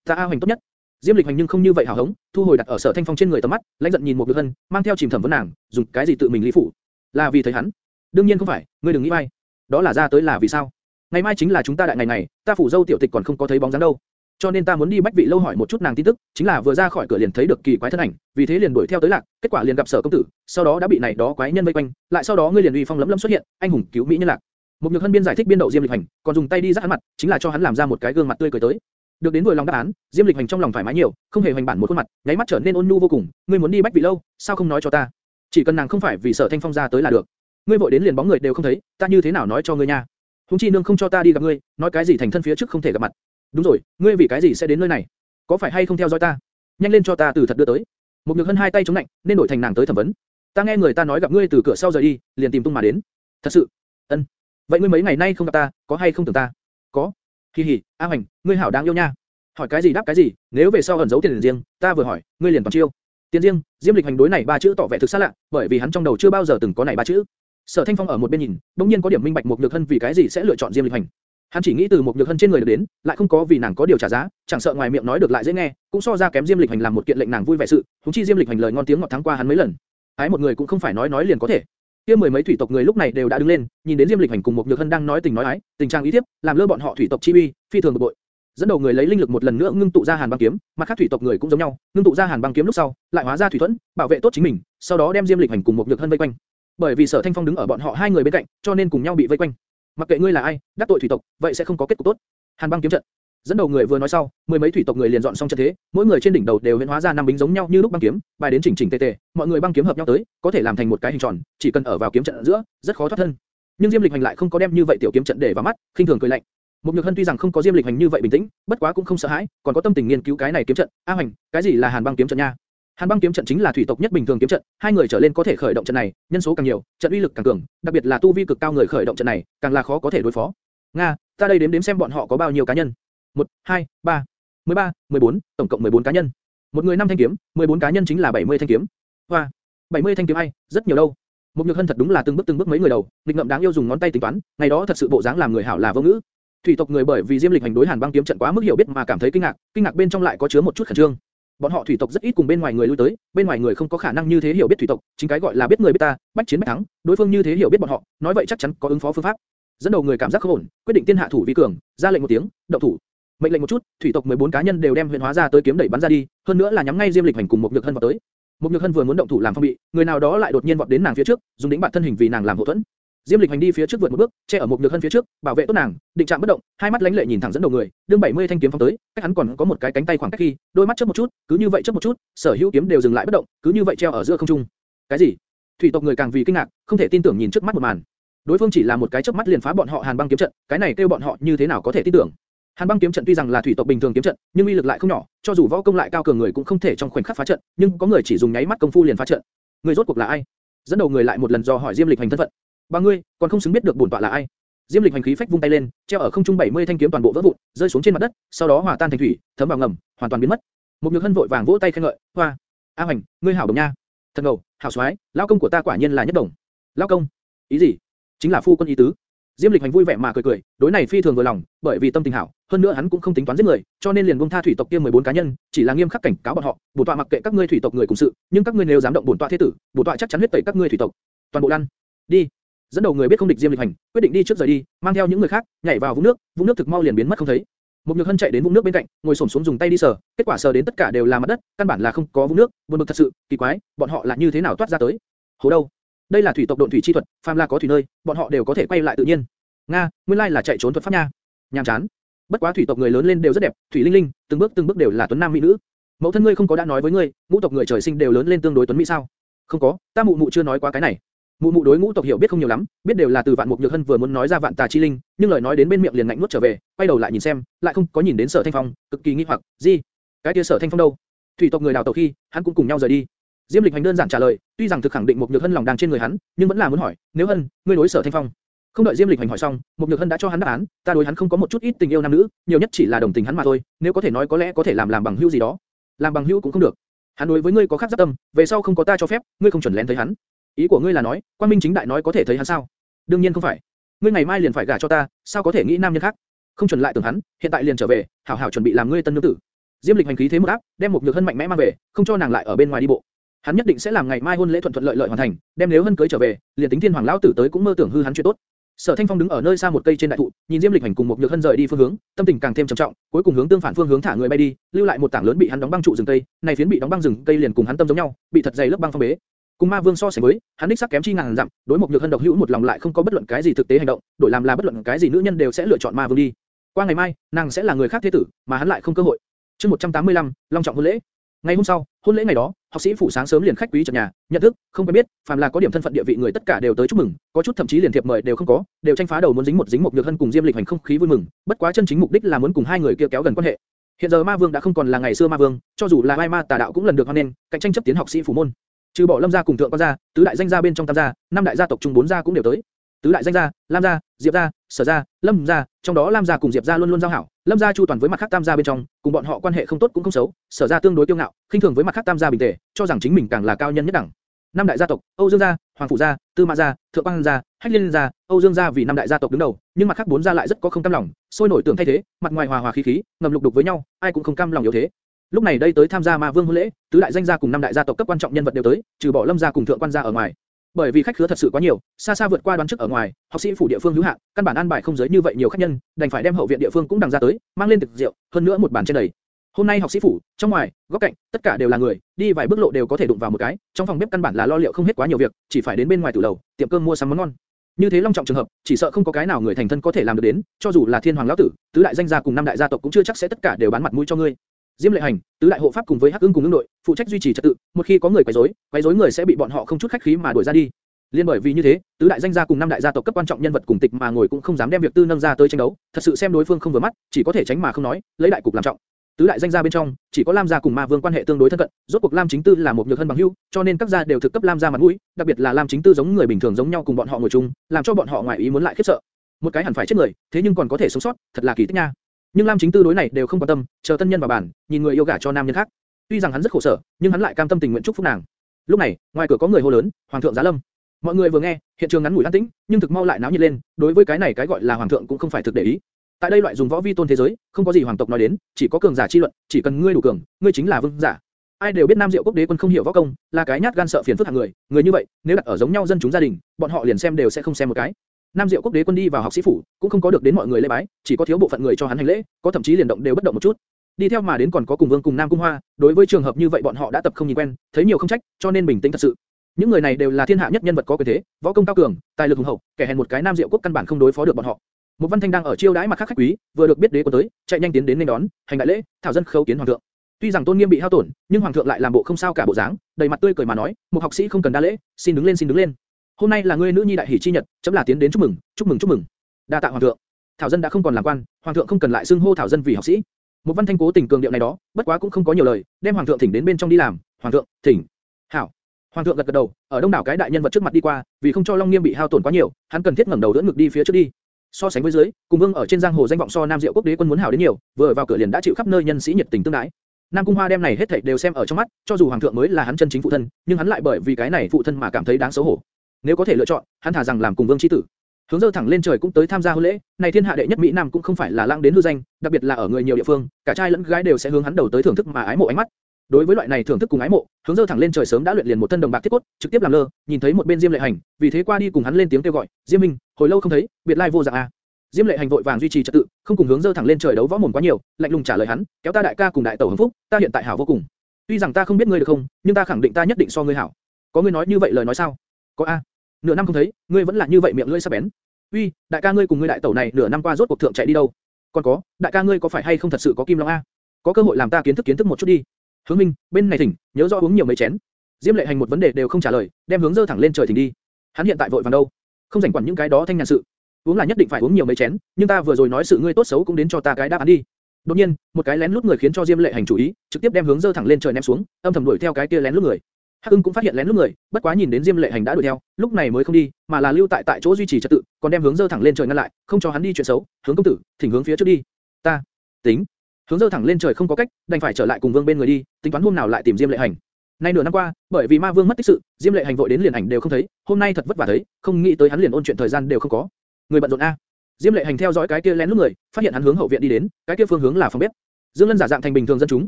"Ta A Hành tốt nhất." Diêm Lịch hành nhưng không như vậy hảo hống, thu hồi đặt ở Sở Thanh Phong trên người tầm mắt, lãnh giận nhìn một Nhược Hân, mang theo chìm thẩm vấn nàng, dùng cái gì tự mình lý phụ? Là vì thấy hắn? Đương nhiên không phải, ngươi đừng nghĩ bay. Đó là ra tới là vì sao? Ngày mai chính là chúng ta đại ngày này, ta phủ dâu tiểu tịch còn không có thấy bóng dáng đâu. Cho nên ta muốn đi bách vị lâu hỏi một chút nàng tin tức, chính là vừa ra khỏi cửa liền thấy được kỳ quái thân ảnh, vì thế liền đuổi theo tới lạc, kết quả liền gặp sở công tử, sau đó đã bị này đó quái nhân vây quanh, lại sau đó ngươi liền uy phong lấm lấm xuất hiện, anh hùng cứu mỹ nhân lạc. Một nhược hân biên giải thích biên đậu diêm lịch hành, còn dùng tay đi dắt hắn mặt, chính là cho hắn làm ra một cái gương mặt tươi cười tới. Được đến vừa lòng đáp án, diêm lịch hành trong lòng thoải mái nhiều, không hề hoành bản một khuôn mặt, nháy mắt trở nên ôn nhu vô cùng. ngươi muốn đi bách vị lâu, sao không nói cho ta? Chỉ cần nàng không phải vì sở thanh phong ra tới là được. ngươi vội đến liền bóng người đều không thấy, ta như thế nào nói cho ngươi nha? Hùng chi nương không cho ta đi gặp ngươi, nói cái gì thành thân phía trước không thể gặp mặt. Đúng rồi, ngươi vì cái gì sẽ đến nơi này? Có phải hay không theo dõi ta? Nhanh lên cho ta từ thật đưa tới. Một nhược hân hai tay chống lạnh, nên đổi thành nàng tới thẩm vấn. Ta nghe người ta nói gặp ngươi từ cửa sau rời đi, liền tìm tung mà đến. Thật sự? Ân. Vậy ngươi mấy ngày nay không gặp ta, có hay không tưởng ta? Có. kỳ hỉ, A Hoành, ngươi hảo đáng yêu nha. Hỏi cái gì đáp cái gì, nếu về sau ẩn giấu tiền riêng, ta vừa hỏi, ngươi liền toàn chiêu. Tiền riêng, Diêm Lịch hành đối này ba chữ tỏ vẻ thực xa lạ, bởi vì hắn trong đầu chưa bao giờ từng có này ba chữ. Sở Thanh Phong ở một bên nhìn, bỗng nhiên có điểm minh bạch một nhược hân vì cái gì sẽ lựa chọn Diêm Lịch Hành. Hắn chỉ nghĩ từ một nhược hân trên người được đến, lại không có vì nàng có điều trả giá, chẳng sợ ngoài miệng nói được lại dễ nghe, cũng so ra kém Diêm Lịch Hành làm một kiện lệnh nàng vui vẻ sự, huống chi Diêm Lịch Hành lời ngon tiếng ngọt thắng qua hắn mấy lần. Ái một người cũng không phải nói nói liền có thể. Kia mười mấy thủy tộc người lúc này đều đã đứng lên, nhìn đến Diêm Lịch Hành cùng một nhược hân đang nói tình nói ái, tình trạng ý tiếp, làm lơ bọn họ thủy tộc chi uy, phi thường bực bội. Dẫn đầu người lấy linh lực một lần nữa ngưng tụ ra hàn băng kiếm, mặt khác thủy tộc người cũng giống nhau, ngưng tụ ra hàn băng kiếm lúc sau, lại hóa ra thủy thuẫn, bảo vệ tốt chính mình, sau đó đem Diêm Lịch Hành cùng một nhược hân vây quanh bởi vì sở thanh phong đứng ở bọn họ hai người bên cạnh, cho nên cùng nhau bị vây quanh. mặc kệ ngươi là ai, đắc tội thủy tộc, vậy sẽ không có kết cục tốt. hàn băng kiếm trận. dẫn đầu người vừa nói sau, mười mấy thủy tộc người liền dọn xong trận thế, mỗi người trên đỉnh đầu đều biến hóa ra năm bính giống nhau như lúc băng kiếm, bài đến chỉnh chỉnh tề tề, mọi người băng kiếm hợp nhau tới, có thể làm thành một cái hình tròn, chỉ cần ở vào kiếm trận giữa, rất khó thoát thân. nhưng diêm lịch hành lại không có đem như vậy tiểu kiếm trận để vào mắt, khinh thường cười lạnh. mục nhược hân tuy rằng không có diêm lịch hành như vậy bình tĩnh, bất quá cũng không sợ hãi, còn có tâm tình nghiên cứu cái này kiếm trận. A hành, cái gì là hàn băng kiếm trận nha? Hàn băng kiếm trận chính là thủy tộc nhất bình thường kiếm trận, hai người trở lên có thể khởi động trận này, nhân số càng nhiều, trận uy lực càng cường, đặc biệt là tu vi cực cao người khởi động trận này, càng là khó có thể đối phó. Nga, ta đây đếm đếm xem bọn họ có bao nhiêu cá nhân. 1, 2, 3, 13, 14, tổng cộng 14 cá nhân. Một người năm thanh kiếm, 14 cá nhân chính là 70 thanh kiếm. Hoa, 70 thanh kiếm hay, rất nhiều đâu. Một nhược hân thật đúng là từng bước từng bước mấy người đầu, định ngậm đáng yêu dùng ngón tay tính toán, ngày đó thật sự bộ dáng làm người hảo là vô ngữ. Thủy tộc người bởi vì Diêm Lịch hành đối Hàn Băng kiếm trận quá mức hiểu biết mà cảm thấy kinh ngạc, kinh ngạc bên trong lại có chứa một chút khẩn trương. Bọn họ thủy tộc rất ít cùng bên ngoài người lui tới, bên ngoài người không có khả năng như thế hiểu biết thủy tộc, chính cái gọi là biết người biết ta, bách chiến bách thắng, đối phương như thế hiểu biết bọn họ, nói vậy chắc chắn có ứng phó phương pháp. Dẫn đầu người cảm giác không ổn, quyết định tiên hạ thủ vi cường, ra lệnh một tiếng, động thủ. Mệnh lệnh một chút, thủy tộc 14 cá nhân đều đem huyền hóa ra tới kiếm đẩy bắn ra đi, hơn nữa là nhắm ngay Diêm Lịch hành cùng một nhược hân vào tới. Một nhược hân vừa muốn động thủ làm phong bị, người nào đó lại đột nhiên vọt đến nàng phía trước, dùng đỉnh bản thân hình vì nàng làm hậu thuẫn. Diêm Lịch hành đi phía trước vượt một bước, che ở một nhược hân phía trước, bảo vệ tốt nàng, định trạng bất động, hai mắt lánh lệ nhìn thẳng dẫn đầu người, đương 70 thanh kiếm phóng tới, cách hắn còn có một cái cánh tay khoảng cách khi, đôi mắt chớp một chút, cứ như vậy chớp một chút, sở hữu kiếm đều dừng lại bất động, cứ như vậy treo ở giữa không trung. Cái gì? Thủy tộc người càng vì kinh ngạc, không thể tin tưởng nhìn trước mắt một màn. Đối phương chỉ là một cái chớp mắt liền phá bọn họ Hàn Băng kiếm trận, cái này kêu bọn họ như thế nào có thể tin tưởng? Hàn Băng kiếm trận tuy rằng là thủy tộc bình thường kiếm trận, nhưng uy lực lại không nhỏ, cho dù võ công lại cao cường người cũng không thể trong khoảnh khắc phá trận, nhưng có người chỉ dùng nháy mắt công phu liền phá trận. Người rốt cuộc là ai? Dẫn đầu người lại một lần do hỏi Diêm Lịch hành thân phận. Ba ngươi, còn không xứng biết được bổn tọa là ai? Diêm Lịch hành khí phách vung tay lên, treo ở không trung 70 thanh kiếm toàn bộ vỡ vụn, rơi xuống trên mặt đất, sau đó hòa tan thành thủy, thấm vào ngầm, hoàn toàn biến mất. Một nhược hân vội vàng vỗ tay khen ngợi, hoa, A Hoành, ngươi hảo đồng nha, thật ngầu, hảo xoái, lão công của ta quả nhiên là nhất đồng. Lão công, ý gì? Chính là phu quân ý tứ. Diêm Lịch hành vui vẻ mà cười cười, đối này phi thường vừa lòng, bởi vì tâm tình hảo, hơn nữa hắn cũng không tính toán giết người, cho nên liền buông tha thủy tộc kia 14 cá nhân, chỉ là nghiêm khắc cảnh cáo bọn họ, bổn tọa mặc kệ các ngươi thủy tộc người cùng sự, nhưng các ngươi nếu dám động bổn tọa thế tử, bổn tọa chắc chắn huyết tẩy các ngươi thủy tộc. Toàn bộ lăn, đi. Dẫn đầu người biết không địch Diêm Lịch hành, quyết định đi trước rời đi, mang theo những người khác, nhảy vào vũng nước, vũng nước thực mau liền biến mất không thấy. Một nhược hân chạy đến vũng nước bên cạnh, ngồi xổm xuống dùng tay đi sờ, kết quả sờ đến tất cả đều là mặt đất, căn bản là không có vũng nước, buồn bực thật sự, kỳ quái, bọn họ là như thế nào toát ra tới? Hồ đâu? Đây là thủy tộc độn thủy chi thuật, phàm là có thủy nơi, bọn họ đều có thể quay lại tự nhiên. Nga, nguyên lai là chạy trốn thuật pháp nha. Nhàm chán. Bất quá thủy tộc người lớn lên đều rất đẹp, thủy linh linh, từng bước từng bước đều là tuấn nam mỹ nữ. Mẫu thân ngươi không có đã nói với ngươi, ngũ tộc người trời sinh đều lớn lên tương đối tuấn mỹ sao? Không có, ta mụ mụ chưa nói qua cái này. Mụ mụ đối ngũ tộc hiểu biết không nhiều lắm, biết đều là từ vạn mục nhược hân vừa muốn nói ra vạn tà chi linh, nhưng lời nói đến bên miệng liền ngạnh nuốt trở về, quay đầu lại nhìn xem, lại không có nhìn đến sở thanh phong, cực kỳ nghi hoặc, gì? Cái kia sở thanh phong đâu? Thủy tộc người đào tàu khi, hắn cũng cùng nhau rời đi. Diêm Lịch Hành đơn giản trả lời, tuy rằng thực khẳng định một nhược hân lòng đang trên người hắn, nhưng vẫn là muốn hỏi, nếu hân, ngươi đối sở thanh phong, không đợi Diêm Lịch Hành hỏi xong, một nhược hân đã cho hắn đáp án, ta đối hắn không có một chút ít tình yêu nam nữ, nhiều nhất chỉ là đồng tình hắn mà thôi, nếu có thể nói có lẽ có thể làm làm bằng hữu gì đó, làm bằng hữu cũng không được. Hắn đối với ngươi có khác giáp tâm, về sau không có ta cho phép, ngươi không chuẩn lén thấy hắn. Ý của ngươi là nói, quan minh chính đại nói có thể thấy hắn sao? đương nhiên không phải. Ngươi ngày mai liền phải gả cho ta, sao có thể nghĩ nam nhân khác? Không chuẩn lại tưởng hắn, hiện tại liền trở về, hảo hảo chuẩn bị làm ngươi tân nương tử. Diêm Lịch hành khí thế một áp, đem một nhược hân mạnh mẽ mang về, không cho nàng lại ở bên ngoài đi bộ. Hắn nhất định sẽ làm ngày mai hôn lễ thuận thuận lợi lợi hoàn thành, đem nếu hân cưới trở về, liền tính thiên hoàng lão tử tới cũng mơ tưởng hư hắn chuyện tốt. Sở Thanh Phong đứng ở nơi xa một cây trên đại thụ, nhìn Diêm Lịch Hành cùng một nhược hân rời đi phương hướng, tâm tình càng thêm trầm trọng, cuối cùng hướng tương phản phương hướng thả người bay đi, lưu lại một tảng lớn bị hắn đóng băng trụ rừng cây, này phiến bị đóng băng rừng cây liền cùng hắn tâm giống nhau, bị thật dày lớp băng phong bế. Cùng Ma Vương so sánh với, hắn đích sắc kém chi ngàn dặm, đối một nhược hân độc hữu một lòng lại không có bất luận cái gì thực tế hành động, đổi làm là bất luận cái gì nữ nhân đều sẽ lựa chọn Ma Vương đi. Qua ngày mai, nàng sẽ là người khác thế tử, mà hắn lại không cơ hội. Chương 185, long trọng hôn lễ. Ngày hôm sau, hôn lễ ngày đó, học sĩ phủ sáng sớm liền khách quý trật nhà, nhận thức, không quen biết, phàm là có điểm thân phận địa vị người tất cả đều tới chúc mừng, có chút thậm chí liền thiệp mời đều không có, đều tranh phá đầu muốn dính một dính một nhược hân cùng Diêm Lịch hành không khí vui mừng, bất quá chân chính mục đích là muốn cùng hai người kia kéo gần quan hệ. Hiện giờ Ma Vương đã không còn là ngày xưa Ma Vương, cho dù là Mai Ma Tà đạo cũng lần được hoan nghênh, cạnh tranh chấp tiến học sĩ phủ môn. Trừ bỏ Lâm gia cùng thượng quan gia, tứ đại danh gia bên trong tam gia, năm đại gia tộc chung bốn gia cũng đều tới. Tứ đại danh gia, Lam gia, Diệp gia, Sở gia, Lâm gia, trong đó Lam gia cùng Diệp gia luôn luôn giao hảo, Lâm gia chu toàn với mặt khác tam gia bên trong, cùng bọn họ quan hệ không tốt cũng không xấu, Sở gia tương đối kiêu ngạo, khinh thường với mặt khác tam gia bình tề, cho rằng chính mình càng là cao nhân nhất đẳng. Năm đại gia tộc, Âu Dương gia, Hoàng phủ gia, Tư Mã gia, Thượng quan gia, Hách Liên gia, Âu Dương gia vì năm đại gia tộc đứng đầu, nhưng mặt khác bốn gia lại rất có không cam lòng, sôi nổi tưởng thay thế, mặt ngoài hòa hòa khí khí, ngầm lục đục với nhau, ai cũng không cam lòng yếu thế. Lúc này đây tới tham gia Ma Vương hôn lễ, tứ đại danh gia cùng năm đại gia tộc cấp quan trọng nhân vật đều tới, trừ bỏ Lâm gia cùng Thượng quan gia ở ngoài. Bởi vì khách khứa thật sự quá nhiều, xa xa vượt qua đoán trước ở ngoài, học sĩ phủ địa phương hữu hạn, căn bản an bài không giới như vậy nhiều khách nhân, đành phải đem hậu viện địa phương cũng đằng ra tới, mang lên thực rượu, hơn nữa một bàn trên đầy. Hôm nay học sĩ phủ, trong ngoài, góc cạnh, tất cả đều là người, đi vài bước lộ đều có thể đụng vào một cái, trong phòng bếp căn bản là lo liệu không hết quá nhiều việc, chỉ phải đến bên ngoài tử lầu, tiệm cơm mua sắm món ngon. Như thế long trọng trường hợp, chỉ sợ không có cái nào người thành thân có thể làm được đến, cho dù là thiên hoàng lão tử, tứ đại danh gia cùng năm đại gia tộc cũng chưa chắc sẽ tất cả đều bán mặt mũi cho ngươi. Diêm Lệ Hành, tứ đại hộ pháp cùng với Hắc Ưng cùng ứng đội, phụ trách duy trì trật tự, một khi có người quấy rối, quấy rối người sẽ bị bọn họ không chút khách khí mà đuổi ra đi. Liên bởi vì như thế, tứ đại danh gia cùng năm đại gia tộc cấp quan trọng nhân vật cùng tịch mà ngồi cũng không dám đem việc tư nâng ra tới tranh đấu, thật sự xem đối phương không vừa mắt, chỉ có thể tránh mà không nói, lấy đại cục làm trọng. Tứ đại danh gia bên trong, chỉ có Lam gia cùng Ma Vương quan hệ tương đối thân cận, rốt cuộc Lam Chính Tư là một nhược thân bằng hữu, cho nên các gia đều thực cấp Lam gia mặt mũi, đặc biệt là Lam Chính Tư giống người bình thường giống nhau cùng bọn họ ngồi chung, làm cho bọn họ ngoài ý muốn lại khiếp sợ. Một cái hẳn phải chết người, thế nhưng còn có thể sống sót, thật là kỳ tích nha. Nhưng Lam Chính Tư đối này đều không quan tâm, chờ tân nhân vào bản, nhìn người yêu gả cho nam nhân khác. Tuy rằng hắn rất khổ sở, nhưng hắn lại cam tâm tình nguyện chúc phúc nàng. Lúc này, ngoài cửa có người hô lớn, "Hoàng thượng giá lâm!" Mọi người vừa nghe, hiện trường ngắn ngủi an tĩnh, nhưng thực mau lại náo nhiệt lên, đối với cái này cái gọi là hoàng thượng cũng không phải thực để ý. Tại đây loại dùng võ vi tôn thế giới, không có gì hoàng tộc nói đến, chỉ có cường giả chi luận, chỉ cần ngươi đủ cường, ngươi chính là vương giả. Ai đều biết Nam Diệu quốc đế quân không hiểu võ công, là cái nhát gan sợ phiền phức hạng người, người như vậy, nếu đặt ở giống nhau dân chúng gia đình, bọn họ liền xem đều sẽ không xem một cái. Nam Diệu quốc đế quân đi vào học sĩ phủ, cũng không có được đến mọi người lễ bái, chỉ có thiếu bộ phận người cho hắn hành lễ, có thậm chí liền động đều bất động một chút. Đi theo mà đến còn có cùng Vương cùng Nam Cung Hoa, đối với trường hợp như vậy bọn họ đã tập không nhìn quen, thấy nhiều không trách, cho nên bình tĩnh thật sự. Những người này đều là thiên hạ nhất nhân vật có quyền thế, võ công cao cường, tài lực hùng hậu, kẻ hèn một cái Nam Diệu quốc căn bản không đối phó được bọn họ. Một Văn Thanh đang ở chiêu đãi mặt khác khách quý, vừa được biết đế quân tới, chạy nhanh tiến đến nên đón, hành đại lễ, thảo dân khấu kiến hoàng thượng. Tuy rằng tôn nghiêm bị hao tổn, nhưng hoàng thượng lại làm bộ không sao cả bộ dáng, đầy mặt tươi cười mà nói, một học sĩ không cần đa lễ, xin đứng lên xin đứng lên. Hôm nay là ngươi nữ nhi đại hỷ chi nhật, chấm là tiến đến chúc mừng, chúc mừng chúc mừng. Đa tạ hoàng thượng. Thảo dân đã không còn làm quan, hoàng thượng không cần lại xưng hô thảo dân vì học sĩ. Một Văn Thanh cố tình cường điệu này đó, bất quá cũng không có nhiều lời, đem hoàng thượng thỉnh đến bên trong đi làm. Hoàng thượng, thỉnh. Hảo. Hoàng thượng gật gật đầu, ở đông đảo cái đại nhân vật trước mặt đi qua, vì không cho Long Nghiêm bị hao tổn quá nhiều, hắn cần thiết ngẩng đầu đỡ ngực đi phía trước đi. So sánh với dưới, cùng Vương ở trên giang hồ danh vọng so Nam Diệu quốc đế quân muốn hảo đến nhiều, vừa vào cửa liền đã chịu khắp nơi nhân sĩ nhiệt tình tương đái. Nam Cung Hoa đem này hết thảy đều xem ở trong mắt, cho dù hoàng thượng mới là hắn chân chính phụ thân, nhưng hắn lại bởi vì cái này phụ thân mà cảm thấy đáng xấu hổ. Nếu có thể lựa chọn, hắn thà rằng làm cùng Vương chi tử. Hướng dơ thẳng lên trời cũng tới tham gia hôn lễ, này thiên hạ đệ nhất mỹ nam cũng không phải là lãng đến hư danh, đặc biệt là ở người nhiều địa phương, cả trai lẫn gái đều sẽ hướng hắn đầu tới thưởng thức mà ái mộ ánh mắt. Đối với loại này thưởng thức cùng ái mộ, hướng dơ thẳng lên trời sớm đã luyện liền một thân đồng bạc thiết cốt, trực tiếp làm lơ, nhìn thấy một bên Diêm Lệ Hành, vì thế qua đi cùng hắn lên tiếng kêu gọi, Diêm Minh, hồi lâu không thấy, biệt lai vô dạng a. Diêm Lệ Hành vội vàng duy trì trật tự, không cùng hướng dơ thẳng lên trời đấu võ mồm quá nhiều, lạnh lùng trả lời hắn, kéo ta đại ca cùng đại tẩu hưng phúc, ta hiện tại hảo vô cùng. Tuy rằng ta không biết ngươi được không, nhưng ta khẳng định ta nhất định so ngươi hảo. Có ngươi nói như vậy lời nói sao? Có a. Nửa năm không thấy, ngươi vẫn là như vậy miệng lưỡi sắc bén. Uy, đại ca ngươi cùng ngươi đại tẩu này nửa năm qua rốt cuộc thượng chạy đi đâu? Còn có, đại ca ngươi có phải hay không thật sự có kim long a? Có cơ hội làm ta kiến thức kiến thức một chút đi. Hướng Minh, bên này thỉnh, nhớ rõ uống nhiều mấy chén. Diêm Lệ Hành một vấn đề đều không trả lời, đem hướng dơ thẳng lên trời thỉnh đi. Hắn hiện tại vội vàng đâu? Không rảnh quản những cái đó thanh nhàn sự. Uống là nhất định phải uống nhiều mấy chén, nhưng ta vừa rồi nói sự ngươi tốt xấu cũng đến cho ta cái đáp án đi. Đột nhiên, một cái lén lút người khiến cho Diêm Lệ Hành chú ý, trực tiếp đem hướng dơ thẳng lên trời ném xuống, âm thầm đuổi theo cái kia lén lút người. Hắc Ưng cũng phát hiện lén lút người, bất quá nhìn đến Diêm Lệ Hành đã đuổi theo, lúc này mới không đi, mà là lưu tại tại chỗ duy trì trật tự, còn đem hướng dơ thẳng lên trời ngăn lại, không cho hắn đi chuyện xấu. Hướng công tử, thỉnh hướng phía trước đi. Ta, tính. Hướng dơ thẳng lên trời không có cách, đành phải trở lại cùng Vương bên người đi, tính toán hôm nào lại tìm Diêm Lệ Hành. Nay nửa năm qua, bởi vì Ma Vương mất tích sự, Diêm Lệ Hành vội đến liền ảnh đều không thấy, hôm nay thật vất vả thấy, không nghĩ tới hắn liền ôn chuyện thời gian đều không có. Người bận rộn a. Diêm Lệ Hành theo dõi cái kia lén lút người, phát hiện hắn hướng hậu viện đi đến, cái kia phương hướng là phòng bếp. Dương Lân giả dạng thành bình thường dân chúng,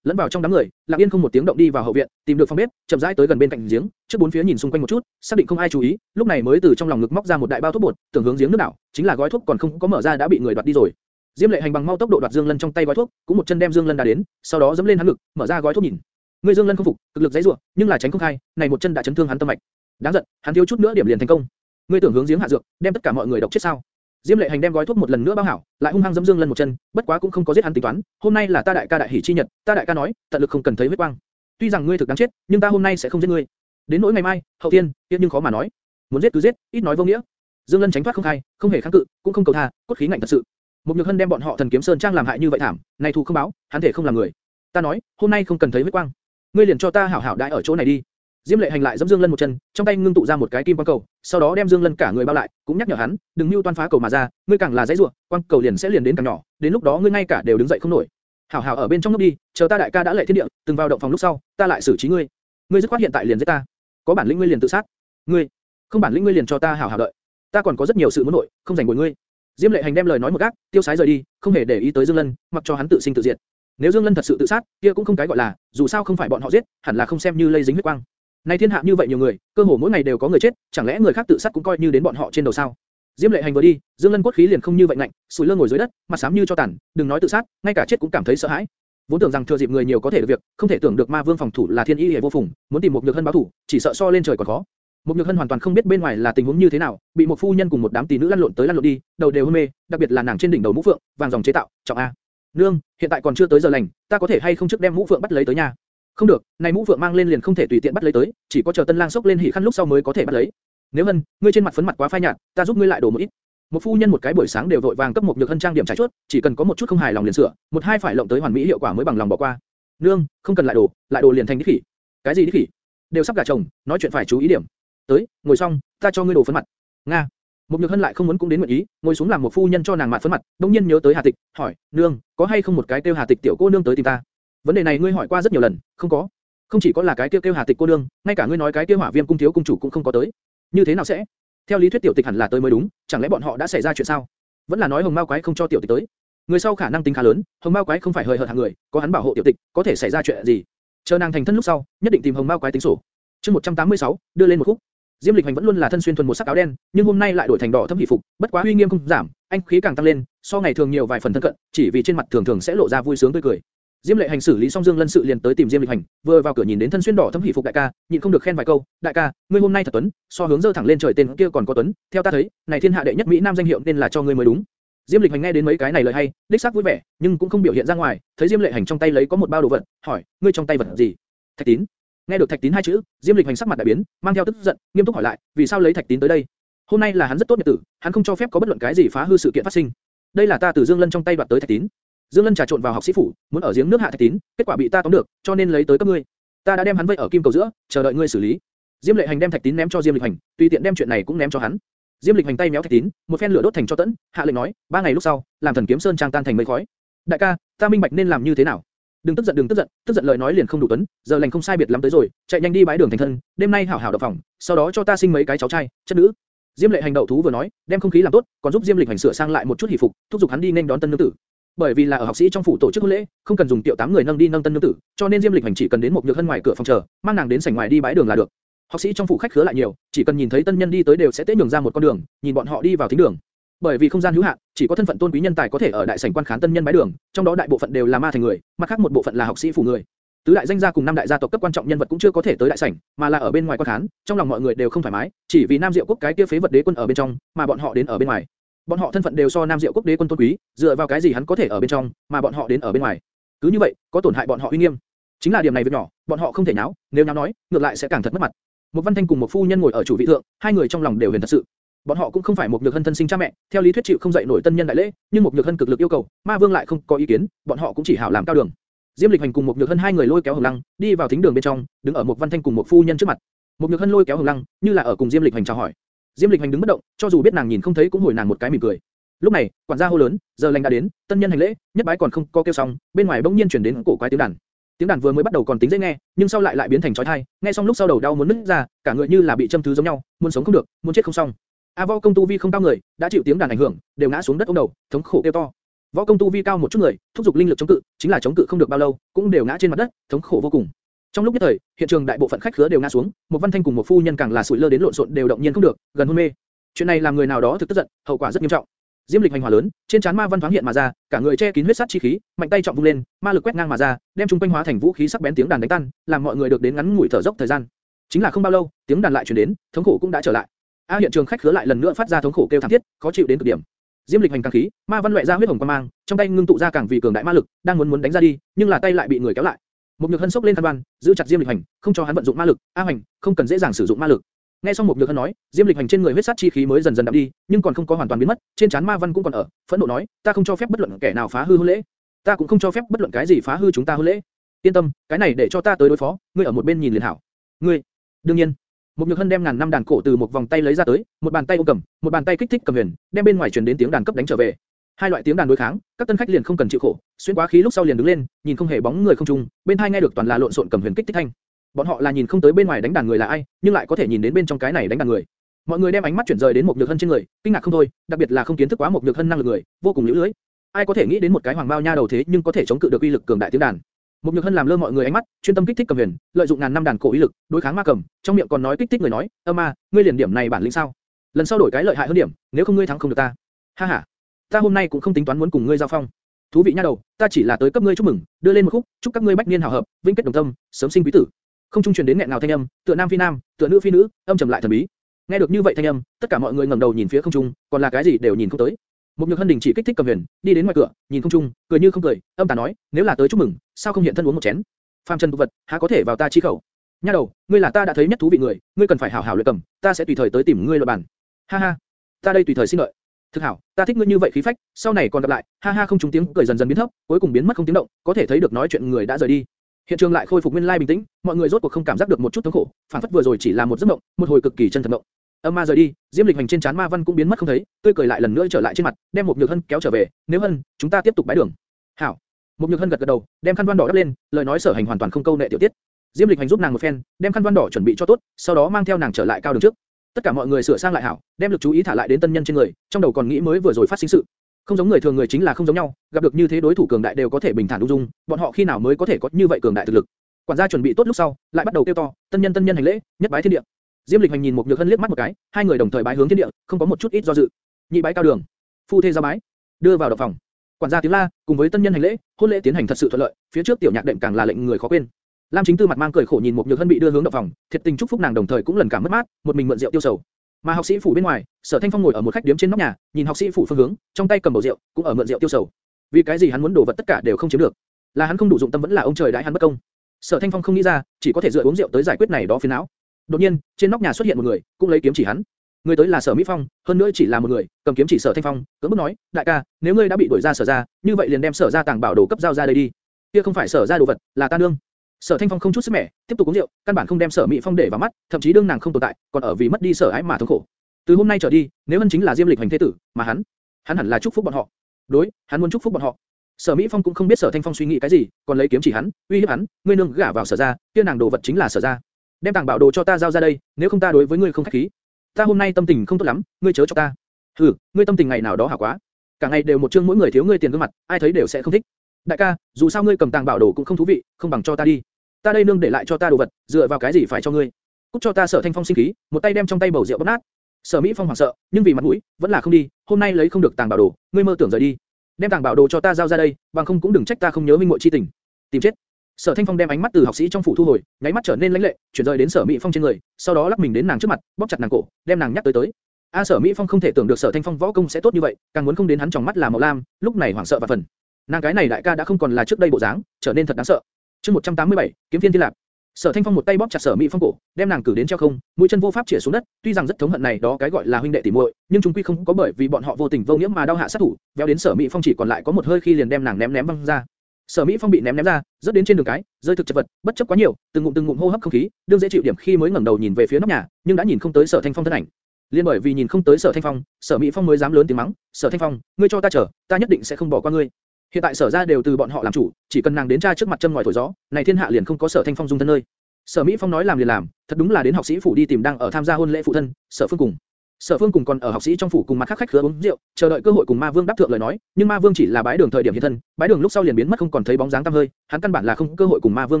lẫn vào trong đám người, lặng yên không một tiếng động đi vào hậu viện, tìm được phòng bếp, chậm rãi tới gần bên cạnh giếng, trước bốn phía nhìn xung quanh một chút, xác định không ai chú ý, lúc này mới từ trong lòng ngực móc ra một đại bao thuốc bột, tưởng hướng giếng nước đảo, chính là gói thuốc còn không có mở ra đã bị người đoạt đi rồi. Diêm Lệ Hành bằng mau tốc độ đoạt Dương Lân trong tay gói thuốc, cũng một chân đem Dương Lân đá đến, sau đó dẫm lên hắn ngực, mở ra gói thuốc nhìn. Người Dương Lân không phục, cực lực giãy giụa, nhưng là tránh không khai, này một chân đã chấn thương hắn tâm mạch. Đáng giận, hắn thiếu chút nữa điểm liền thành công. Ngươi tưởng hướng giếng hạ dược, đem tất cả mọi người độc chết sao? Diêm Lệ Hành đem gói thuốc một lần nữa bao hảo, lại hung hăng dẫm Dương Lân một chân, bất quá cũng không có giết hắn tính toán, hôm nay là ta đại ca đại hỉ chi nhật, ta đại ca nói, tận lực không cần thấy huyết quang. Tuy rằng ngươi thực đáng chết, nhưng ta hôm nay sẽ không giết ngươi. Đến nỗi ngày mai, hậu thiên, tiếc nhưng khó mà nói. Muốn giết cứ giết, ít nói vô nghĩa. Dương Lân tránh thoát không khai, không hề kháng cự, cũng không cầu tha, cốt khí ngạnh thật sự. Một Nhược Hân đem bọn họ Thần Kiếm Sơn trang làm hại như vậy thảm, này thù không báo, hắn thể không làm người. Ta nói, hôm nay không cần thấy huyết quang, ngươi liền cho ta hảo hảo đại ở chỗ này đi. Diêm Lệ Hành lại giẫm Dương Lân một chân, trong tay ngưng tụ ra một cái kim quang cầu, sau đó đem Dương Lân cả người bao lại, cũng nhắc nhở hắn, đừng mưu toan phá cầu mà ra, ngươi càng là dãy rủa, quang cầu liền sẽ liền đến càng nhỏ, đến lúc đó ngươi ngay cả đều đứng dậy không nổi. Hảo hảo ở bên trong lúc đi, chờ ta đại ca đã lệ thiên địa, từng vào động phòng lúc sau, ta lại xử trí ngươi. Ngươi dứt khoát hiện tại liền giết ta. Có bản lĩnh ngươi liền tự sát. Ngươi, không bản lĩnh ngươi liền cho ta hảo hảo đợi. Ta còn có rất nhiều sự muốn nội, không rảnh buổi ngươi. Diêm Lệ Hành đem lời nói một gác, tiêu sái rời đi, không hề để ý tới Dương Lân, mặc cho hắn tự sinh tự diệt. Nếu Dương Lân thật sự tự sát, kia cũng không cái gọi là, dù sao không phải bọn họ giết, hẳn là không xem như lây dính huyết quang. Này thiên hạ như vậy nhiều người, cơ hồ mỗi ngày đều có người chết, chẳng lẽ người khác tự sát cũng coi như đến bọn họ trên đầu sao? Diêm Lệ Hành vừa đi, Dương Lân cốt khí liền không như vậy lạnh, sùi lơ ngồi dưới đất, mặt sám như cho tàn, đừng nói tự sát, ngay cả chết cũng cảm thấy sợ hãi. Vốn tưởng rằng thừa dịp người nhiều có thể được việc, không thể tưởng được Ma Vương phòng thủ là thiên y hề vô phùng, muốn tìm một nhược hân báo thủ, chỉ sợ so lên trời còn khó. Một nhược hân hoàn toàn không biết bên ngoài là tình huống như thế nào, bị một phu nhân cùng một đám tỷ nữ lăn lộn tới lăn lộn đi, đầu đều hôn mê, đặc biệt là nàng trên đỉnh đầu mũ phượng, vàng dòng chế tạo, trọng a. Nương, hiện tại còn chưa tới giờ lành, ta có thể hay không trước đem mũ phượng bắt lấy tới nhà? Không được, này mũ vượng mang lên liền không thể tùy tiện bắt lấy tới, chỉ có chờ tân lang sốc lên hỉ khăn lúc sau mới có thể bắt lấy. Nếu hân, ngươi trên mặt phấn mặt quá phai nhạt, ta giúp ngươi lại đổ một ít. Một phu nhân một cái buổi sáng đều vội vàng cấp một nhược hân trang điểm trải chuốt, chỉ cần có một chút không hài lòng liền sửa, một hai phải lộng tới hoàn mỹ hiệu quả mới bằng lòng bỏ qua. Nương, không cần lại đổ, lại đổ liền thành đích khỉ. Cái gì đích khỉ? Đều sắp gả chồng, nói chuyện phải chú ý điểm. Tới, ngồi xong, ta cho ngươi đổ phấn mặt. Nga. Một nhược hân lại không muốn cũng đến nguyện ý, ngồi xuống làm một phu nhân cho nàng mặt phấn mặt, đông nhiên nhớ tới Hà Tịch, hỏi, nương, có hay không một cái tiêu Hà Tịch tiểu cô nương tới tìm ta? Vấn đề này ngươi hỏi qua rất nhiều lần, không có. Không chỉ có là cái kia kêu Hà Tịch cô đương, ngay cả ngươi nói cái kia Hỏa Viêm cung thiếu cung chủ cũng không có tới. Như thế nào sẽ? Theo lý thuyết tiểu tịch hẳn là tới mới đúng, chẳng lẽ bọn họ đã xảy ra chuyện sao? Vẫn là nói hồng mao quái không cho tiểu tịch tới? Người sau khả năng tính khá lớn, hồng mao quái không phải hời hợt hạng người, có hắn bảo hộ tiểu tịch, có thể xảy ra chuyện gì? Chờ nàng thành thân lúc sau, nhất định tìm hồng mao quái tính sổ. Chương 186, đưa lên một khúc. Diêm Lịch Hành vẫn luôn là thân xuyên thuần một sắc áo đen, nhưng hôm nay lại đổi thành đỏ thâm hỷ phục, bất quá uy nghiêm không giảm, anh khí càng tăng lên, so ngày thường nhiều vài phần thân cận, chỉ vì trên mặt thường thường sẽ lộ ra vui sướng tươi cười. Diêm Lệ Hành xử lý xong Dương Lân sự liền tới tìm Diêm Lịch Hành, vừa vào cửa nhìn đến thân xuyên đỏ thâm hỉ phục đại ca, nhịn không được khen vài câu, đại ca, ngươi hôm nay thật tuấn, so hướng dơ thẳng lên trời tên kia còn có tuấn, theo ta thấy, này thiên hạ đệ nhất mỹ nam danh hiệu nên là cho ngươi mới đúng. Diêm Lịch Hành nghe đến mấy cái này lời hay, đích xác vui vẻ, nhưng cũng không biểu hiện ra ngoài, thấy Diêm Lệ Hành trong tay lấy có một bao đồ vật, hỏi, ngươi trong tay vật gì? Thạch tín. Nghe được thạch tín hai chữ, Diêm Lịch Hành sắc mặt đại biến, mang theo tức giận, nghiêm túc hỏi lại, vì sao lấy thạch tín tới đây? Hôm nay là hắn rất tốt nhật tử, hắn không cho phép có bất luận cái gì phá hư sự kiện phát sinh. Đây là ta từ Dương Lân trong tay đoạt tới thạch tín. Dương Lân trà trộn vào học sĩ phủ, muốn ở giếng nước hạ thạch tín, kết quả bị ta tóm được, cho nên lấy tới cấp ngươi. Ta đã đem hắn vây ở kim cầu giữa, chờ đợi ngươi xử lý. Diêm Lệ Hành đem thạch tín ném cho Diêm Lịch Hành, tùy tiện đem chuyện này cũng ném cho hắn. Diêm Lịch Hành tay méo thạch tín, một phen lửa đốt thành cho tẫn, hạ lệnh nói, ba ngày lúc sau, làm thần kiếm sơn trang tan thành mây khói. Đại ca, ta minh bạch nên làm như thế nào? Đừng tức giận đừng tức giận, tức giận lời nói liền không đủ tuấn, giờ lành không sai biệt lắm tới rồi, chạy nhanh đi bái đường thành thân, đêm nay hảo hảo đập phòng, sau đó cho ta sinh mấy cái cháu trai, chất nữ. Diêm Lệ Hành đậu thú vừa nói, đem không khí làm tốt, còn giúp Diêm Lịch Hành sửa sang lại một chút hỉ phục, thúc giục hắn đi nên đón tân nương tử. Bởi vì là ở học sĩ trong phủ tổ chức hôn lễ, không cần dùng tiểu tám người nâng đi nâng tân nương tử, cho nên Diêm Lịch Hành chỉ cần đến một nhược hân ngoài cửa phòng chờ, mang nàng đến sảnh ngoài đi bãi đường là được. Học sĩ trong phủ khách khứa lại nhiều, chỉ cần nhìn thấy tân nhân đi tới đều sẽ tế nhường ra một con đường, nhìn bọn họ đi vào thính đường. Bởi vì không gian hữu hạn, chỉ có thân phận tôn quý nhân tài có thể ở đại sảnh quan khán tân nhân bái đường, trong đó đại bộ phận đều là ma thành người, mặt khác một bộ phận là học sĩ phủ người. Tứ đại danh gia cùng năm đại gia tộc cấp quan trọng nhân vật cũng chưa có thể tới đại sảnh, mà là ở bên ngoài quan khán, trong lòng mọi người đều không thoải mái, chỉ vì Nam Diệu quốc cái kia phế vật đế quân ở bên trong, mà bọn họ đến ở bên ngoài. Bọn họ thân phận đều so Nam Diệu quốc đế quân tôn quý, dựa vào cái gì hắn có thể ở bên trong, mà bọn họ đến ở bên ngoài. Cứ như vậy, có tổn hại bọn họ uy nghiêm. Chính là điểm này việc nhỏ, bọn họ không thể nháo, nếu nháo nói, ngược lại sẽ càng thật mất mặt. Một Văn Thanh cùng một phu nhân ngồi ở chủ vị thượng, hai người trong lòng đều huyền thật sự. Bọn họ cũng không phải một nhược hân thân sinh cha mẹ, theo lý thuyết chịu không dậy nổi tân nhân đại lễ, nhưng một nhược hân cực lực yêu cầu, Ma Vương lại không có ý kiến, bọn họ cũng chỉ hảo làm cao đường. Diêm Lịch Hành cùng một nhược hân hai người lôi kéo Hồng Lăng, đi vào thính đường bên trong, đứng ở một Văn Thanh cùng một phu nhân trước mặt. Một nhược hân lôi kéo Hồng Lăng, như là ở cùng Diêm Lịch Hành chào hỏi. Diêm Lịch Hành đứng bất động, cho dù biết nàng nhìn không thấy cũng hồi nàng một cái mỉm cười. Lúc này, quản gia hô lớn, giờ lành đã đến, tân nhân hành lễ, nhất bái còn không có kêu xong, bên ngoài bỗng nhiên truyền đến cổ quái tiếng đàn. Tiếng đàn vừa mới bắt đầu còn tính dễ nghe, nhưng sau lại lại biến thành chói tai, nghe xong lúc sau đầu đau muốn nứt ra, cả người như là bị châm thứ giống nhau, muốn sống không được, muốn chết không xong. A Võ công tu vi không cao người, đã chịu tiếng đàn ảnh hưởng, đều ngã xuống đất ôm đầu, thống khổ kêu to. Võ công tu vi cao một chút người, thúc giục linh lực chống cự, chính là chống cự không được bao lâu, cũng đều ngã trên mặt đất, thống khổ vô cùng. Trong lúc nhất thời, hiện trường đại bộ phận khách khứa đều ngã xuống, một văn thanh cùng một phu nhân càng là sủi lơ đến lộn xộn đều động nhiên không được, gần hôn mê. Chuyện này làm người nào đó thực tức giận, hậu quả rất nghiêm trọng. Diêm Lịch hành hỏa lớn, trên trán ma văn thoáng hiện mà ra, cả người che kín huyết sát chi khí, mạnh tay trọng vung lên, ma lực quét ngang mà ra, đem trung quanh hóa thành vũ khí sắc bén tiếng đàn đánh tan, làm mọi người được đến ngắn ngủi thở dốc thời gian. Chính là không bao lâu, tiếng đàn lại truyền đến, thống khổ cũng đã trở lại. A hiện trường khách khứa lại lần nữa phát ra thống khổ kêu thảm thiết, khó chịu đến cực điểm. Diêm Lịch hành càng khí, ma văn loại ra huyết hồng quang mang, trong tay ngưng tụ ra càng vì cường đại ma lực, đang muốn muốn đánh ra đi, nhưng là tay lại bị người kéo lại. Một nhược hân sốc lên khăn đoan, giữ chặt Diêm Lịch hành, không cho hắn vận dụng ma lực. A hành, không cần dễ dàng sử dụng ma lực. Nghe xong một nhược hân nói, Diêm Lịch hành trên người huyết sát chi khí mới dần dần đậm đi, nhưng còn không có hoàn toàn biến mất, trên trán ma văn cũng còn ở. Phẫn nộ nói, ta không cho phép bất luận kẻ nào phá hư hôn lễ, ta cũng không cho phép bất luận cái gì phá hư chúng ta hôn lễ. Yên tâm, cái này để cho ta tới đối phó, ngươi ở một bên nhìn liền hảo. Ngươi, đương nhiên. Một nhược hân đem ngàn năm đàn cổ từ một vòng tay lấy ra tới, một bàn tay ôm cầm, một bàn tay kích thích cầm huyền, đem bên ngoài truyền đến tiếng đàn cấp đánh trở về. Hai loại tiếng đàn đối kháng, các tân khách liền không cần chịu khổ, xuyên quá khí lúc sau liền đứng lên, nhìn không hề bóng người không trung, bên hai nghe được toàn là lộn xộn cầm huyền kích thích thanh. Bọn họ là nhìn không tới bên ngoài đánh đàn người là ai, nhưng lại có thể nhìn đến bên trong cái này đánh đàn người. Mọi người đem ánh mắt chuyển rời đến một nhược hân trên người, kinh ngạc không thôi, đặc biệt là không kiến thức quá một nhược hân năng lực người, vô cùng liễu lưới. Ai có thể nghĩ đến một cái hoàng bao nha đầu thế nhưng có thể chống cự được uy lực cường đại tiếng đàn. Một nhược hân làm lơ mọi người ánh mắt, chuyên tâm kích thích cầm huyền, lợi dụng ngàn năm đàn cổ uy lực, đối kháng ma cầm, trong miệng còn nói kích thích người nói, âm ma, ngươi liền điểm này bản lĩnh sao? Lần sau đổi cái lợi hại hơn điểm, nếu không ngươi thắng không được ta. Ha ha, ta hôm nay cũng không tính toán muốn cùng ngươi giao phong. Thú vị nha đầu, ta chỉ là tới cấp ngươi chúc mừng, đưa lên một khúc, chúc các ngươi bách niên hảo hợp, vĩnh kết đồng tâm, sớm sinh quý tử. Không trung truyền đến nghẹn ngào thanh âm, tựa nam phi nam, tựa nữ phi nữ, âm trầm lại thần bí. Nghe được như vậy thanh âm, tất cả mọi người ngẩng đầu nhìn phía không trung, còn là cái gì đều nhìn không tới. Một nhược hân đình chỉ kích thích cầm huyền, đi đến ngoài cửa, nhìn không trung, cười như không cười, âm tà nói, nếu là tới chúc mừng, sao không hiện thân uống một chén? Phàm trần tục vật, há có thể vào ta chi khẩu? Nha đầu, ngươi là ta đã thấy nhất thú vị người, ngươi cần phải hảo hảo luyện cầm, ta sẽ tùy thời tới tìm ngươi luận bàn. Ha ha, ta đây tùy thời xin lợi. Thực hảo, ta thích ngươi như vậy khí phách, sau này còn gặp lại. Ha ha không trùng tiếng cười dần dần biến thấp, cuối cùng biến mất không tiếng động, có thể thấy được nói chuyện người đã rời đi. Hiện trường lại khôi phục nguyên lai bình tĩnh, mọi người rốt cuộc không cảm giác được một chút thống khổ, phản phất vừa rồi chỉ là một giấc mộng, một hồi cực kỳ chân thật mộng. Âm ma rời đi, Diêm Lịch hành trên chán ma văn cũng biến mất không thấy, tươi cười lại lần nữa trở lại trên mặt, đem một nhược hân kéo trở về. Nếu hân, chúng ta tiếp tục bái đường. Hảo. Một nhược hân gật gật đầu, đem khăn văn đỏ đắp lên, lời nói sở hành hoàn toàn không câu nệ tiểu tiết. Diêm Lịch hành giúp nàng một phen, đem khăn văn đỏ chuẩn bị cho tốt, sau đó mang theo nàng trở lại cao đường trước. Tất cả mọi người sửa sang lại hảo, đem lực chú ý thả lại đến tân nhân trên người, trong đầu còn nghĩ mới vừa rồi phát sinh sự. Không giống người thường người chính là không giống nhau, gặp được như thế đối thủ cường đại đều có thể bình thản ung dung, bọn họ khi nào mới có thể có như vậy cường đại thực lực? Quản gia chuẩn bị tốt lúc sau, lại bắt đầu kêu to, tân nhân tân nhân hành lễ, nhất bái thiên địa. Diêm Lịch Hành nhìn một nhược hân liếc mắt một cái, hai người đồng thời bái hướng thiên địa, không có một chút ít do dự. Nhị bái cao đường, phu thê ra bái, đưa vào động phòng. Quản gia tiếng la, cùng với tân nhân hành lễ, hôn lễ tiến hành thật sự thuận lợi, phía trước tiểu nhạc đệm càng là lệnh người khó quên. Lam Chính Tư mặt mang cười khổ nhìn một nhược hân bị đưa hướng động phòng, thiệt tình chúc phúc nàng đồng thời cũng lần cảm mất mát, một mình mượn rượu tiêu sầu. Mà học sĩ phủ bên ngoài, Sở Thanh Phong ngồi ở một khách điếm trên nóc nhà, nhìn học sĩ phủ phương hướng, trong tay cầm bầu rượu, cũng ở mượn rượu tiêu sầu. Vì cái gì hắn muốn đổ vật tất cả đều không chiếm được? Là hắn không đủ dụng tâm vẫn là ông trời đãi hắn bất công? Sở Thanh Phong không nghĩ ra, chỉ có thể dựa uống rượu tới giải quyết này đó phiền não. Đột nhiên, trên nóc nhà xuất hiện một người, cũng lấy kiếm chỉ hắn. Người tới là Sở Mỹ Phong, hơn nữa chỉ là một người, cầm kiếm chỉ Sở Thanh Phong, cưỡng bức nói, đại ca, nếu ngươi đã bị đuổi ra Sở gia, như vậy liền đem Sở gia tàng bảo đồ cấp giao ra đây đi. Kia không phải Sở gia đồ vật, là ta nương. Sở Thanh Phong không chút sức mẻ, tiếp tục uống rượu, căn bản không đem Sở Mỹ Phong để vào mắt, thậm chí đương nàng không tồn tại, còn ở vì mất đi Sở ái mà thống khổ. Từ hôm nay trở đi, nếu hắn chính là Diêm Lịch hành thế tử, mà hắn, hắn hẳn là chúc phúc bọn họ. Đối, hắn muốn chúc phúc bọn họ. Sở Mỹ Phong cũng không biết Sở Thanh Phong suy nghĩ cái gì, còn lấy kiếm chỉ hắn, uy hiếp hắn, ngươi nương gả vào Sở gia, kia nàng đồ vật chính là Sở gia. Đem tàng bảo đồ cho ta giao ra đây, nếu không ta đối với ngươi không khách khí. Ta hôm nay tâm tình không tốt lắm, ngươi chớ cho ta. Hừ, ngươi tâm tình ngày nào đó hảo quá. Cả ngày đều một chương mỗi người thiếu ngươi tiền gương mặt, ai thấy đều sẽ không thích. Đại ca, dù sao ngươi cầm tàng bảo đồ cũng không thú vị, không bằng cho ta đi. Ta đây nương để lại cho ta đồ vật, dựa vào cái gì phải cho ngươi? Cút cho ta Sở Thanh Phong sinh khí, một tay đem trong tay bầu rượu bóp nát. Sở Mỹ Phong hoảng sợ, nhưng vì mặt mũi, vẫn là không đi. Hôm nay lấy không được tàng bảo đồ, ngươi mơ tưởng rời đi. Đem tàng bảo đồ cho ta giao ra đây, bằng không cũng đừng trách ta không nhớ minh muội chi tình. Tìm chết. Sở Thanh Phong đem ánh mắt từ học sĩ trong phủ thu hồi, nháy mắt trở nên lãnh lệ, chuyển rời đến Sở Mỹ Phong trên người, sau đó lắc mình đến nàng trước mặt, bóp chặt nàng cổ, đem nàng nhắc tới tới. A Sở Mỹ Phong không thể tưởng được Sở Thanh Phong võ công sẽ tốt như vậy, càng muốn không đến hắn trong mắt là màu lam, lúc này hoảng sợ và phần. Nàng cái này đại ca đã không còn là trước đây bộ dáng, trở nên thật đáng sợ. Chương 187, Kiếm Thiên Thiên Lạc. Sở Thanh Phong một tay bóp chặt Sở Mỹ Phong cổ, đem nàng cử đến treo không, mũi chân vô pháp chĩa xuống đất, tuy rằng rất thống hận này đó cái gọi là huynh đệ tỷ muội, nhưng chúng quy không có bởi vì bọn họ vô tình vô nghĩa mà đau hạ sát thủ, véo đến Sở Mỹ Phong chỉ còn lại có một hơi khi liền đem nàng ném ném văng ra. Sở Mỹ Phong bị ném ném ra, rớt đến trên đường cái, rơi thực chật vật, bất chấp quá nhiều, từng ngụm từng ngụm hô hấp không khí, đương dễ chịu điểm khi mới ngẩng đầu nhìn về phía nóc nhà, nhưng đã nhìn không tới Sở Thanh Phong thân ảnh. Liên bởi vì nhìn không tới Sở Thanh Phong, Sở Mỹ Phong mới dám lớn tiếng mắng, "Sở Thanh Phong, ngươi cho ta chờ, ta nhất định sẽ không bỏ qua ngươi." Hiện tại Sở gia đều từ bọn họ làm chủ, chỉ cần nàng đến tra trước mặt châm ngòi thổi gió, này thiên hạ liền không có Sở Thanh Phong dung thân nơi. Sở Mỹ Phong nói làm liền làm, thật đúng là đến học sĩ phủ đi tìm đang ở tham gia hôn lễ phụ thân, Sở Phương cùng. Sở Phương cùng còn ở học sĩ trong phủ cùng mặt khác khách khứa uống rượu, chờ đợi cơ hội cùng Ma Vương đáp thượng lời nói, nhưng Ma Vương chỉ là bái đường thời điểm hiện thân, bái đường lúc sau liền biến mất không còn thấy bóng dáng tăm hơi, hắn căn bản là không cơ hội cùng Ma Vương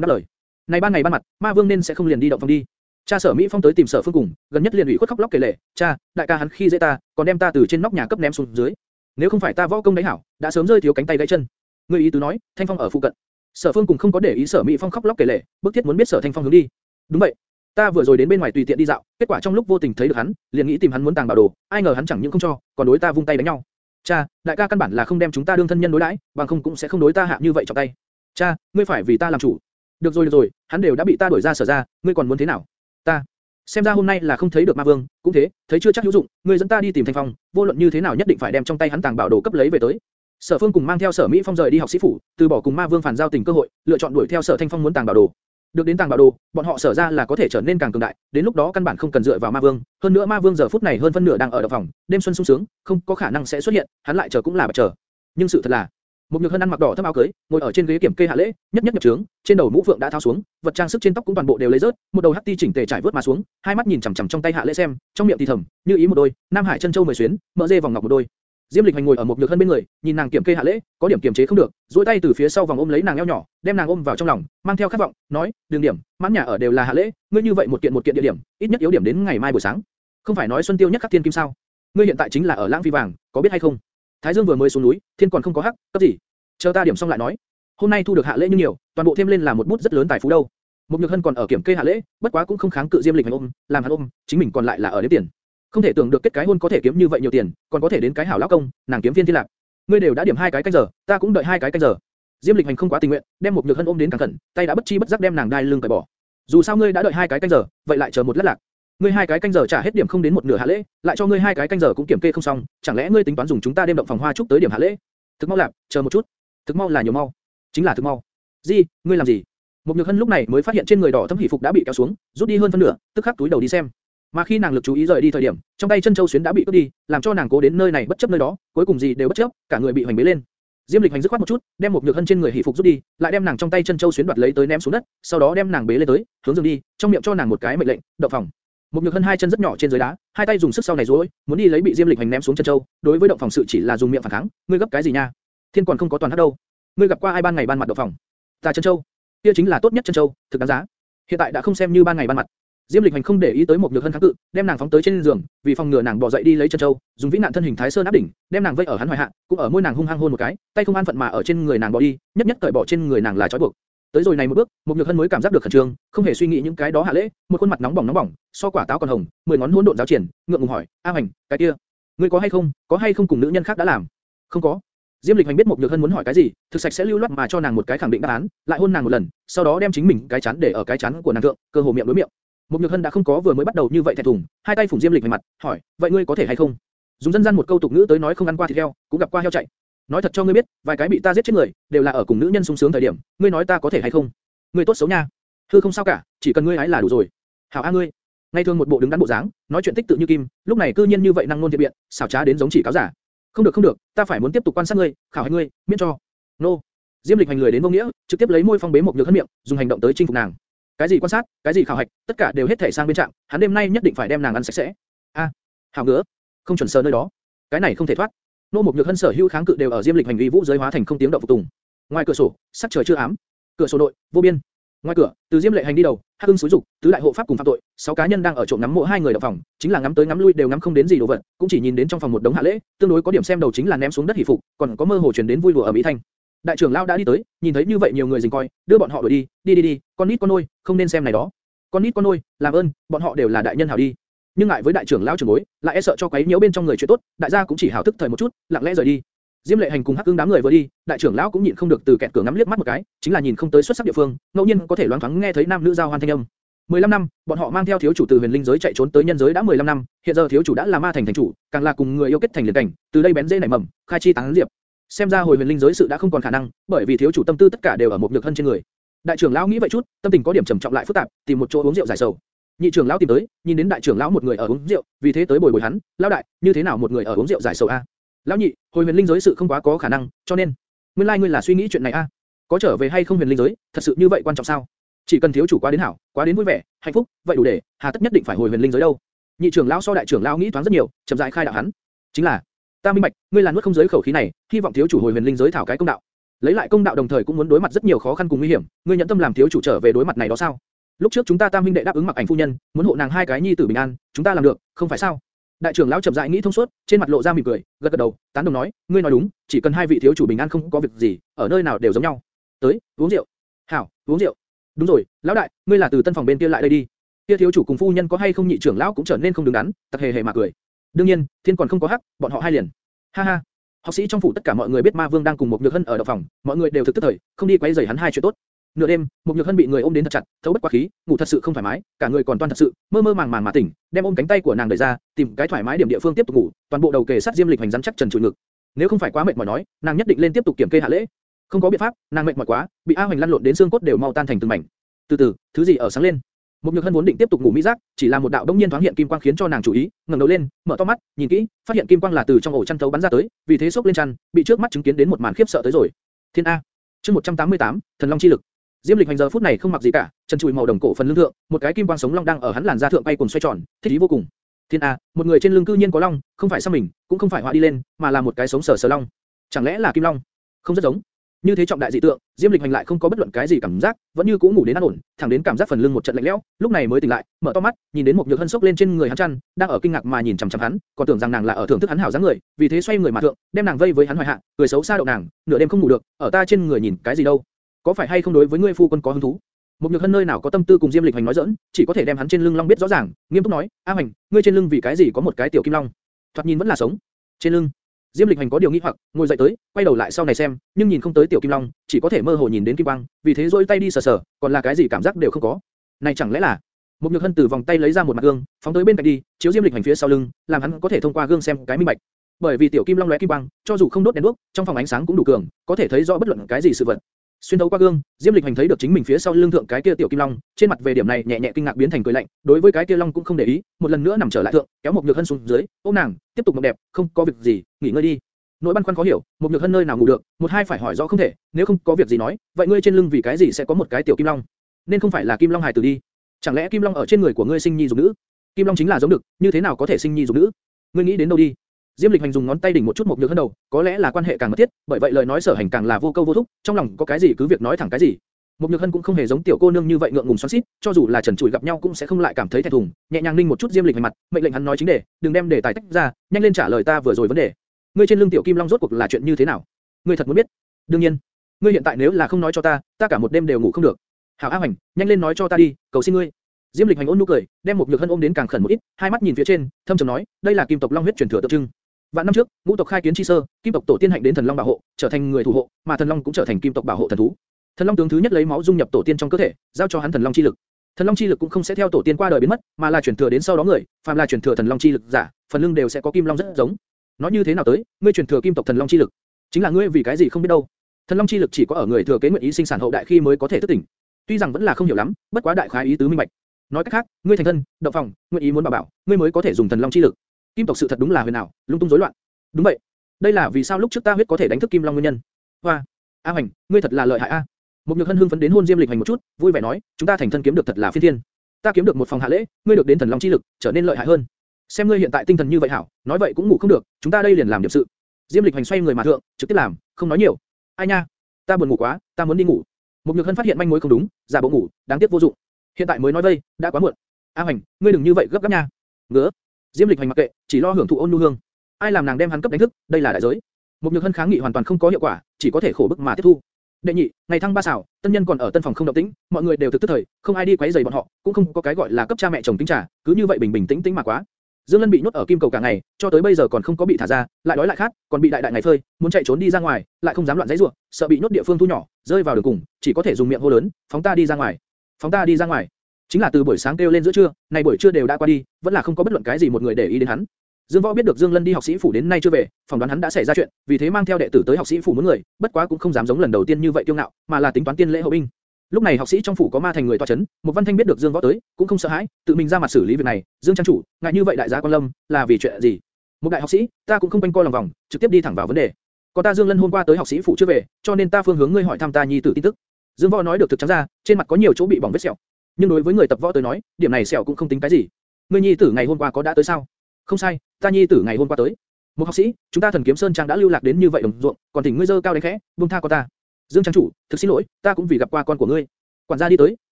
đáp lời. Này ban ngày ban mặt, Ma Vương nên sẽ không liền đi động phòng đi. Cha Sở Mỹ Phong tới tìm Sở Phương cùng, gần nhất liền ủy khuất khóc lóc kể lể, "Cha, đại ca hắn khi dễ ta, còn đem ta từ trên nóc nhà cấp ném xuống dưới. Nếu không phải ta võ công đấy hảo, đã sớm rơi thiếu cánh tay gãy chân." Ngươi ý tứ nói, Thanh Phong ở phụ cận. Sở Phương cùng không có để ý Sở Mỹ Phong khóc lóc kể lể, bức thiết muốn biết Sở Thanh Phong hướng đi. Đúng vậy, ta vừa rồi đến bên ngoài tùy tiện đi dạo, kết quả trong lúc vô tình thấy được hắn, liền nghĩ tìm hắn muốn tàng bảo đồ, ai ngờ hắn chẳng những không cho, còn đối ta vung tay đánh nhau. Cha, đại ca căn bản là không đem chúng ta đương thân nhân đối đãi, bằng không cũng sẽ không đối ta hạ như vậy trong tay. Cha, ngươi phải vì ta làm chủ. Được rồi được rồi, hắn đều đã bị ta đuổi ra sở ra, ngươi còn muốn thế nào? Ta, xem ra hôm nay là không thấy được ma vương, cũng thế, thấy chưa chắc hữu dụng, ngươi dẫn ta đi tìm thanh phong, vô luận như thế nào nhất định phải đem trong tay hắn tàng bảo đồ cấp lấy về tới. Sở Phương cùng mang theo Sở Mỹ Phong rời đi học sĩ phủ, từ bỏ cùng Ma Vương phản giao tình cơ hội, lựa chọn đuổi theo Sở Thanh Phong muốn tàng bảo đồ. Được đến tàng bảo đồ, bọn họ sở ra là có thể trở nên càng cường đại, đến lúc đó căn bản không cần dựa vào Ma Vương, hơn nữa Ma Vương giờ phút này hơn phân nửa đang ở động phòng, đêm xuân sung sướng, không có khả năng sẽ xuất hiện, hắn lại chờ cũng là bạch chờ. Nhưng sự thật là, một nhược hân ăn mặc đỏ thâm áo cưới, ngồi ở trên ghế kiểm kê hạ lễ, nhất nhất nhập trướng, trên đầu mũ phượng đã tháo xuống, vật trang sức trên tóc cũng toàn bộ đều lấy rớt, một đầu hắc ti chỉnh tề trải vớt mà xuống, hai mắt nhìn chằm chằm trong tay hạ lễ xem, trong miệng thì thầm, như ý một đôi, nam hải chân châu mười xuyến, mỡ dê vòng ngọc một đôi. Diêm Lịch Hành ngồi ở một nhược hân bên người, nhìn nàng kiểm kê hạ lễ, có điểm kiềm chế không được, duỗi tay từ phía sau vòng ôm lấy nàng eo nhỏ, đem nàng ôm vào trong lòng, mang theo khát vọng, nói, đường điểm, mãn nhà ở đều là hạ lễ, ngươi như vậy một kiện một kiện địa điểm, ít nhất yếu điểm đến ngày mai buổi sáng. Không phải nói xuân tiêu nhất khắc thiên kim sao? Ngươi hiện tại chính là ở lãng phi vàng, có biết hay không? Thái Dương vừa mới xuống núi, thiên còn không có hắc, cấp gì? Chờ ta điểm xong lại nói. Hôm nay thu được hạ lễ như nhiều, toàn bộ thêm lên là một bút rất lớn tài phú đâu. Một nhược hân còn ở kiểm kê hạ lễ, bất quá cũng không kháng cự Diêm Lịch Hành ôm, làm hắn ôm, chính mình còn lại là ở đếm tiền. Không thể tưởng được kết cái hôn có thể kiếm như vậy nhiều tiền, còn có thể đến cái hảo lão công, nàng kiếm viên thiên lạc. Ngươi đều đã điểm hai cái canh giờ, ta cũng đợi hai cái canh giờ. Diêm Lịch Hành không quá tình nguyện, đem một nhược hân ôm đến càng cẩn, tay đã bất chi bất giác đem nàng đai lưng cởi bỏ. Dù sao ngươi đã đợi hai cái canh giờ, vậy lại chờ một lát lạc. Ngươi hai cái canh giờ trả hết điểm không đến một nửa hạ lễ, lại cho ngươi hai cái canh giờ cũng kiểm kê không xong, chẳng lẽ ngươi tính toán dùng chúng ta đêm động phòng hoa chúc tới điểm hạ lễ? Thực mau lạc, chờ một chút. Thực mau là nhiều mau. Chính là thực mau. Gì, ngươi làm gì? Một nhược hân lúc này mới phát hiện trên người đỏ thâm hỉ phục đã bị kéo xuống, rút đi hơn phân nửa, tức khắc túi đầu đi xem. Mà khi nàng lực chú ý rời đi thời điểm, trong tay chân châu xuyến đã bị cướp đi, làm cho nàng cố đến nơi này bất chấp nơi đó, cuối cùng gì đều bất chấp, cả người bị hoành bế lên. Diêm Lịch hành dứt khoát một chút, đem một nhược hân trên người hỉ phục rút đi, lại đem nàng trong tay chân châu xuyến đoạt lấy tới ném xuống đất, sau đó đem nàng bế lên tới, hướng giường đi, trong miệng cho nàng một cái mệnh lệnh, động phòng. Một nhược hân hai chân rất nhỏ trên dưới đá, hai tay dùng sức sau này duỗi, muốn đi lấy bị Diêm Lịch Hành ném xuống chân châu. Đối với động phòng sự chỉ là dùng miệng phản kháng, ngươi gấp cái gì nha? Thiên còn không có toàn hắc đâu. Ngươi gặp qua ai ban ngày ban mặt động phòng? Ta chân châu, kia chính là tốt nhất chân châu, thực đáng giá. Hiện tại đã không xem như ban ngày ban mặt. Diêm Lịch Hành không để ý tới một nhược hân kháng cự, đem nàng phóng tới trên giường, vì phòng ngừa nàng bỏ dậy đi lấy chân châu, dùng vĩ nạn thân hình thái sơn áp đỉnh, đem nàng vây ở hắn hoài hạ, cũng ở môi nàng hung hăng hôn một cái, tay không an phận mà ở trên người nàng bỏ đi, nhất nhất cởi bỏ trên người nàng là trói buộc. Tới rồi này một bước, một nhược hân mới cảm giác được khẩn trương, không hề suy nghĩ những cái đó hạ lễ, một khuôn mặt nóng bỏng nóng bỏng, so quả táo còn hồng, mười ngón hỗn độn giáo triển, ngượng ngùng hỏi, A Hành, cái kia, ngươi có hay không, có hay không cùng nữ nhân khác đã làm? Không có. Diêm Lịch Hành biết một nhược hân muốn hỏi cái gì, thực sạch sẽ lưu loát mà cho nàng một cái khẳng định đáp án, lại hôn nàng một lần, sau đó đem chính mình cái chán để ở cái chán của nàng thượng, cơ hồ miệng đối miệng. Một nhược hân đã không có vừa mới bắt đầu như vậy thẹn thùng, hai tay phủng Diêm Lịch về mặt, hỏi, vậy ngươi có thể hay không? Dùng dân gian một câu tục ngữ tới nói không ăn qua thịt heo, cũng gặp qua heo chạy. Nói thật cho ngươi biết, vài cái bị ta giết chết người, đều là ở cùng nữ nhân sung sướng thời điểm, ngươi nói ta có thể hay không? Ngươi tốt xấu nha. Hư không sao cả, chỉ cần ngươi hái là đủ rồi. Hảo a ngươi. Ngày thường một bộ đứng đắn bộ dáng, nói chuyện tích tự như kim, lúc này cư nhiên như vậy năng ngôn thiện biện, xảo trá đến giống chỉ cáo giả. Không được không được, ta phải muốn tiếp tục quan sát ngươi, khảo hạch ngươi, miễn cho. Nô. Diêm Lịch hành lười đến vô nghĩa, trực tiếp lấy môi phong bế một nhược hân miệng, dùng hành động tới chinh phục nàng. Cái gì quan sát, cái gì khảo hạch, tất cả đều hết thể sang bên trạng, hắn đêm nay nhất định phải đem nàng ăn sạch sẽ. A, hảo ngứa, không chuẩn sờ nơi đó, cái này không thể thoát. Nô một nhược hân sở hữu kháng cự đều ở Diêm Lịch hành vi vũ giới hóa thành không tiếng động phục tùng. Ngoài cửa sổ, sắc trời chưa ám, cửa sổ nội, vô biên. Ngoài cửa, từ Diêm Lệ Hành đi đầu, Hắc Ưng xúi dục, tứ đại hộ pháp cùng phạm tội, sáu cá nhân đang ở trộm ngắm mộ hai người động phòng, chính là ngắm tới ngắm lui đều ngắm không đến gì đồ vật, cũng chỉ nhìn đến trong phòng một đống hạ lễ, tương đối có điểm xem đầu chính là ném xuống đất hỉ phục, còn có mơ hồ truyền đến vui đùa ở mỹ thanh. Đại trưởng lão đã đi tới, nhìn thấy như vậy nhiều người dình coi, đưa bọn họ đuổi đi, đi đi đi, con nít con nuôi, không nên xem này đó. Con nít con nuôi, làm ơn, bọn họ đều là đại nhân hảo đi. Nhưng ngại với đại trưởng lão trưởng bối, lại e sợ cho quấy nhiễu bên trong người chuyện tốt, đại gia cũng chỉ hảo thức thời một chút, lặng lẽ rời đi. Diêm Lệ Hành cùng Hắc Cương đám người vừa đi, đại trưởng lão cũng nhịn không được từ kẹt cửa ngắm liếc mắt một cái, chính là nhìn không tới xuất sắc địa phương, ngẫu nhiên có thể loáng thoáng nghe thấy nam nữ giao hoan thanh âm. 15 năm, bọn họ mang theo thiếu chủ từ huyền linh giới chạy trốn tới nhân giới đã 15 năm, hiện giờ thiếu chủ đã là ma thành thành chủ, càng là cùng người yêu kết thành liền cảnh, từ đây bén dễ nảy mầm, khai chi tán diệp. Xem ra hồi huyền linh giới sự đã không còn khả năng, bởi vì thiếu chủ tâm tư tất cả đều ở một nhược thân trên người. Đại trưởng lão nghĩ vậy chút, tâm tình có điểm trầm trọng lại phức tạp, tìm một chỗ uống rượu giải sầu. Nhị trưởng lão tìm tới, nhìn đến đại trưởng lão một người ở uống rượu, vì thế tới bồi bồi hắn, lão đại, như thế nào một người ở uống rượu giải sầu a? Lão nhị, hồi huyền linh giới sự không quá có khả năng, cho nên, nguyên lai like ngươi là suy nghĩ chuyện này a? Có trở về hay không huyền linh giới, thật sự như vậy quan trọng sao? Chỉ cần thiếu chủ quá đến hảo, quá đến vui vẻ, hạnh phúc, vậy đủ để, hà tất nhất định phải hồi huyền linh giới đâu? Nhị trưởng lão so đại trưởng lão nghĩ thoáng rất nhiều, chậm rãi khai đạo hắn. Chính là, ta minh bạch, ngươi là nuốt không giới khẩu khí này, hy vọng thiếu chủ hồi huyền linh giới thảo cái công đạo. Lấy lại công đạo đồng thời cũng muốn đối mặt rất nhiều khó khăn cùng nguy hiểm, ngươi nhận tâm làm thiếu chủ trở về đối mặt này đó sao? Lúc trước chúng ta Tam minh đệ đáp ứng mặc ảnh phu nhân, muốn hộ nàng hai cái nhi tử bình an, chúng ta làm được, không phải sao? Đại trưởng lão chậm rãi nghĩ thông suốt, trên mặt lộ ra mỉm cười, gật gật đầu, tán đồng nói, ngươi nói đúng, chỉ cần hai vị thiếu chủ bình an không có việc gì, ở nơi nào đều giống nhau. Tới, uống rượu. Hảo, uống rượu. Đúng rồi, lão đại, ngươi là từ tân phòng bên kia lại đây đi. Kia thiếu chủ cùng phu nhân có hay không nhị trưởng lão cũng trở nên không đứng đắn, tặc hề hề mà cười. Đương nhiên, thiên còn không có hắc, bọn họ hai liền. Ha ha. Học sĩ trong phủ tất cả mọi người biết Ma Vương đang cùng một nhược hân ở đậu phòng, mọi người đều thực tức thời, không đi quấy rầy hắn hai chuyện tốt. Nửa đêm, một nhược hân bị người ôm đến thật chặt, thấu bất quá khí, ngủ thật sự không thoải mái, cả người còn toan thật sự, mơ mơ màng màng mà tỉnh, đem ôm cánh tay của nàng đẩy ra, tìm cái thoải mái điểm địa phương tiếp tục ngủ, toàn bộ đầu kề sát diêm lịch hành rắn chắc trần trụi ngực. Nếu không phải quá mệt mỏi nói, nàng nhất định lên tiếp tục kiểm kê hạ lễ. Không có biện pháp, nàng mệt mỏi quá, bị A Hoành lăn lộn đến xương cốt đều mau tan thành từng mảnh. Từ từ, thứ gì ở sáng lên? Một nhược hân vốn định tiếp tục ngủ mỹ giác, chỉ là một đạo đông nhiên thoáng hiện kim quang khiến cho nàng chú ý, ngẩng đầu lên, mở to mắt, nhìn kỹ, phát hiện kim quang là từ trong ổ chăn thấu bắn ra tới, vì thế sốc lên chăn, bị trước mắt chứng kiến đến một màn khiếp sợ tới rồi. Thiên A, chương 188, thần long chi lực. Diêm Lịch hành giờ phút này không mặc gì cả, chân chùi màu đồng cổ phần lưng thượng, một cái kim quang sống long đang ở hắn làn da thượng bay cuồn xoay tròn, thích ý vô cùng. Thiên A, một người trên lưng cư nhiên có long, không phải sao mình, cũng không phải họa đi lên, mà là một cái sống sờ sờ long. Chẳng lẽ là kim long? Không rất giống. Như thế trọng đại dị tượng, Diêm Lịch hành lại không có bất luận cái gì cảm giác, vẫn như cũ ngủ đến an ổn, thẳng đến cảm giác phần lưng một trận lạnh lẽo, lúc này mới tỉnh lại, mở to mắt, nhìn đến một nhược hân sốc lên trên người hắn chăn, đang ở kinh ngạc mà nhìn chằm chằm hắn, còn tưởng rằng nàng là ở thưởng thức hắn hảo dáng người, vì thế xoay người mà thượng, đem nàng vây với hắn hoài hạ, cười xấu xa đậu nàng, nửa đêm không ngủ được, ở ta trên người nhìn cái gì đâu? Có phải hay không đối với ngươi phu quân có hứng thú? Một nhược hân nơi nào có tâm tư cùng Diêm Lịch hành nói giỡn, chỉ có thể đem hắn trên lưng long biết rõ ràng, nghiêm túc nói, A Hành, ngươi trên lưng vì cái gì có một cái tiểu kim long? Thoạt nhìn vẫn là sống. Trên lưng. Diêm Lịch Hành có điều nghi hoặc, ngồi dậy tới, quay đầu lại sau này xem, nhưng nhìn không tới tiểu kim long, chỉ có thể mơ hồ nhìn đến kim quang, vì thế rối tay đi sờ sờ, còn là cái gì cảm giác đều không có. Này chẳng lẽ là? Một nhược hân từ vòng tay lấy ra một mặt gương, phóng tới bên cạnh đi, chiếu Diêm Lịch Hành phía sau lưng, làm hắn có thể thông qua gương xem cái minh bạch. Bởi vì tiểu kim long lóe kim quang, cho dù không đốt đèn đuốc, trong phòng ánh sáng cũng đủ cường, có thể thấy rõ bất luận cái gì sự vật. Xuyên thấu qua gương, Diêm Lịch Hành thấy được chính mình phía sau lưng thượng cái kia tiểu kim long, trên mặt về điểm này nhẹ nhẹ kinh ngạc biến thành cười lạnh, đối với cái kia long cũng không để ý, một lần nữa nằm trở lại thượng, kéo một nhược hân xuống dưới, ôm nàng, tiếp tục mộng đẹp, không có việc gì, nghỉ ngơi đi. Nỗi băn khoăn khó hiểu, một nhược hân nơi nào ngủ được, một hai phải hỏi rõ không thể, nếu không có việc gì nói, vậy ngươi trên lưng vì cái gì sẽ có một cái tiểu kim long? Nên không phải là kim long hài tử đi? Chẳng lẽ kim long ở trên người của ngươi sinh nhi dục nữ? Kim Long chính là giống được, như thế nào có thể sinh nhi dục nữ? Ngươi nghĩ đến đâu đi? Diêm Lịch Hành dùng ngón tay đỉnh một chút một nhược hân đầu, có lẽ là quan hệ càng mật thiết, bởi vậy lời nói sở hành càng là vô câu vô thúc, trong lòng có cái gì cứ việc nói thẳng cái gì. Một nhược hân cũng không hề giống tiểu cô nương như vậy ngượng ngùng xoắn xít, cho dù là trần trụi gặp nhau cũng sẽ không lại cảm thấy thẹn thùng, nhẹ nhàng ninh một chút Diêm Lịch Hành mặt, mệnh lệnh hắn nói chính đề, đừng đem đề tài tách ra, nhanh lên trả lời ta vừa rồi vấn đề. Ngươi trên lưng tiểu kim long rốt cuộc là chuyện như thế nào? Ngươi thật muốn biết? đương nhiên, ngươi hiện tại nếu là không nói cho ta, ta cả một đêm đều ngủ không được. Hảo A Hành, nhanh lên nói cho ta đi, cầu xin ngươi. Diêm Lịch Hành ôn nhu cười, đem một nhược hân ôm đến càng khẩn một ít, hai mắt nhìn phía trên, thâm trầm nói, đây là kim tộc long huyết truyền thừa tượng trưng. Vạn năm trước, ngũ tộc khai kiến chi sơ, kim tộc tổ tiên hạnh đến thần long bảo hộ, trở thành người thủ hộ, mà thần long cũng trở thành kim tộc bảo hộ thần thú. Thần long tướng thứ nhất lấy máu dung nhập tổ tiên trong cơ thể, giao cho hắn thần long chi lực. Thần long chi lực cũng không sẽ theo tổ tiên qua đời biến mất, mà là truyền thừa đến sau đó người, phàm là truyền thừa thần long chi lực giả, phần lưng đều sẽ có kim long rất giống. Nói như thế nào tới, ngươi truyền thừa kim tộc thần long chi lực, chính là ngươi vì cái gì không biết đâu. Thần long chi lực chỉ có ở người thừa kế nguyện ý sinh sản hậu đại khi mới có thể thức tỉnh. Tuy rằng vẫn là không hiểu lắm, bất quá đại khái ý tứ minh bạch. Nói cách khác, ngươi thành thân, động phòng, nguyện ý muốn bảo bảo, ngươi mới có thể dùng thần long chi lực. Kim tộc sự thật đúng là huyền ảo, lung tung rối loạn. Đúng vậy. Đây là vì sao lúc trước ta huyết có thể đánh thức Kim Long nguyên nhân. Hoa, A Hoành, ngươi thật là lợi hại a. Một nhược hân hưng phấn đến hôn Diêm Lịch Hành một chút, vui vẻ nói, chúng ta thành thân kiếm được thật là phi thiên. Ta kiếm được một phòng hạ lễ, ngươi được đến thần long chi lực, trở nên lợi hại hơn. Xem ngươi hiện tại tinh thần như vậy hảo, nói vậy cũng ngủ không được, chúng ta đây liền làm điểm sự. Diêm Lịch Hành xoay người mà thượng, trực tiếp làm, không nói nhiều. Ai nha, ta buồn ngủ quá, ta muốn đi ngủ. Một nhược hân phát hiện manh mối không đúng, giả bộ ngủ, đáng tiếc vô dụng. Hiện tại mới nói vây, đã quá muộn. A Hoành, ngươi đừng như vậy gấp gáp nha. Ngứa. Diêm Lịch Hành mặc kệ, chỉ lo hưởng thụ ôn nhu hương. Ai làm nàng đem hắn cấp đánh thức, đây là đại giới. Một nhược hân kháng nghị hoàn toàn không có hiệu quả, chỉ có thể khổ bức mà tiếp thu. Đệ nhị, ngày thăng ba xảo, tân nhân còn ở tân phòng không động tĩnh, mọi người đều thực tức thời, không ai đi quấy rầy bọn họ, cũng không có cái gọi là cấp cha mẹ chồng tính trả, cứ như vậy bình bình tĩnh tĩnh mà quá. Dương Lân bị nhốt ở kim cầu cả ngày, cho tới bây giờ còn không có bị thả ra, lại đói lại khát, còn bị đại đại ngày phơi, muốn chạy trốn đi ra ngoài, lại không dám loạn dãy rủa, sợ bị nhốt địa phương thu nhỏ, rơi vào đường cùng, chỉ có thể dùng miệng hô lớn, phóng ta đi ra ngoài, phóng ta đi ra ngoài. Chính là từ buổi sáng kêu lên giữa trưa, này buổi trưa đều đã qua đi, vẫn là không có bất luận cái gì một người để ý đến hắn. Dương Võ biết được Dương Lân đi học sĩ phủ đến nay chưa về, phỏng đoán hắn đã xảy ra chuyện, vì thế mang theo đệ tử tới học sĩ phủ muốn người, bất quá cũng không dám giống lần đầu tiên như vậy kiêu ngạo, mà là tính toán tiên lễ hậu binh. Lúc này học sĩ trong phủ có ma thành người tọa chấn, một văn thanh biết được Dương Võ tới, cũng không sợ hãi, tự mình ra mặt xử lý việc này. Dương trang chủ, ngại như vậy đại gia quan lâm, là vì chuyện gì? Một đại học sĩ, ta cũng không quanh co lòng vòng, trực tiếp đi thẳng vào vấn đề. Có ta Dương Lân hôm qua tới học sĩ phủ chưa về, cho nên ta phương hướng ngươi hỏi thăm ta nhi tử tin tức. Dương Võ nói được thực trắng ra, trên mặt có nhiều chỗ bị bỏng vết sẹo. Nhưng đối với người tập võ tới nói, điểm này sẹo cũng không tính cái gì. Ngươi nhi tử ngày hôm qua có đã tới sao? Không sai, ta nhi tử ngày hôm qua tới. Một học sĩ, chúng ta thần kiếm sơn trang đã lưu lạc đến như vậy đồng ruộng, còn thỉnh ngươi dơ cao đánh khẽ, buông tha con ta. Dương trang chủ, thực xin lỗi, ta cũng vì gặp qua con của ngươi. Quản gia đi tới,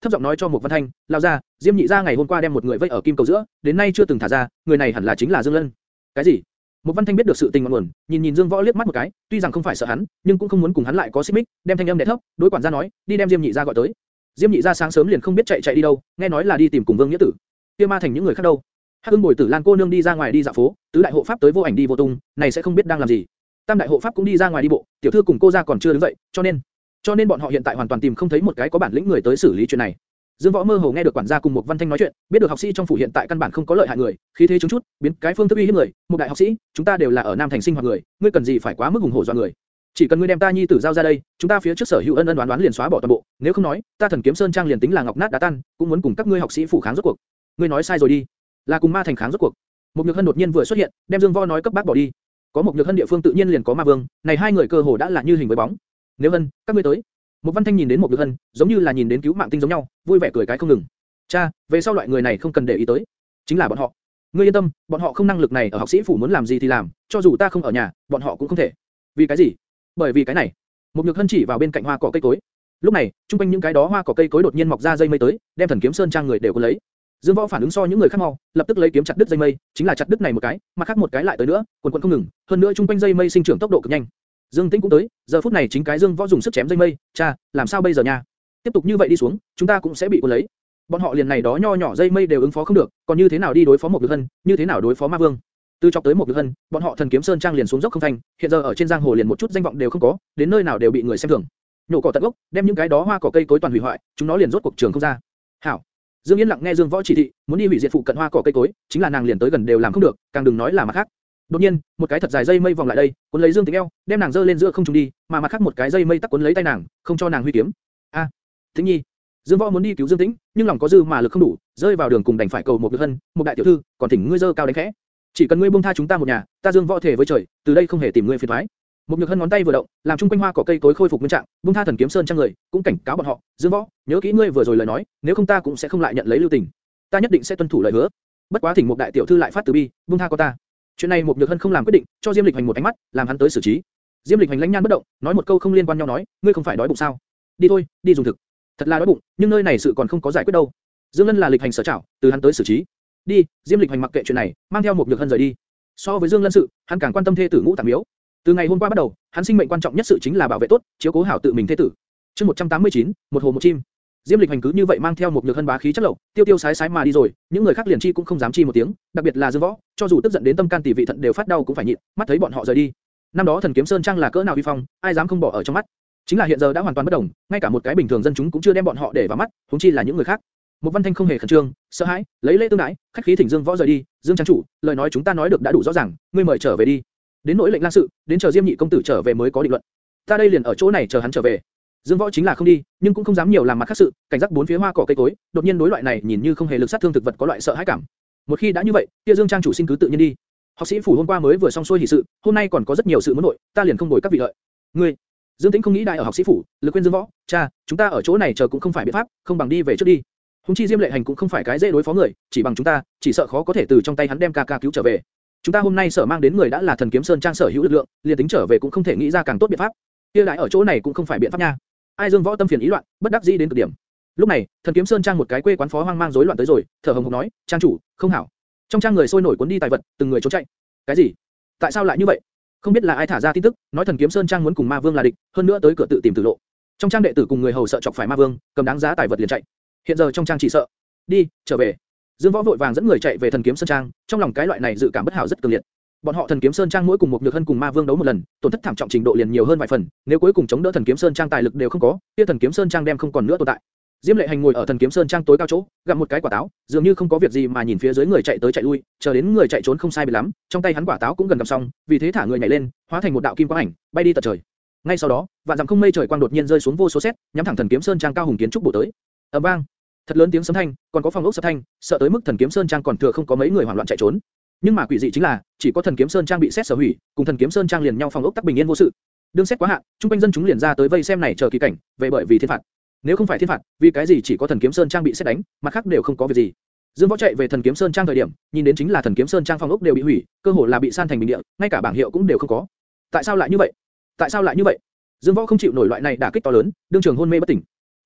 thấp giọng nói cho một văn thanh, lao ra, Diêm nhị gia ngày hôm qua đem một người vây ở kim cầu giữa, đến nay chưa từng thả ra, người này hẳn là chính là Dương Lân. Cái gì? Một văn thanh biết được sự tình ngọn nguồn, nhìn nhìn Dương Võ liếc mắt một cái, tuy rằng không phải sợ hắn, nhưng cũng không muốn cùng hắn lại có xích mích, đem thanh âm đè thấp, đối quản gia nói, đi đem Diêm nhị gia gọi tới. Diêm nhị gia sáng sớm liền không biết chạy chạy đi đâu, nghe nói là đi tìm cùng Vương Nghĩa Tử. Kia ma thành những người khác đâu? Hắc Ưng Bồi Tử Lan cô nương đi ra ngoài đi dạo phố, tứ đại hộ pháp tới vô ảnh đi vô tung, này sẽ không biết đang làm gì. Tam đại hộ pháp cũng đi ra ngoài đi bộ, tiểu thư cùng cô gia còn chưa đứng dậy, cho nên, cho nên bọn họ hiện tại hoàn toàn tìm không thấy một cái có bản lĩnh người tới xử lý chuyện này. Dương Võ mơ hồ nghe được quản gia cùng một văn thanh nói chuyện, biết được học sĩ trong phủ hiện tại căn bản không có lợi hại người, khí thế chúng chút, biến cái phương thức uy hiếp người. Một đại học sĩ, chúng ta đều là ở Nam Thành sinh hoạt người, ngươi cần gì phải quá mức hùng hổ dọa người? Chỉ cần ngươi đem ta nhi tử giao ra đây, chúng ta phía trước sở hữu ân ân đoán đoán liền xóa bỏ toàn bộ. Nếu không nói, ta thần kiếm sơn trang liền tính là ngọc nát đá tan, cũng muốn cùng các ngươi học sĩ phủ kháng rốt cuộc. Ngươi nói sai rồi đi, là cùng ma thành kháng rốt cuộc. Một nhược hân đột nhiên vừa xuất hiện, đem Dương Võ nói cấp bác bỏ đi. Có một nhược hân địa phương tự nhiên liền có ma vương, này hai người cơ hồ đã là như hình với bóng. Nếu hân, các ngươi tới. Một văn thanh nhìn đến một nhược hân, giống như là nhìn đến cứu mạng tinh giống nhau, vui vẻ cười cái không ngừng. Cha, về sau loại người này không cần để ý tới, chính là bọn họ. Ngươi yên tâm, bọn họ không năng lực này ở học sĩ phủ muốn làm gì thì làm, cho dù ta không ở nhà, bọn họ cũng không thể. Vì cái gì? Bởi vì cái này. Một nhược hân chỉ vào bên cạnh hoa cỏ cây cối. Lúc này, trung quanh những cái đó hoa cỏ cây cối đột nhiên mọc ra dây mây tới, đem thần kiếm sơn trang người đều có lấy. Dương Võ phản ứng so những người khác mau, lập tức lấy kiếm chặt đứt dây mây, chính là chặt đứt này một cái, mà khác một cái lại tới nữa, quần quần không ngừng, hơn nữa trung quanh dây mây sinh trưởng tốc độ cực nhanh. Dương Tĩnh cũng tới, giờ phút này chính cái Dương Võ dùng sức chém dây mây, cha, làm sao bây giờ nha? Tiếp tục như vậy đi xuống, chúng ta cũng sẽ bị cuốn lấy. Bọn họ liền này đó nho nhỏ dây mây đều ứng phó không được, còn như thế nào đi đối phó một Lực Hân, như thế nào đối phó Ma Vương? Từ chọc tới một Lực Hân, bọn họ thần kiếm sơn trang liền xuống dốc không thành, hiện giờ ở trên giang hồ liền một chút danh vọng đều không có, đến nơi nào đều bị người xem thường. Nhổ cỏ tận gốc, đem những cái đó hoa cỏ cây cối toàn hủy hoại, chúng nó liền rốt cuộc trường không ra. Hảo. Dương Yên lặng nghe Dương Võ chỉ thị, muốn đi hủy diệt phụ cận hoa cỏ cây cối, chính là nàng liền tới gần đều làm không được, càng đừng nói là mặt khác. Đột nhiên, một cái thật dài dây mây vòng lại đây, cuốn lấy Dương Tĩnh eo, đem nàng dơ lên giữa không trung đi, mà mặt khác một cái dây mây tắc cuốn lấy tay nàng, không cho nàng huy kiếm. A, à, Tĩnh Nhi. Dương Võ muốn đi cứu Dương Tĩnh, nhưng lòng có dư mà lực không đủ, rơi vào đường cùng đành phải cầu một lực hân, một đại tiểu thư, còn thỉnh ngươi dơ cao đánh khẽ. Chỉ cần ngươi buông tha chúng ta một nhà, ta Dương Võ thể với trời, từ đây không hề tìm ngươi phiền toái. Một nhược hân ngón tay vừa động, làm chung quanh hoa cỏ cây cối khôi phục nguyên trạng, buông tha thần kiếm sơn trang người, cũng cảnh cáo bọn họ, Dương Võ, nhớ kỹ ngươi vừa rồi lời nói, nếu không ta cũng sẽ không lại nhận lấy lưu tình. Ta nhất định sẽ tuân thủ lời hứa. Bất quá thỉnh một đại tiểu thư lại phát từ bi, buông tha có ta. Chuyện này một nhược hân không làm quyết định, cho Diêm Lịch Hành một ánh mắt, làm hắn tới xử trí. Diêm Lịch Hành lãnh nhan bất động, nói một câu không liên quan nhau nói, ngươi không phải đói bụng sao? Đi thôi, đi dùng thực. Thật là đói bụng, nhưng nơi này sự còn không có giải quyết đâu. Dương Lân là Lịch Hành sở trảo, từ hắn tới xử trí. Đi, Diêm Lịch Hành mặc kệ chuyện này, mang theo một nhược hân rời đi. So với Dương Lân sự, hắn càng quan tâm thê tử ngũ tạng miếu. Từ ngày hôm qua bắt đầu, hắn sinh mệnh quan trọng nhất sự chính là bảo vệ tốt, chiếu cố hảo tự mình thê tử. Chương 189, một hồ một chim. Diêm Lịch Hành cứ như vậy mang theo một nhược hân bá khí chất lậu, tiêu tiêu sái sái mà đi rồi, những người khác liền chi cũng không dám chi một tiếng, đặc biệt là Dương Võ, cho dù tức giận đến tâm can tỷ vị thận đều phát đau cũng phải nhịn, mắt thấy bọn họ rời đi. Năm đó Thần Kiếm Sơn Trang là cỡ nào uy phong, ai dám không bỏ ở trong mắt. Chính là hiện giờ đã hoàn toàn bất đồng, ngay cả một cái bình thường dân chúng cũng chưa đem bọn họ để vào mắt, huống chi là những người khác. Một Văn Thanh không hề khẩn trương, sợ hãi, lấy lễ tương đái, khách khí thỉnh Dương Võ rời đi. Dương trang chủ, lời nói chúng ta nói được đã đủ rõ ràng, ngươi mời trở về đi. Đến nỗi lệnh lang sự, đến chờ Diêm Nhị công tử trở về mới có định luận. Ta đây liền ở chỗ này chờ hắn trở về. Dương Võ chính là không đi, nhưng cũng không dám nhiều làm mặt khác sự, cảnh giác bốn phía hoa cỏ cây cối, đột nhiên đối loại này nhìn như không hề lực sát thương thực vật có loại sợ hãi cảm. Một khi đã như vậy, kia Dương trang chủ xin cứ tự nhiên đi. Học sĩ phủ hôm qua mới vừa xong xuôi hỉ sự, hôm nay còn có rất nhiều sự muốn nội, ta liền không đổi các vị lợi. Ngươi, Dương Tĩnh không nghĩ đại ở học sĩ phủ, lực quên Dương Võ, cha, chúng ta ở chỗ này chờ cũng không phải biện pháp, không bằng đi về trước đi. Hùng chi Diêm Lệ Hành cũng không phải cái dễ đối phó người, chỉ bằng chúng ta, chỉ sợ khó có thể từ trong tay hắn đem ca ca cứu trở về. Chúng ta hôm nay sở mang đến người đã là thần kiếm sơn trang sở hữu lực lượng, liền tính trở về cũng không thể nghĩ ra càng tốt biện pháp. Kia lại ở chỗ này cũng không phải biện pháp nha. Ai Dương Võ tâm phiền ý loạn, bất đắc dĩ đến cực điểm. Lúc này, thần kiếm sơn trang một cái quê quán phó hoang mang rối loạn tới rồi, thở hồng hộc nói, trang chủ, không hảo. Trong trang người sôi nổi cuốn đi tài vật, từng người trốn chạy. Cái gì? Tại sao lại như vậy? Không biết là ai thả ra tin tức, nói thần kiếm sơn trang muốn cùng ma vương là địch, hơn nữa tới cửa tự tìm tử lộ. Trong trang đệ tử cùng người hầu sợ chọc phải ma vương, cầm đáng giá tài vật liền chạy. Hiện giờ trong trang chỉ sợ. Đi, trở về. Dương Võ vội vàng dẫn người chạy về thần kiếm sơn trang, trong lòng cái loại này dự cảm bất hảo rất cường liệt. Bọn họ thần kiếm sơn trang mỗi cùng một nhược hân cùng ma vương đấu một lần, tổn thất thảm trọng trình độ liền nhiều hơn vài phần. Nếu cuối cùng chống đỡ thần kiếm sơn trang tài lực đều không có, kia thần kiếm sơn trang đem không còn nữa tồn tại. Diêm Lệ Hành ngồi ở thần kiếm sơn trang tối cao chỗ, gặm một cái quả táo, dường như không có việc gì mà nhìn phía dưới người chạy tới chạy lui, chờ đến người chạy trốn không sai biệt lắm, trong tay hắn quả táo cũng gần gặp xong, vì thế thả người nhảy lên, hóa thành một đạo kim quang ảnh, bay đi tận trời. Ngay sau đó, vạn dặm không mây trời quang đột nhiên rơi xuống vô số xét, nhắm thẳng thần kiếm sơn trang cao hùng kiến trúc bổ tới. ầm vang, thật lớn tiếng sấm thanh, còn có phong ốc sập thanh, sợ tới mức thần kiếm sơn trang còn thừa không có mấy người hoảng loạn chạy trốn. Nhưng mà quỷ dị chính là, chỉ có thần kiếm sơn trang bị xét sở hủy, cùng thần kiếm sơn trang liền nhau phong ốc tắc bình yên vô sự. Đương xét quá hạn, trung quanh dân chúng liền ra tới vây xem này chờ kỳ cảnh, về bởi vì thiên phạt. Nếu không phải thiên phạt, vì cái gì chỉ có thần kiếm sơn trang bị xét đánh, mặt khác đều không có việc gì. Dương Võ chạy về thần kiếm sơn trang thời điểm, nhìn đến chính là thần kiếm sơn trang phong ốc đều bị hủy, cơ hồ là bị san thành bình địa, ngay cả bảng hiệu cũng đều không có. Tại sao lại như vậy? Tại sao lại như vậy? Dương Võ không chịu nổi loại này đả kích to lớn, đương trường hôn mê bất tỉnh.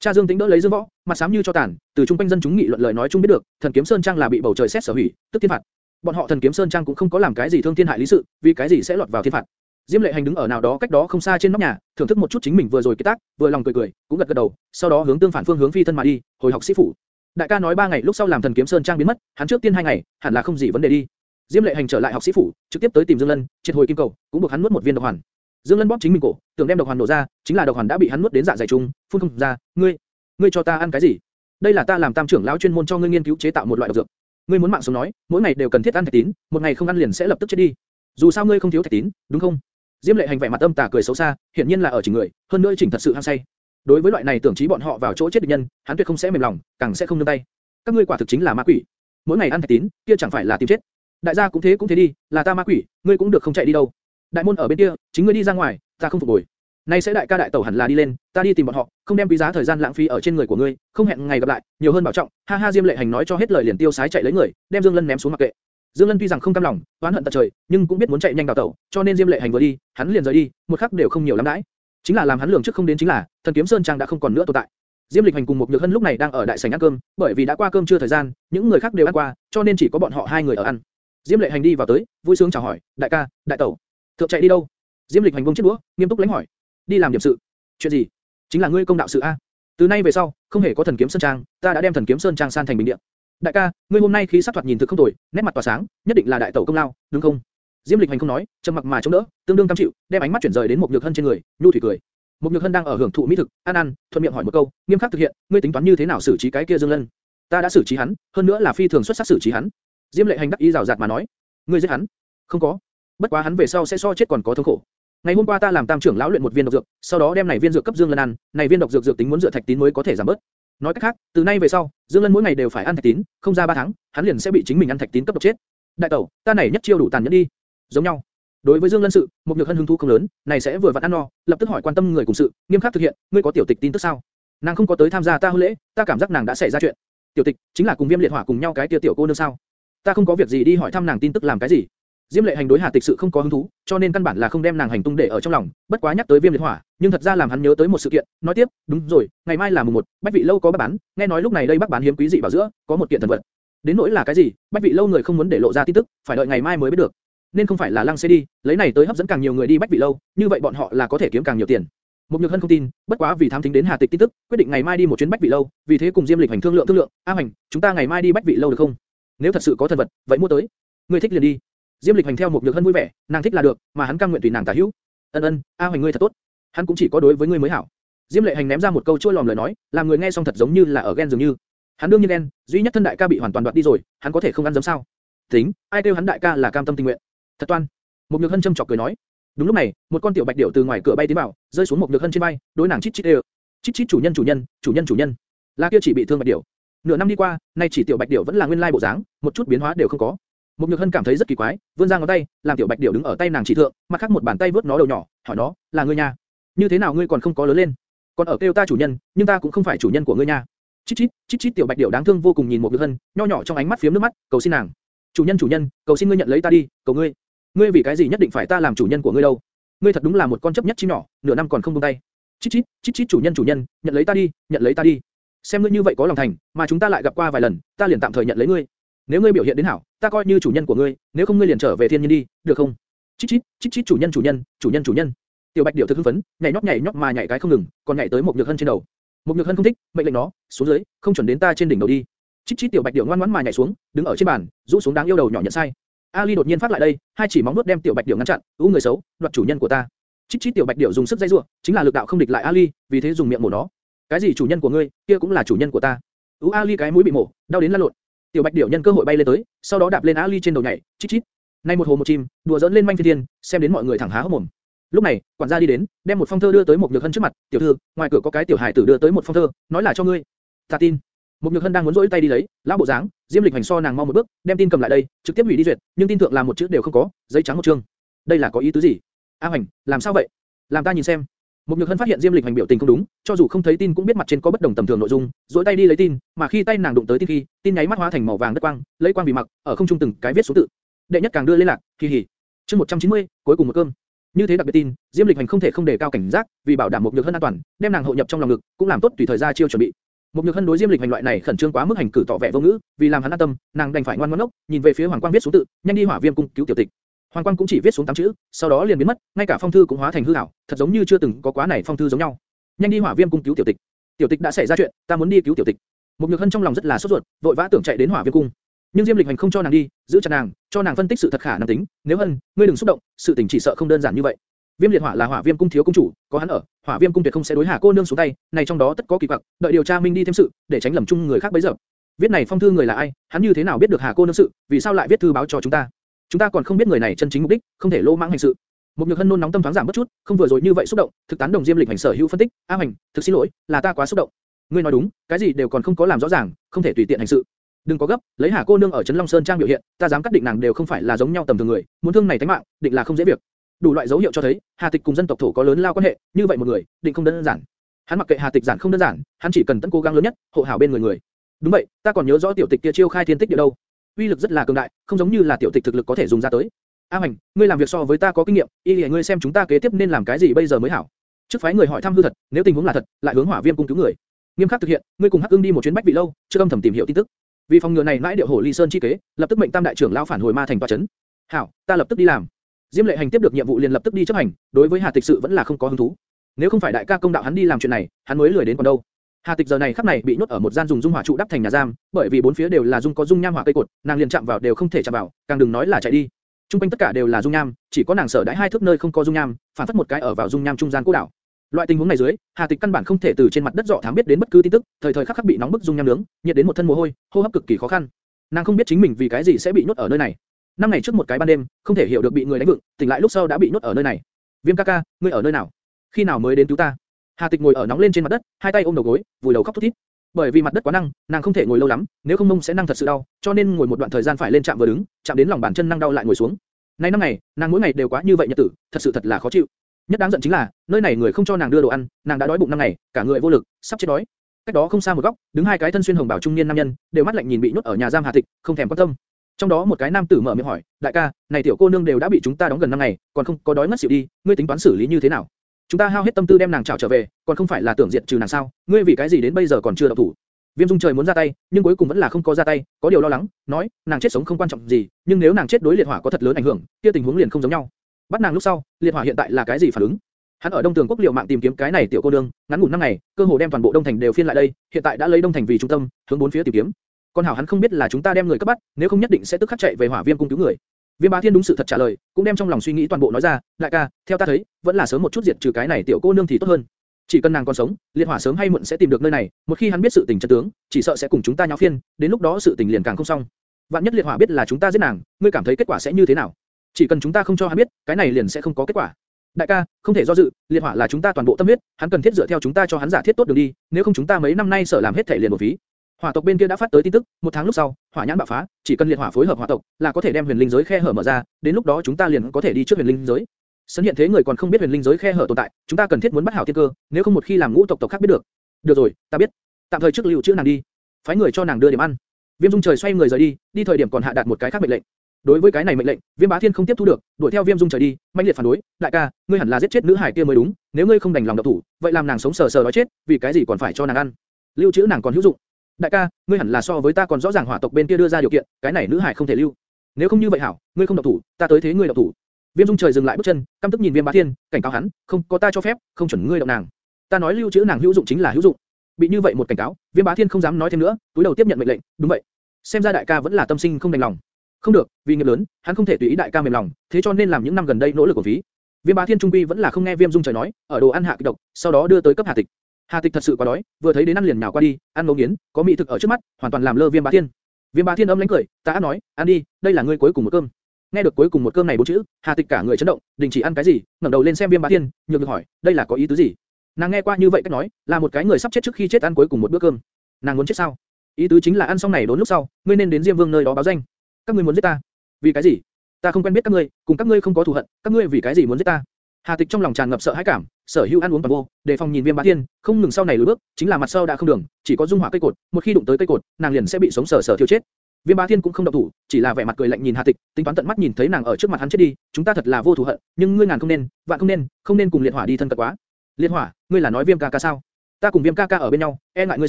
Cha Dương Tĩnh đỡ lấy Dương Võ, mặt sám như cho tàn, từ trung quanh dân chúng nghị luận lời nói chung biết được, thần kiếm sơn trang là bị bầu trời xét sở hủy, tức thiên phạt. Bọn họ thần kiếm sơn trang cũng không có làm cái gì thương thiên hại lý sự, vì cái gì sẽ lọt vào thiên phạt. Diêm Lệ Hành đứng ở nào đó cách đó không xa trên nóc nhà, thưởng thức một chút chính mình vừa rồi kết tác, vừa lòng cười cười, cũng gật gật đầu, sau đó hướng tương phản phương hướng phi thân mà đi, hồi học sĩ phủ. Đại ca nói ba ngày lúc sau làm thần kiếm sơn trang biến mất, hắn trước tiên hai ngày, hẳn là không gì vấn đề đi. Diêm Lệ Hành trở lại học sĩ phủ, trực tiếp tới tìm Dương Lân, triệt hồi kim cầu, cũng buộc hắn nuốt một viên độc hoàn. Dương Lân bóp chính mình cổ, tưởng đem độc hoàn nổ ra, chính là độc hoàn đã bị hắn nuốt đến dạ dày trung, phun không ra. Ngươi, ngươi cho ta ăn cái gì? Đây là ta làm tam trưởng lão chuyên môn cho ngươi nghiên cứu chế tạo một loại độc dược. Ngươi muốn mạng sống nói, mỗi ngày đều cần thiết ăn thạch tín, một ngày không ăn liền sẽ lập tức chết đi. Dù sao ngươi không thiếu thạch tín, đúng không? Diêm Lệ Hành vẻ mặt âm tà cười xấu xa, hiển nhiên là ở chỉnh người, hơn nữa chỉnh thật sự hăng say. Đối với loại này tưởng trí bọn họ vào chỗ chết địch nhân, hắn tuyệt không sẽ mềm lòng, càng sẽ không nương tay. Các ngươi quả thực chính là ma quỷ. Mỗi ngày ăn thạch tín, kia chẳng phải là tìm chết. Đại gia cũng thế cũng thế đi, là ta ma quỷ, ngươi cũng được không chạy đi đâu. Đại môn ở bên kia, chính ngươi đi ra ngoài, ta không phục hồi. Nay sẽ đại ca đại tẩu hẳn là đi lên, ta đi tìm bọn họ, không đem quý giá thời gian lãng phí ở trên người của ngươi, không hẹn ngày gặp lại, nhiều hơn bảo trọng. Ha ha Diêm Lệ Hành nói cho hết lời liền tiêu sái chạy lấy người, đem Dương Lân ném xuống mặc kệ. Dương Lân tuy rằng không cam lòng, oán hận tận trời, nhưng cũng biết muốn chạy nhanh đào tẩu, cho nên Diêm Lệ Hành vừa đi, hắn liền rời đi, một khắc đều không nhiều lắm đãi. Chính là làm hắn lường trước không đến chính là, Thần Kiếm Sơn Trang đã không còn nữa tồn tại. Diêm Lịch Hành cùng một Nhược Hân lúc này đang ở đại sảnh ăn cơm, bởi vì đã qua cơm trưa thời gian, những người khác đều ăn qua, cho nên chỉ có bọn họ hai người ở ăn. Diêm Lệ Hành đi vào tới, vui sướng chào hỏi, đại ca, đại tẩu, thượng chạy đi đâu? Diêm Lịch Hành buông chiếc đũa, nghiêm túc lãnh hỏi, đi làm điểm sự. Chuyện gì? Chính là ngươi công đạo sự a. Từ nay về sau, không hề có thần kiếm sơn trang, ta đã đem thần kiếm sơn trang san thành bình địa. Đại ca, ngươi hôm nay khí sắc thoạt nhìn thực không tồi, nét mặt tỏa sáng, nhất định là đại tẩu công lao, đúng không? Diêm Lịch Hành không nói, trầm mặc mà chống đỡ, tương đương cam chịu, đem ánh mắt chuyển rời đến một nhược hân trên người, nhu thủy cười. Một nhược hân đang ở hưởng thụ mỹ thực, ăn ăn, thuận miệng hỏi một câu, nghiêm khắc thực hiện, ngươi tính toán như thế nào xử trí cái kia Dương Lân? Ta đã xử trí hắn, hơn nữa là phi thường xuất sắc xử trí hắn. Diêm Lệ Hành đắc ý rào rạt mà nói, ngươi giết hắn? Không có, bất quá hắn về sau sẽ so chết còn có thống khổ. Ngày hôm qua ta làm tam trưởng lão luyện một viên độc dược, sau đó đem này viên dược cấp Dương Lân ăn, này viên độc dược dược tính muốn dựa thạch tín mới có thể giảm bớt. Nói cách khác, từ nay về sau, Dương Lân mỗi ngày đều phải ăn thạch tín, không ra 3 tháng, hắn liền sẽ bị chính mình ăn thạch tín cấp độc chết. Đại tẩu, ta này nhất chiêu đủ tàn nhẫn đi. Giống nhau. Đối với Dương Lân sự, một nhược hân hứng thú không lớn, này sẽ vừa vặn ăn no, lập tức hỏi quan tâm người cùng sự, nghiêm khắc thực hiện, ngươi có tiểu tịch tin tức sao? Nàng không có tới tham gia ta hôn lễ, ta cảm giác nàng đã xảy ra chuyện. Tiểu tịch chính là cùng Viêm Liệt Hỏa cùng nhau cái kia tiểu cô nương sao? ta không có việc gì đi hỏi thăm nàng tin tức làm cái gì. Diêm Lệ Hành đối Hà Tịch sự không có hứng thú, cho nên căn bản là không đem nàng hành tung để ở trong lòng, bất quá nhắc tới Viêm Liệt Hỏa, nhưng thật ra làm hắn nhớ tới một sự kiện, nói tiếp, đúng rồi, ngày mai là mùng 1, Bách Vị lâu có bác bán, nghe nói lúc này đây bác bán hiếm quý dị bảo giữa, có một kiện thần vật. Đến nỗi là cái gì, Bách Vị lâu người không muốn để lộ ra tin tức, phải đợi ngày mai mới biết được. Nên không phải là Lăng Xê đi, lấy này tới hấp dẫn càng nhiều người đi Bách Vị lâu, như vậy bọn họ là có thể kiếm càng nhiều tiền. Mục Nhược Hân không tin, bất quá vì thám thính đến Hà Tịch tin tức, quyết định ngày mai đi một chuyến Bách Vị lâu, vì thế cùng Diêm Lịch Hành thương lượng thương lượng, "A Hành, chúng ta ngày mai đi Bách Vị lâu được không? Nếu thật sự có thần vật, vậy mua tới. Ngươi thích liền đi." Diêm Lịch Hành theo một Nhược Hân vui vẻ, nàng thích là được, mà hắn cam nguyện tùy nàng tả hữu. "Ân ân, A hoành ngươi thật tốt." Hắn cũng chỉ có đối với ngươi mới hảo. Diêm Lệ Hành ném ra một câu chua lòm lời nói, làm người nghe xong thật giống như là ở ghen dường như. Hắn đương nhiên ghen, duy nhất thân đại ca bị hoàn toàn đoạt đi rồi, hắn có thể không ăn dấm sao? Tính, ai kêu hắn đại ca là cam tâm tình nguyện. Thật toan. một Nhược Hân châm chọc cười nói. Đúng lúc này, một con tiểu bạch điểu từ ngoài cửa bay tiến vào, rơi xuống một nhược hân trên vai, đối nàng chít chít đều. Chít chít chủ nhân chủ nhân, chủ nhân chủ nhân. Là kia chỉ bị thương bạch điểu. Nửa năm đi qua, nay chỉ tiểu bạch điểu vẫn là nguyên lai bộ dáng, một chút biến hóa đều không có. Một nhược hân cảm thấy rất kỳ quái, vươn ra ngón tay, làm tiểu bạch điểu đứng ở tay nàng chỉ thượng, mặt khác một bàn tay vớt nó đầu nhỏ, hỏi nó, là ngươi nha? Như thế nào ngươi còn không có lớn lên? Còn ở kêu ta chủ nhân, nhưng ta cũng không phải chủ nhân của ngươi nha. Chít chít, chít chít tiểu bạch điểu đáng thương vô cùng nhìn một nhược hân, nho nhỏ trong ánh mắt phiếm nước mắt, cầu xin nàng. Chủ nhân chủ nhân, cầu xin ngươi nhận lấy ta đi, cầu ngươi. Ngươi vì cái gì nhất định phải ta làm chủ nhân của ngươi đâu? ngươi thật đúng là một con chấp nhất chim nhỏ, nửa năm còn không buông tay. Chít chít, chít chít chủ nhân chủ nhân, nhận lấy ta đi, nhận lấy ta đi. Xem ngươi như vậy có lòng thành, mà chúng ta lại gặp qua vài lần, ta liền tạm thời nhận lấy ngươi. Nếu ngươi biểu hiện đến hảo, ta coi như chủ nhân của ngươi, nếu không ngươi liền trở về thiên nhiên đi, được không? Chít chít, chít chít chủ nhân chủ nhân, chủ nhân chủ nhân. Tiểu Bạch điểu thực hưng phấn, nhảy nhót nhảy nhót mà nhảy cái không ngừng, còn nhảy tới một nhược hân trên đầu. Một nhược hân không thích, mệnh lệnh nó xuống dưới, không chuẩn đến ta trên đỉnh đầu đi. Chít chít tiểu Bạch điểu ngoan ngoãn mà nhảy xuống, đứng ở trên bàn, rũ xuống đáng yêu đầu nhỏ nhận sai. Ali đột nhiên phát lại đây, hai chỉ móng vuốt đem tiểu Bạch điểu ngăn chặn, "Ú người xấu, đoạt chủ nhân của ta." Chít chít tiểu bạch điểu dùng sức dây rủa, chính là lực đạo không địch lại Ali, vì thế dùng miệng mổ nó. Cái gì chủ nhân của ngươi, kia cũng là chủ nhân của ta. Ú Ali cái mũi bị mổ, đau đến lăn lộn. Tiểu bạch điểu nhân cơ hội bay lên tới, sau đó đạp lên Ali trên đầu nhảy, chít chít. Nay một hồ một chim, đùa giỡn lên manh phi thiên, xem đến mọi người thẳng há hốc mồm. Lúc này, quản gia đi đến, đem một phong thơ đưa tới một nhược hân trước mặt, tiểu thư, ngoài cửa có cái tiểu hài tử đưa tới một phong thơ, nói là cho ngươi. Ta tin. Một nhược hân đang muốn rỗi tay đi lấy, lão bộ dáng, diêm lịch hành so nàng mau một bước, đem tin cầm lại đây, trực tiếp hủy đi duyệt, nhưng tin thượng là một chữ đều không có, giấy trắng một trương. Đây là có ý tứ gì? A Hoành, làm sao vậy? Làm ta nhìn xem. Một nhược hân phát hiện Diêm Lịch hành biểu tình không đúng, cho dù không thấy tin cũng biết mặt trên có bất đồng tầm thường nội dung, duỗi tay đi lấy tin, mà khi tay nàng đụng tới tin khi, tin nháy mắt hóa thành màu vàng đất quang, lấy quang vì mặc, ở không trung từng cái viết số tự. Đệ nhất càng đưa lên lạc, kỳ hỉ. Chương 190, cuối cùng một cơm. Như thế đặc biệt tin, Diêm Lịch hành không thể không đề cao cảnh giác, vì bảo đảm một nhược hân an toàn, đem nàng hộ nhập trong lòng ngực, cũng làm tốt tùy thời ra chiêu chuẩn bị. Một nhược hân đối Diêm Lịch hành loại này khẩn trương quá mức hành cử tỏ vẻ vô ngữ, vì làm hắn an tâm, nàng đành phải ngoan ngoãn ngốc, nhìn về phía Hoàng Quang viết số tự, nhanh đi hỏa viêm cung cứu tiểu tịch. Hoàng Quang cũng chỉ viết xuống tám chữ, sau đó liền biến mất, ngay cả phong thư cũng hóa thành hư ảo, thật giống như chưa từng có quá này phong thư giống nhau. Nhanh đi hỏa viêm cung cứu tiểu tịch. Tiểu tịch đã xảy ra chuyện, ta muốn đi cứu tiểu tịch. Mục Nhược Hân trong lòng rất là sốt ruột, vội vã tưởng chạy đến hỏa viêm cung. Nhưng Diêm Lịch Hành không cho nàng đi, giữ chặt nàng, cho nàng phân tích sự thật khả năng tính. Nếu Hân, ngươi đừng xúc động, sự tình chỉ sợ không đơn giản như vậy. Viêm liệt hỏa là hỏa viêm cung thiếu cung chủ, có hắn ở, hỏa viêm cung tuyệt không sẽ đối hạ cô nương xuống tay, này trong đó tất có kỳ quặc, đợi điều tra minh đi thêm sự, để tránh lầm chung người khác bấy giờ. Viết này phong thư người là ai, hắn như thế nào biết được hạ cô nương sự, vì sao lại viết thư báo cho chúng ta? Chúng ta còn không biết người này chân chính mục đích, không thể lô mãng hành sự. Một nhược hân nôn nóng tâm thoáng giảm bất chút, không vừa rồi như vậy xúc động, thực tán đồng diêm lịch hành sở hữu phân tích, a hành, thực xin lỗi, là ta quá xúc động. Ngươi nói đúng, cái gì đều còn không có làm rõ ràng, không thể tùy tiện hành sự. Đừng có gấp, lấy Hà cô nương ở trấn Long Sơn trang biểu hiện, ta dám cắt định nàng đều không phải là giống nhau tầm thường người, muốn thương này tính mạng, định là không dễ việc. Đủ loại dấu hiệu cho thấy, Hà Tịch cùng dân tộc thổ có lớn lao quan hệ, như vậy một người, định không đơn giản. Hắn mặc kệ Hà Tịch giản không đơn giản, hắn chỉ cần tận cố gắng lớn nhất, hộ hảo bên người người. Đúng vậy, ta còn nhớ rõ tiểu tịch kia chiêu khai thiên tích địa đâu, uy lực rất là cường đại, không giống như là tiểu tịch thực lực có thể dùng ra tới. A Hành, ngươi làm việc so với ta có kinh nghiệm, y lìa ngươi xem chúng ta kế tiếp nên làm cái gì bây giờ mới hảo. Trước phái người hỏi thăm hư thật, nếu tình huống là thật, lại hướng hỏa viêm cung cứu người. Nghiêm khắc thực hiện, ngươi cùng Hắc Ưng đi một chuyến bách vị lâu, chưa âm thầm tìm hiểu tin tức. Vì phòng ngừa này nãi điệu hổ ly sơn chi kế, lập tức mệnh tam đại trưởng lão phản hồi ma thành tòa chấn. Hảo, ta lập tức đi làm. Diêm lệ hành tiếp được nhiệm vụ liền lập tức đi chấp hành, đối với Hà Tịch sự vẫn là không có hứng thú. Nếu không phải đại ca công đạo hắn đi làm chuyện này, hắn mới lười đến còn đâu. Hà Tịch giờ này khắc này bị nhốt ở một gian dùng dung hỏa trụ đắp thành nhà giam, bởi vì bốn phía đều là dung có dung nham hỏa cây cột, nàng liền chạm vào đều không thể chạm vào, càng đừng nói là chạy đi. Trung quanh tất cả đều là dung nham, chỉ có nàng sở đãi hai thước nơi không có dung nham, phản phất một cái ở vào dung nham trung gian cô đảo. Loại tình huống này dưới, Hà Tịch căn bản không thể từ trên mặt đất dọ thám biết đến bất cứ tin tức, thời thời khắc khắc bị nóng bức dung nham nướng, nhiệt đến một thân mồ hôi, hô hấp cực kỳ khó khăn. Nàng không biết chính mình vì cái gì sẽ bị nhốt ở nơi này. Năm ngày trước một cái ban đêm, không thể hiểu được bị người đánh vượng, tỉnh lại lúc sau đã bị nhốt ở nơi này. Viêm ca ca, ngươi ở nơi nào? Khi nào mới đến cứu ta? Hà Tịch ngồi ở nóng lên trên mặt đất, hai tay ôm đầu gối, vùi đầu khóc thút thít. Bởi vì mặt đất quá năng, nàng không thể ngồi lâu lắm, nếu không mông sẽ năng thật sự đau, cho nên ngồi một đoạn thời gian phải lên chạm vừa đứng, chạm đến lòng bàn chân năng đau lại ngồi xuống. Nay năm ngày, nàng mỗi ngày đều quá như vậy nhật tử, thật sự thật là khó chịu. Nhất đáng giận chính là, nơi này người không cho nàng đưa đồ ăn, nàng đã đói bụng năm ngày, cả người vô lực, sắp chết đói. Cách đó không xa một góc, đứng hai cái thân xuyên hồng bảo trung niên nam nhân, đều mắt lạnh nhìn bị nhốt ở nhà giam Hà Tịch, không thèm quan tâm. Trong đó một cái nam tử mở miệng hỏi, đại ca, này tiểu cô nương đều đã bị chúng ta đóng gần năm ngày, còn không có đói ngất xỉu đi, ngươi tính toán xử lý như thế nào? Chúng ta hao hết tâm tư đem nàng trảo trở về, còn không phải là tưởng diệt trừ nàng sao? Ngươi vì cái gì đến bây giờ còn chưa động thủ? Viêm Dung trời muốn ra tay, nhưng cuối cùng vẫn là không có ra tay, có điều lo lắng, nói, nàng chết sống không quan trọng gì, nhưng nếu nàng chết đối liệt hỏa có thật lớn ảnh hưởng, kia tình huống liền không giống nhau. Bắt nàng lúc sau, liệt hỏa hiện tại là cái gì phản ứng? Hắn ở Đông Tường Quốc liều mạng tìm kiếm cái này tiểu cô nương, ngắn ngủn năm ngày, cơ hồ đem toàn bộ Đông Thành đều phiên lại đây, hiện tại đã lấy Đông Thành vì trung tâm, hướng bốn phía tìm kiếm. Con hảo hắn không biết là chúng ta đem người cấp bắt, nếu không nhất định sẽ tức khắc chạy về Hỏa Viêm cung cứu người. Viêm Bá Thiên đúng sự thật trả lời, cũng đem trong lòng suy nghĩ toàn bộ nói ra, đại ca, theo ta thấy, vẫn là sớm một chút diệt trừ cái này tiểu cô nương thì tốt hơn. Chỉ cần nàng còn sống, liệt hỏa sớm hay muộn sẽ tìm được nơi này. Một khi hắn biết sự tình chân tướng, chỉ sợ sẽ cùng chúng ta nháo phiên, đến lúc đó sự tình liền càng không xong. Vạn nhất liệt hỏa biết là chúng ta giết nàng, ngươi cảm thấy kết quả sẽ như thế nào? Chỉ cần chúng ta không cho hắn biết, cái này liền sẽ không có kết quả. Đại ca, không thể do dự, liệt hỏa là chúng ta toàn bộ tâm huyết, hắn cần thiết dựa theo chúng ta cho hắn giả thiết tốt đường đi, nếu không chúng ta mấy năm nay sợ làm hết thể liền một phí. Hỏa tộc bên kia đã phát tới tin tức, một tháng lúc sau, hỏa nhãn bạo phá, chỉ cần liệt hỏa phối hợp hỏa tộc, là có thể đem huyền linh giới khe hở mở ra, đến lúc đó chúng ta liền có thể đi trước huyền linh giới. Sân hiện thế người còn không biết huyền linh giới khe hở tồn tại, chúng ta cần thiết muốn bắt hảo thiên cơ, nếu không một khi làm ngũ tộc tộc khác biết được. Được rồi, ta biết. Tạm thời trước lưu trữ nàng đi, phái người cho nàng đưa điểm ăn. Viêm Dung trời xoay người rời đi, đi thời điểm còn hạ đạt một cái khác mệnh lệnh. Đối với cái này mệnh lệnh, Viêm Bá Thiên không tiếp thu được, đuổi theo Viêm Dung trời đi, mãnh liệt phản đối, đại ca, ngươi hẳn là giết chết nữ hải kia mới đúng, nếu ngươi không đành lòng động thủ, vậy làm nàng sống sờ sờ đói chết, vì cái gì còn phải cho nàng ăn? Lưu trữ nàng còn hữu dụng. Đại ca, ngươi hẳn là so với ta còn rõ ràng hỏa tộc bên kia đưa ra điều kiện, cái này nữ hải không thể lưu. Nếu không như vậy hảo, ngươi không động thủ, ta tới thế ngươi động thủ. Viêm Dung trời dừng lại bước chân, căm tức nhìn Viêm Bá Thiên, cảnh cáo hắn, không, có ta cho phép, không chuẩn ngươi động nàng. Ta nói lưu trữ nàng hữu dụng chính là hữu dụng. Bị như vậy một cảnh cáo, Viêm Bá Thiên không dám nói thêm nữa, túi đầu tiếp nhận mệnh lệnh, đúng vậy. Xem ra đại ca vẫn là tâm sinh không đành lòng. Không được, vì nghiệp lớn, hắn không thể tùy ý đại ca mềm lòng, thế cho nên làm những năm gần đây nỗ lực của phí. Viêm Bá Thiên trung quy vẫn là không nghe Viêm Dung trời nói, ở đồ ăn hạ kịch độc, sau đó đưa tới cấp hạ Tịch. Hà Tịch thật sự quá đói, vừa thấy đến ăn liền nhào qua đi, ăn ngấu nghiến, có mỹ thực ở trước mắt, hoàn toàn làm lơ Viêm Bá Thiên. Viêm Bá Thiên âm lãnh cười, ta nói, ăn đi, đây là ngươi cuối cùng một cơm. Nghe được cuối cùng một cơm này bốn chữ, Hà Tịch cả người chấn động, đình chỉ ăn cái gì, ngẩng đầu lên xem Viêm Bá Thiên, nhược được hỏi, đây là có ý tứ gì? Nàng nghe qua như vậy cách nói, là một cái người sắp chết trước khi chết ăn cuối cùng một bữa cơm. Nàng muốn chết sao? Ý tứ chính là ăn xong này đốn lúc sau, ngươi nên đến Diêm Vương nơi đó báo danh. Các ngươi muốn giết ta? Vì cái gì? Ta không quen biết các ngươi, cùng các ngươi không có thù hận, các ngươi vì cái gì muốn giết ta? Hà Tịch trong lòng tràn ngập sợ hãi cảm, sở hữu ăn uống toàn vô, đề phòng nhìn Viêm Bá Thiên, không ngừng sau này lùi bước, chính là mặt sau đã không đường, chỉ có dung hỏa cây cột, một khi đụng tới cây cột, nàng liền sẽ bị sống sờ sờ thiêu chết. Viêm Bá Thiên cũng không động thủ, chỉ là vẻ mặt cười lạnh nhìn Hà Tịch, tính toán tận mắt nhìn thấy nàng ở trước mặt hắn chết đi, chúng ta thật là vô thù hận, nhưng ngươi ngàn không nên, vạn không nên, không nên cùng liệt hỏa đi thân cận quá. Liệt hỏa, ngươi là nói Viêm ca ca sao? Ta cùng Viêm ca ca ở bên nhau, e ngại ngươi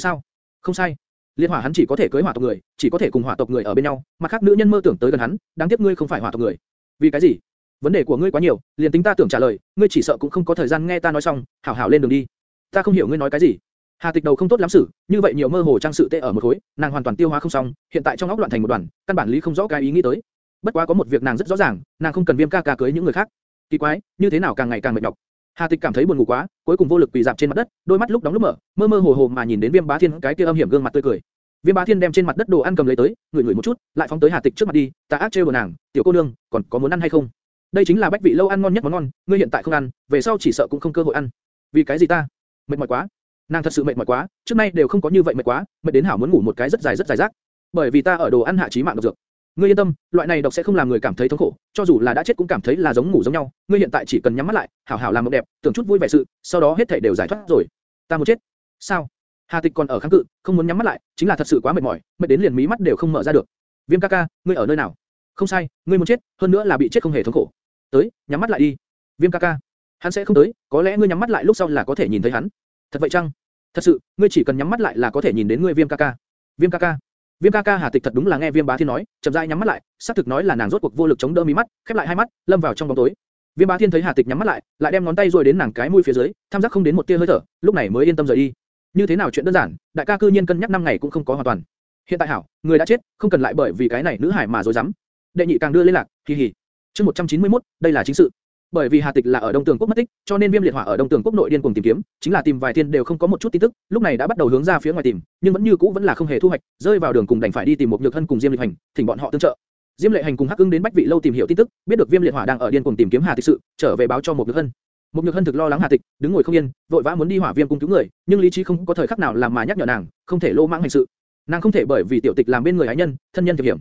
sao? Không sai. Liệt hỏa hắn chỉ có thể cưới hỏa tộc người, chỉ có thể cùng hỏa tộc người ở bên nhau, mặt khác nữ nhân mơ tưởng tới gần hắn, đáng tiếc ngươi không phải hỏa tộc người. Vì cái gì? Vấn đề của ngươi quá nhiều, liền tính ta tưởng trả lời, ngươi chỉ sợ cũng không có thời gian nghe ta nói xong, hảo hảo lên đường đi. Ta không hiểu ngươi nói cái gì. Hà Tịch đầu không tốt lắm xử, như vậy nhiều mơ hồ trang sự tệ ở một khối, nàng hoàn toàn tiêu hóa không xong, hiện tại trong óc loạn thành một đoàn, căn bản lý không rõ cái ý nghĩ tới. Bất quá có một việc nàng rất rõ ràng, nàng không cần Viêm ca ca cưới những người khác. Kỳ quái, như thế nào càng ngày càng mệt nhọc. Hà Tịch cảm thấy buồn ngủ quá, cuối cùng vô lực quỳ dạp trên mặt đất, đôi mắt lúc đóng lúc mở, mơ mơ hồ hồ mà nhìn đến Viêm Bá Thiên cái kia âm hiểm gương mặt tươi cười. Viêm Bá Thiên đem trên mặt đất đồ ăn cầm lấy tới, ngửi ngửi một chút, lại phóng tới Hà Tịch trước mặt đi, ta ác trêu nàng, tiểu cô nương, còn có muốn ăn hay không? Đây chính là bách vị lâu ăn ngon nhất món ngon, ngươi hiện tại không ăn, về sau chỉ sợ cũng không cơ hội ăn. Vì cái gì ta? Mệt mỏi quá. Nàng thật sự mệt mỏi quá, trước nay đều không có như vậy mệt quá, mệt đến hảo muốn ngủ một cái rất dài rất dài rác. Bởi vì ta ở đồ ăn hạ trí mạng độc dược. Ngươi yên tâm, loại này độc sẽ không làm người cảm thấy thống khổ, cho dù là đã chết cũng cảm thấy là giống ngủ giống nhau. Ngươi hiện tại chỉ cần nhắm mắt lại, hảo hảo làm mộng đẹp, tưởng chút vui vẻ sự, sau đó hết thảy đều giải thoát rồi. Ta muốn chết. Sao? Hà Tịch còn ở kháng cự, không muốn nhắm mắt lại, chính là thật sự quá mệt mỏi, mệt đến liền mí mắt đều không mở ra được. Viêm ca ca, ngươi ở nơi nào? Không sai, ngươi muốn chết, hơn nữa là bị chết không hề thống khổ. Tới, nhắm mắt lại đi. Viêm ca ca, hắn sẽ không tới, có lẽ ngươi nhắm mắt lại lúc sau là có thể nhìn thấy hắn. Thật vậy chăng? Thật sự, ngươi chỉ cần nhắm mắt lại là có thể nhìn đến ngươi Viêm ca ca. Viêm ca ca. Viêm ca ca Hà Tịch thật đúng là nghe Viêm Bá Thiên nói, chậm rãi nhắm mắt lại, xác thực nói là nàng rốt cuộc vô lực chống đỡ mí mắt, khép lại hai mắt, lâm vào trong bóng tối. Viêm Bá Thiên thấy Hà Tịch nhắm mắt lại, lại đem ngón tay rồi đến nàng cái mũi phía dưới, tham giác không đến một tia hơi thở, lúc này mới yên tâm rời đi. Như thế nào chuyện đơn giản, đại ca cư nhiên cân nhắc năm ngày cũng không có hoàn toàn. Hiện tại hảo, người đã chết, không cần lại bởi vì cái này nữ hải mà rối dám. Đệ nhị càng đưa lên lạc, kỳ hỉ. Chương 191, đây là chính sự. Bởi vì Hà Tịch là ở Đông Tường Quốc mất tích, cho nên Viêm Liệt Hỏa ở Đông Tường Quốc nội điên cuồng tìm kiếm, chính là tìm vài thiên đều không có một chút tin tức, lúc này đã bắt đầu hướng ra phía ngoài tìm, nhưng vẫn như cũ vẫn là không hề thu hoạch, rơi vào đường cùng đành phải đi tìm một nhược thân cùng Diêm Lịch Hành, thỉnh bọn họ tương trợ. Diêm Lệ Hành cùng Hắc Ưng đến Bách Vị lâu tìm hiểu tin tức, biết được Viêm Liệt Hỏa đang ở điên cuồng tìm kiếm Hà Tịch sự, trở về báo cho một nhược thân. Một nhược hân thực lo lắng Hà Tịch, đứng ngồi không yên, vội vã muốn đi hỏa viêm cung cứu người, nhưng lý trí không có thời khắc nào làm mà nhắc nhở nàng, không thể lô mãng hành sự. Nàng không thể bởi vì tiểu tịch làm bên người ái nhân, thân nhân thiệp hiểm.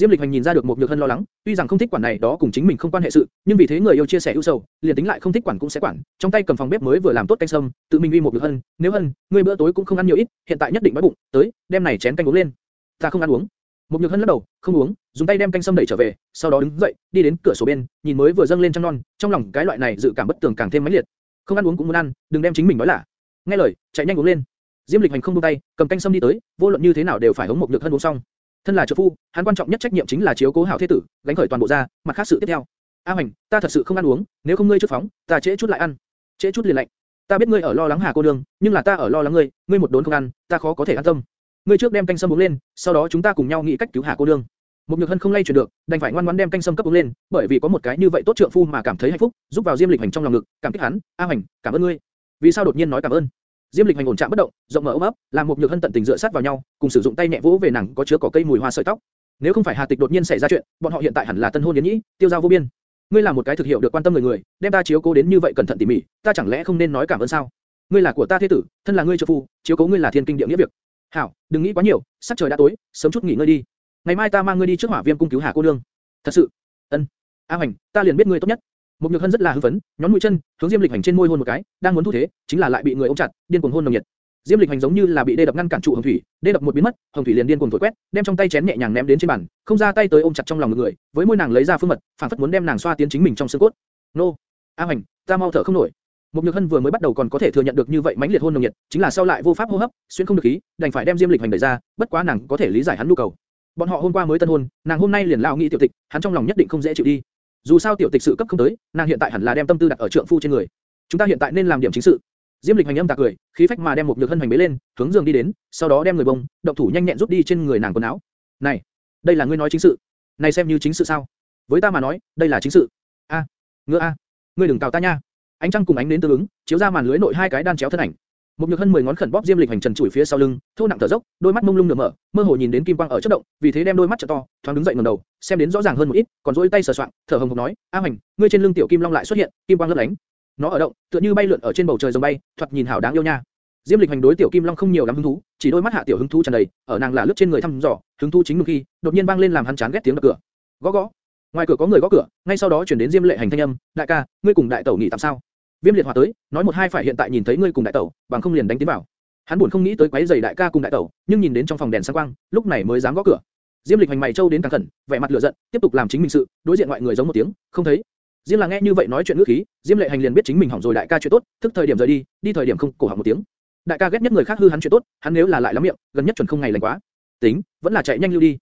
Diêm Lịch Hành nhìn ra được một nhược hân lo lắng, tuy rằng không thích quản này đó cùng chính mình không quan hệ sự, nhưng vì thế người yêu chia sẻ ưu sầu, liền tính lại không thích quản cũng sẽ quản. Trong tay cầm phòng bếp mới vừa làm tốt canh sâm, tự mình uy một nhược hân, nếu hân, ngươi bữa tối cũng không ăn nhiều ít, hiện tại nhất định đói bụng, tới, đem này chén canh uống lên. Ta không ăn uống. Một nhược hân lắc đầu, không uống, dùng tay đem canh sâm đẩy trở về, sau đó đứng dậy, đi đến cửa sổ bên, nhìn mới vừa dâng lên trăng non, trong lòng cái loại này dự cảm bất tường càng thêm mãnh liệt. Không ăn uống cũng muốn ăn, đừng đem chính mình nói là. Nghe lời, chạy nhanh uống lên. Diêm Lịch Hành không buông tay, cầm canh sâm đi tới, vô luận như thế nào đều phải hống một nhược hân uống xong. Thân là trợ phu, hắn quan trọng nhất trách nhiệm chính là chiếu cố hảo thế tử, gánh khởi toàn bộ gia, mặt khác sự tiếp theo. A Hành, ta thật sự không ăn uống, nếu không ngươi trước phóng, ta trễ chút lại ăn. Trễ chút liền lạnh. Ta biết ngươi ở lo lắng Hà cô nương, nhưng là ta ở lo lắng ngươi, ngươi một đốn không ăn, ta khó có thể an tâm. Ngươi trước đem canh sâm uống lên, sau đó chúng ta cùng nhau nghĩ cách cứu Hà cô nương. Một nhược hân không lay chuyển được, đành phải ngoan ngoãn đem canh sâm cấp uống lên, bởi vì có một cái như vậy tốt trượng phu mà cảm thấy hạnh phúc, giúp vào Diêm Lịch Hành trong lòng ngực, cảm kích hắn, A Hành, cảm ơn ngươi. Vì sao đột nhiên nói cảm ơn? Diêm Lịch hành ổn chạm bất động, rộng mở ôm ấp, làm một nhược hân tận tình dựa sát vào nhau, cùng sử dụng tay nhẹ vỗ về nàng có chứa cỏ cây mùi hoa sợi tóc. Nếu không phải Hà Tịch đột nhiên xảy ra chuyện, bọn họ hiện tại hẳn là tân hôn yến nhĩ, tiêu giao vô biên. Ngươi là một cái thực hiệu được quan tâm người người, đem ta chiếu cố đến như vậy cẩn thận tỉ mỉ, ta chẳng lẽ không nên nói cảm ơn sao? Ngươi là của ta thế tử, thân là ngươi trợ phu, chiếu cố ngươi là thiên kinh địa nghĩa việc. Hảo, đừng nghĩ quá nhiều, sắp trời đã tối, sớm chút nghỉ ngơi đi. Ngày mai ta mang ngươi đi trước hỏa viêm cung cứu Hà cô nương. Thật sự? Ân. A Hoành, ta liền biết ngươi tốt nhất. Một Nhược Hân rất là hưng phấn, nhón mũi chân, hướng Diêm Lịch Hành trên môi hôn một cái, đang muốn thu thế, chính là lại bị người ôm chặt, điên cuồng hôn nồng nhiệt. Diêm Lịch Hành giống như là bị đê đập ngăn cản trụ hồng thủy, đê đập một biến mất, hồng thủy liền điên cuồng thổi quét, đem trong tay chén nhẹ nhàng ném đến trên bàn, không ra tay tới ôm chặt trong lòng người, với môi nàng lấy ra phương mật, phảng phất muốn đem nàng xoa tiến chính mình trong xương cốt. Nô, A Hành, ta mau thở không nổi. Một Nhược Hân vừa mới bắt đầu còn có thể thừa nhận được như vậy mãnh liệt hôn nồng nhiệt, chính là sau lại vô pháp hô hấp, xuyên không được khí, đành phải đem Diêm Lịch Hành đẩy ra, bất quá nàng có thể lý giải hắn nhu cầu. Bọn họ hôm qua mới tân hôn, nàng hôm nay liền lao nghĩ tiểu tịch, hắn trong lòng nhất định không dễ chịu đi. Dù sao tiểu tịch sự cấp không tới, nàng hiện tại hẳn là đem tâm tư đặt ở trượng phu trên người. Chúng ta hiện tại nên làm điểm chính sự. Diêm Lịch hành âm tà cười, khí phách mà đem một nhược hân hành bế lên, hướng giường đi đến, sau đó đem người bông, động thủ nhanh nhẹn rút đi trên người nàng quần áo. Này, đây là ngươi nói chính sự. Này xem như chính sự sao? Với ta mà nói, đây là chính sự. A, à, ngựa a, ngươi đừng cào ta nha. Ánh trăng cùng ánh đến tương ứng, chiếu ra màn lưới nội hai cái đan chéo thân ảnh. Một nhược hân mười ngón khẩn bóp Diêm Lịch hành trần chuỗi phía sau lưng, thô nặng thở dốc, đôi mắt mông lung nửa mở, mơ hồ nhìn đến kim quang ở chớp động, vì thế đem đôi mắt trợ to, thoáng đứng dậy ngẩng đầu, xem đến rõ ràng hơn một ít, còn duỗi tay sờ soạng, thở hồng hộc nói, A Hành, ngươi trên lưng tiểu kim long lại xuất hiện, kim quang lấp lánh. Nó ở động, tựa như bay lượn ở trên bầu trời rồng bay, thoạt nhìn hảo đáng yêu nha. Diêm Lịch hành đối tiểu kim long không nhiều lắm hứng thú, chỉ đôi mắt hạ tiểu hứng thú tràn đầy, ở nàng là lướt trên người thăm dò, hứng thú chính mừng khi, đột nhiên vang lên làm hắn chán ghét tiếng đập cửa. Gõ gõ. Ngoài cửa có người gõ cửa, ngay sau đó truyền đến Diêm Lệ hành thanh âm, đại ca, ngươi cùng đại tẩu nghỉ tạm sao? Viêm liệt hòa tới, nói một hai phải hiện tại nhìn thấy ngươi cùng đại tẩu, bằng không liền đánh tiến vào. Hắn buồn không nghĩ tới quấy giày đại ca cùng đại tẩu, nhưng nhìn đến trong phòng đèn sáng quang, lúc này mới dám gõ cửa. Diêm Lịch hành mày châu đến càng khẩn, vẻ mặt lửa giận, tiếp tục làm chính mình sự, đối diện ngoại người giống một tiếng, không thấy. Diêm là nghe như vậy nói chuyện ngữ khí, Diêm Lệ hành liền biết chính mình hỏng rồi đại ca chuyện tốt, thức thời điểm rời đi, đi thời điểm không cổ họng một tiếng. Đại ca ghét nhất người khác hư hắn chuyện tốt, hắn nếu là lại lắm miệng, gần nhất chuẩn không ngày lành quá. Tính, vẫn là chạy nhanh lưu đi.